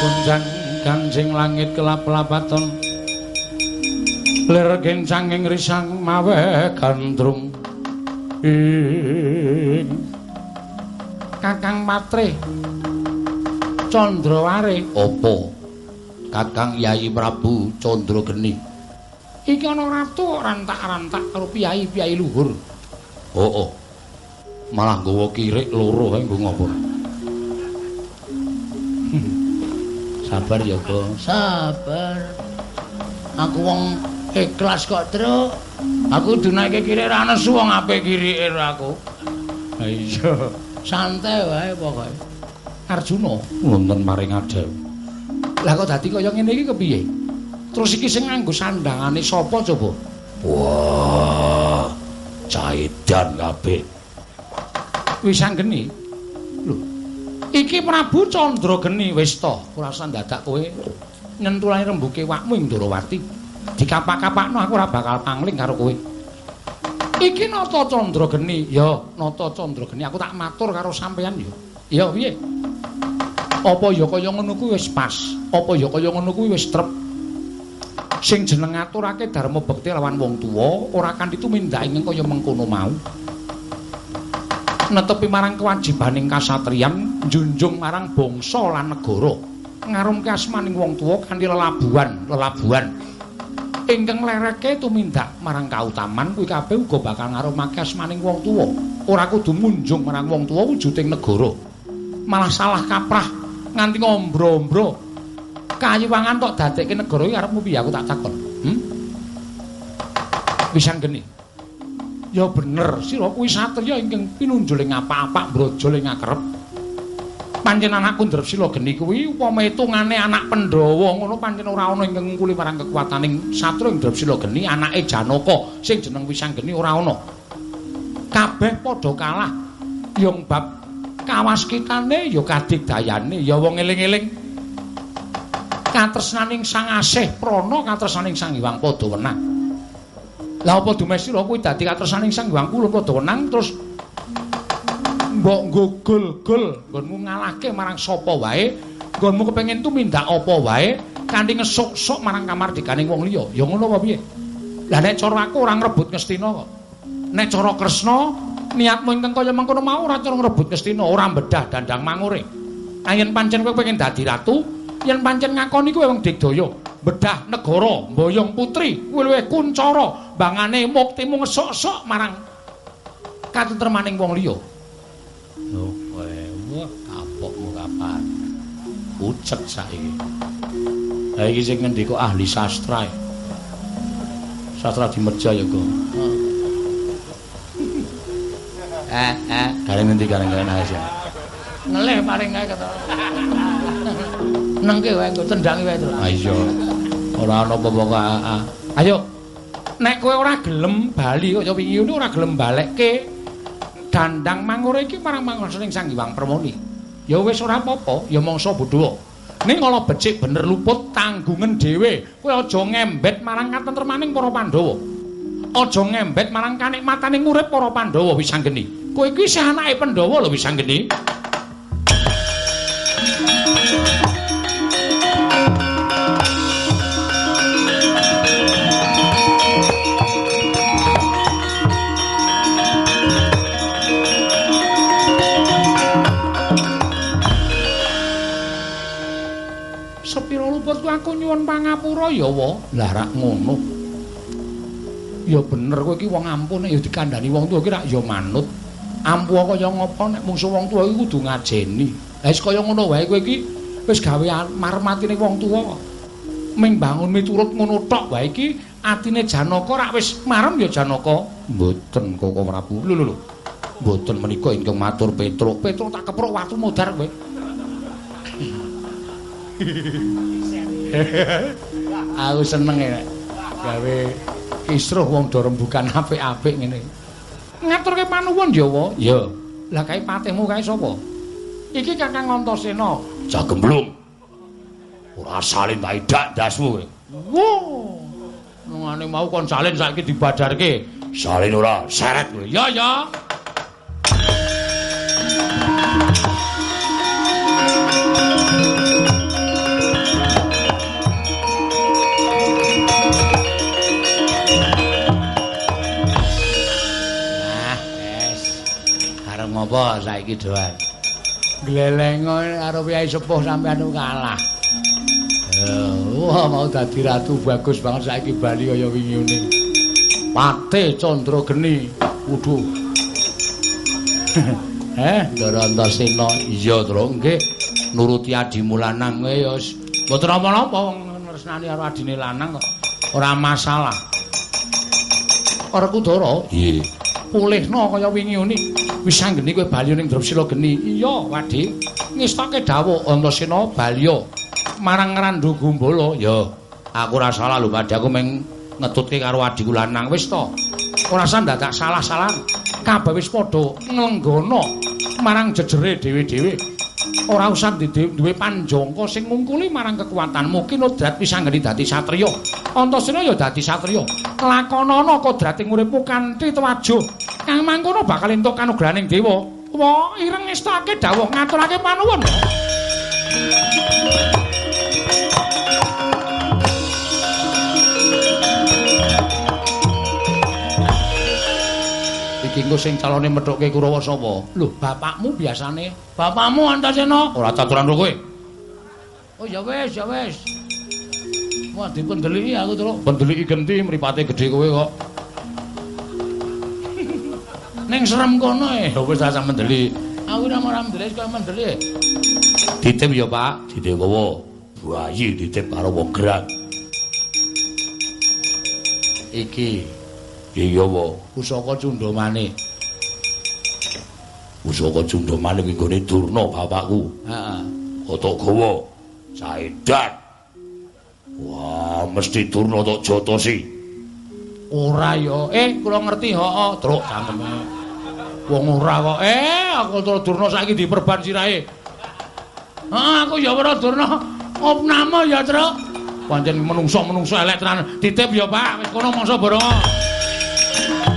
B: Gunjang kanjing langit kelap-lapaton Lir gencanging risang mawe gandrung ing Kakang Patre Candraware
A: Apa? Kakang Yayi Prabu Candra Geni.
B: iki ana ratu rantak-rantak karo piyai-piyai luhur
A: Oh, oh. Malah nggawa kirik loro kae nggo ngopo? Sabar ya, Go.
C: Sabar. Aku wong ikhlas kok, Truk. Aku dunake kiri ra nesu wong apik kirike aku.
B: Ha iya
C: Santai wae pokoke.
B: Arjuna wonten maring adel lah kok dadi kaya ngene iki kepiye terus iki sing nganggo sandhangane sapa coba
A: Wah. Caedan kabeh.
B: Wisanggeni. Lho. Iki Prabu Candrageni wis to, usah dadak kowe nyentulane rembuke wakmu ing Ndrawati. Dikapak-kapakno aku ora bakal pangling karo kowe. Iki Nata Candrageni. Ya, Nata Candrageni. Aku tak matur karo sampeyan ya. Ya piye? Apa ya kaya ngono kuwi wis pas? Apa ya kaya ngono kuwi wis trep? Sing jeneng ngaturake dharma bekti lawan wong tuwa ora kanthi tumindak ing kaya mengkono mau. Netepi marang kewajibaning kasatriyan, njunjung marang bangsa lan negara. Ngarumke asmaning wong tuwa kanthi lelabuhan, lelabuhan. Ingkang lereke tumindak marang kautaman kuwi kabeh uga bakal ngarumake asmaning wong tuwa. Ora kudu munjung marang wong tuwa wujuding negara. Malah salah kaprah nganti ngombro-ombro kayuwangan tok dadekke negara iki arepmu piye aku tak takon hm pisan geni ya bener sira kuwi satriya ingkang pinunjuling apa-apa brojol ing akrep. Pancen anakku Ndresila geni kuwi upama etungane anak Pandhawa ngono pancen ora ana ingkang ngungkuli marang kekuataning satria Ndresila geni anake Janaka sing jeneng Wisang geni ora ana. Kabeh padha kalah. Yung bab kawaskitane ya kadigdayane ya wong eling-eling. Katresnaning Sang Asih Prana katresnaning Sang Hyang Padawenang lah apa dumesira kuwi dadi katresnaning Sang Hyang Padawenang terus mbok gogol-gol nggonmu ngalahke marang sapa wae nggonmu kepengin tumindak apa wae kanthi ngesuk-suk marang kamardikaning wong liya. Ya ngono apa piye? Lah nek cara aku ora ngrebut Ngastina kok. Nek cara Kresna niatmu ingkang kaya mengkono mau ora cara ngrebut Ngastina, ora bedah dandang mangure. Ayen pancen kowe pengen dadi ratu, yen pancen ngakoni kowe wong digdaya, bedah negara, mboyong putri, kowe luwih kuncara, bangane muktimu ngesok-sok marang katentremaning wong liya.
A: Lho, kowe wah kapokmu kapan? Ucek saiki. Ha iki sing ngendika ahli sastra. Sastra dimerja ya, Go.
B: Eh, eh,
A: Gareng ngendi gareng-gareng Asia.
B: ngelih paling kae kata. Nengke wae engko tendangi wae terus.
A: Ah iya. Ora ana apa-apa kok. ah, ah.
B: Ayo. Nek kowe ora gelem bali kaya wingi ngono ora gelem balekke dandang mangure iki marang mangsaning Sang Hyang Permoni. Ya wis ora apa-apa, ya mangsa bodho. Ning ala becik bener luput tanggungan dhewe. Kowe aja ngembet marang katentremaning para Pandhawa. Aja ngembet marang kanikmataning urip para Pandhawa Wisanggeni. Kowe iki isih anake Pandhawa lho Wisanggeni. Sepira luput ku aku nyuwun pangapura ya wa. Lah rak ngono. Ya bener kowe iki wong ampun nek ya dikandani wong tuwa iki rak ya manut. Ampu kaya ngapa nek mungsu wong tuwa iki kudu ngajeni. Lah wis kaya ngono wae kowe iki wis gawe marmatine wong tuwa. Ming bangun miturut ngono tok wae iki atine Janaka rak wis marem ya Janaka.
A: Mboten Koko Prabu. Lho lho. Mboten menika ingkang matur Petruk.
B: Petruk tak keprok watu modar kowe. Aku seneng ya gawe kisruh wong do rembugan apik-apik ngene. Ngaturke panuwun ya, Wa.
A: Ya,
B: Lah kae patihmu kae sapa? Iki Kakang Antasena.
A: Jagemblung. Ora salin tak idak ndasmu kowe.
B: Wo. Nungane mau kon salin saiki dibadarke.
A: Salin ora seret kowe.
B: Ya ya.
A: Nah, Ngopo saiki doan?
B: Glelengo karo piyai sepuh sampean kalah. Wah, mau dadi ratu bagus banget saiki bali kaya wingi ngene. Pate Candrageni. Wuduh. eh,
A: Ndara Antasena, iya, Tru, nggih. Nuruti adimu lanang kowe ya wis
B: mboten apa-apa wong nresnani karo adine lanang kok. Ora masalah. Ora kudara,
A: Nggih.
B: pulihna kaya wingi ngene. Wis anggeni kowe bali ning Drapsila geni. Iya, Wadi. Ngestake dawuh Antasena balya marang Randu Gumbala.
A: Ya, aku ora salah lho, Padhe aku meng ngetutke karo adiku lanang wis to.
B: Ora usah dadak salah-salah. Kabeh wis padha nglenggono marang jejere dhewe-dhewe. Ora usah duwe panjangka sing ngungkuli marang kekuatan. Mungkin odrat pisanggeni dadi satriya. Antasena ya dadi satriya. Lakonana kodrating uripmu kanthi tuwajuh kang mangkono bakal entuk kanugrahaning dewa. Wa ireng ngestake dawuh ngaturake panuwun engko sing calone methuke Kurawa sapa? Lho, bapakmu biasane. Bapakmu Antasena. Ora caturan karo kowe. Oh ya wis, ya wis. Wah, dipendeliki aku terus. Pendeliki genti mripate gedhe kowe kok. Ning serem kono e. Ya wis asa mendeli. Aku ora ora mendeli, kok mendeli. Ditip ya, Pak. Ditip kowe. Buayi ditip karo wong gerak. Iki Iya wa, pusaka Cundamane. Pusaka Cundamane kuwi gone Durna bapakku. Heeh. Otok gawa. Saedat. Wah, mesti Durna tok jotosi. Ora ya. Eh, kula ngerti, heeh, truk cangkeme. Wong ora kok. Eh, aku terus Durna saiki diperban sirahe. Heeh, aku ya ora Durna. Opnama ya, Truk. Pancen menungso-menungso elek tenan. Titip ya, Pak. Wis kono mangsa boronga. Thank you.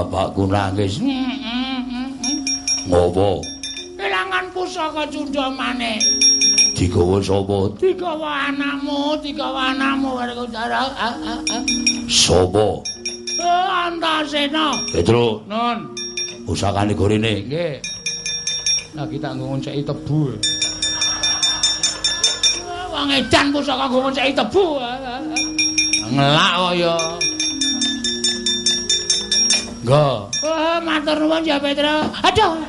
B: Bapakku nangis. Ngopo? Kelangan pusaka Cundamane. Digawa sapa? Digawa anakmu, digawa anakmu Werkudara. Sapa? Eh, Antasena. Petro. Nun. Pusakane gorene. Nggih. Lagi tak ngonceki tebu. Wong edan pusaka ngonceki tebu. Ngelak kok ya. Nggo. Oh, matur nuwun ya Petra. Aduh.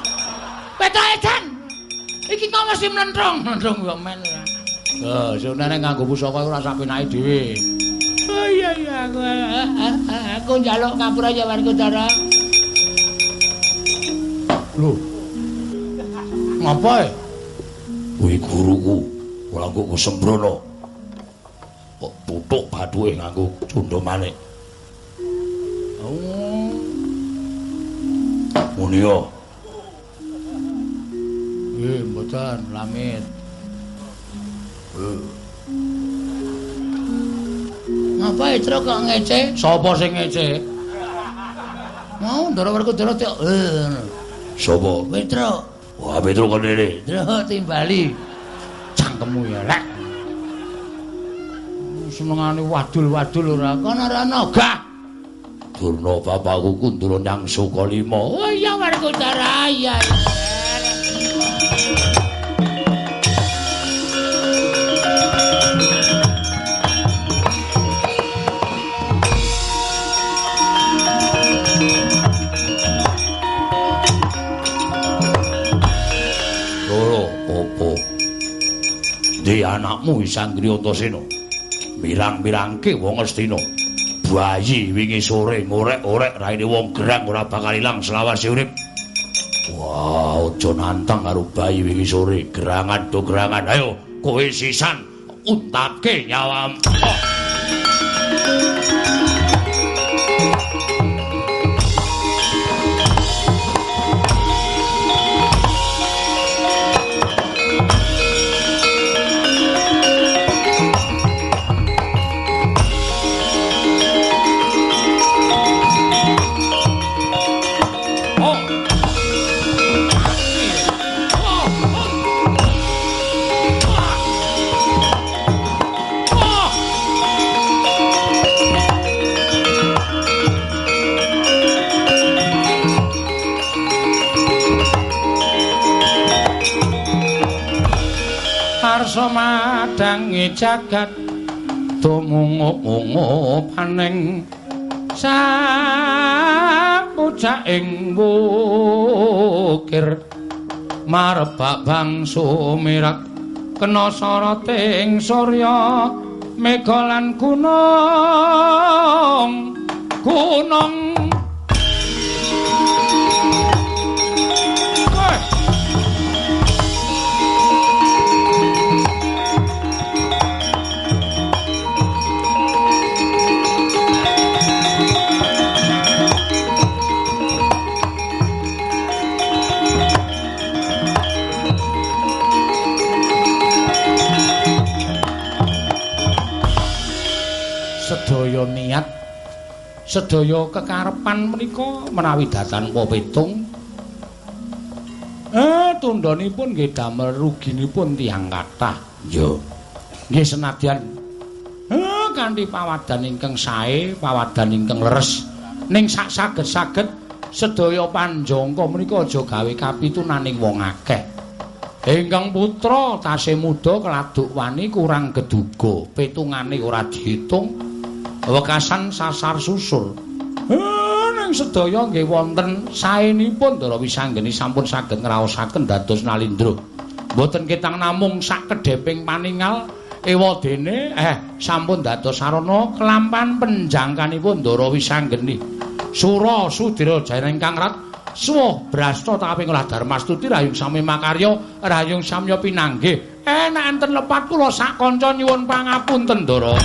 B: Petra edan. Iki kok mesti menentrong. Menentrong yo men. Oh, sunane nganggo pusaka ora sak penake dhewe. Oh iya iya aku aku njaluk ngapura ya Warkudara. Lho. Ngapa e? Kuwi guruku. Ora kok sembrono. Kok tutuk bathuke nganggo cundha manik. Munia. Eh, mboten lamit. Ngapa Itra kok ngece? Sapa sing ngece? Mau ndara werku ndara tek. Eh. Sapa? Petro. Wah, Petro kok dene. Petro timbali. Cangkemmu ya, lek. Senengane wadul-wadul ora. Kono ora nogah. Durna bapakku kundura nyang Sukalima. Oh iya. Loro opo? Di anakmu Isanggri Antasena. Mirang-mirangke wong Bayi wingi sore ngorek-orek raine wong gerang ora bakal ilang selawase urip. Wah, wow, aja nantang karo bayi wingi sore, gerangan do gerangan. Ayo, kowe sisan untake nyawam. Oh. Rasa madangi jagat tumungu-mungu paning. Sapucak ing wukir marebak bangsu mirat kena soroting surya megalan gunung. Gunung sedaya niat sedaya kekarepan menika menawi datan petung eh tundhonipun nggih damel ruginipun tiyang kathah.
A: Yo.
B: Nggih senadyan. Eh kanthi pawadan ingkang sae pawadan ingkang leres. Ning sak saged-saged sedaya panjangka menika aja gawe kapitunaning wong akeh. Ingkang putra tasih muda keladuk wani kurang geduga petungane ora diitung wekasan sasar susul. Eh, ning sedaya nggih wonten saenipun Ndara Wisanggeni sampun saged ngraosaken dados nalindra. Mboten ketang namung sak kedheping paningal ewadene eh sampun dados sarana kelampan penjangkanipun Ndara Wisanggeni. Sura Sudira Jaya ingkang rat suwuh brasta taping olah Darmastuti rayung sami makarya rayung samya pinanggih. Enak enten lepat kula sak kanca nyuwun pangapunten Ndara.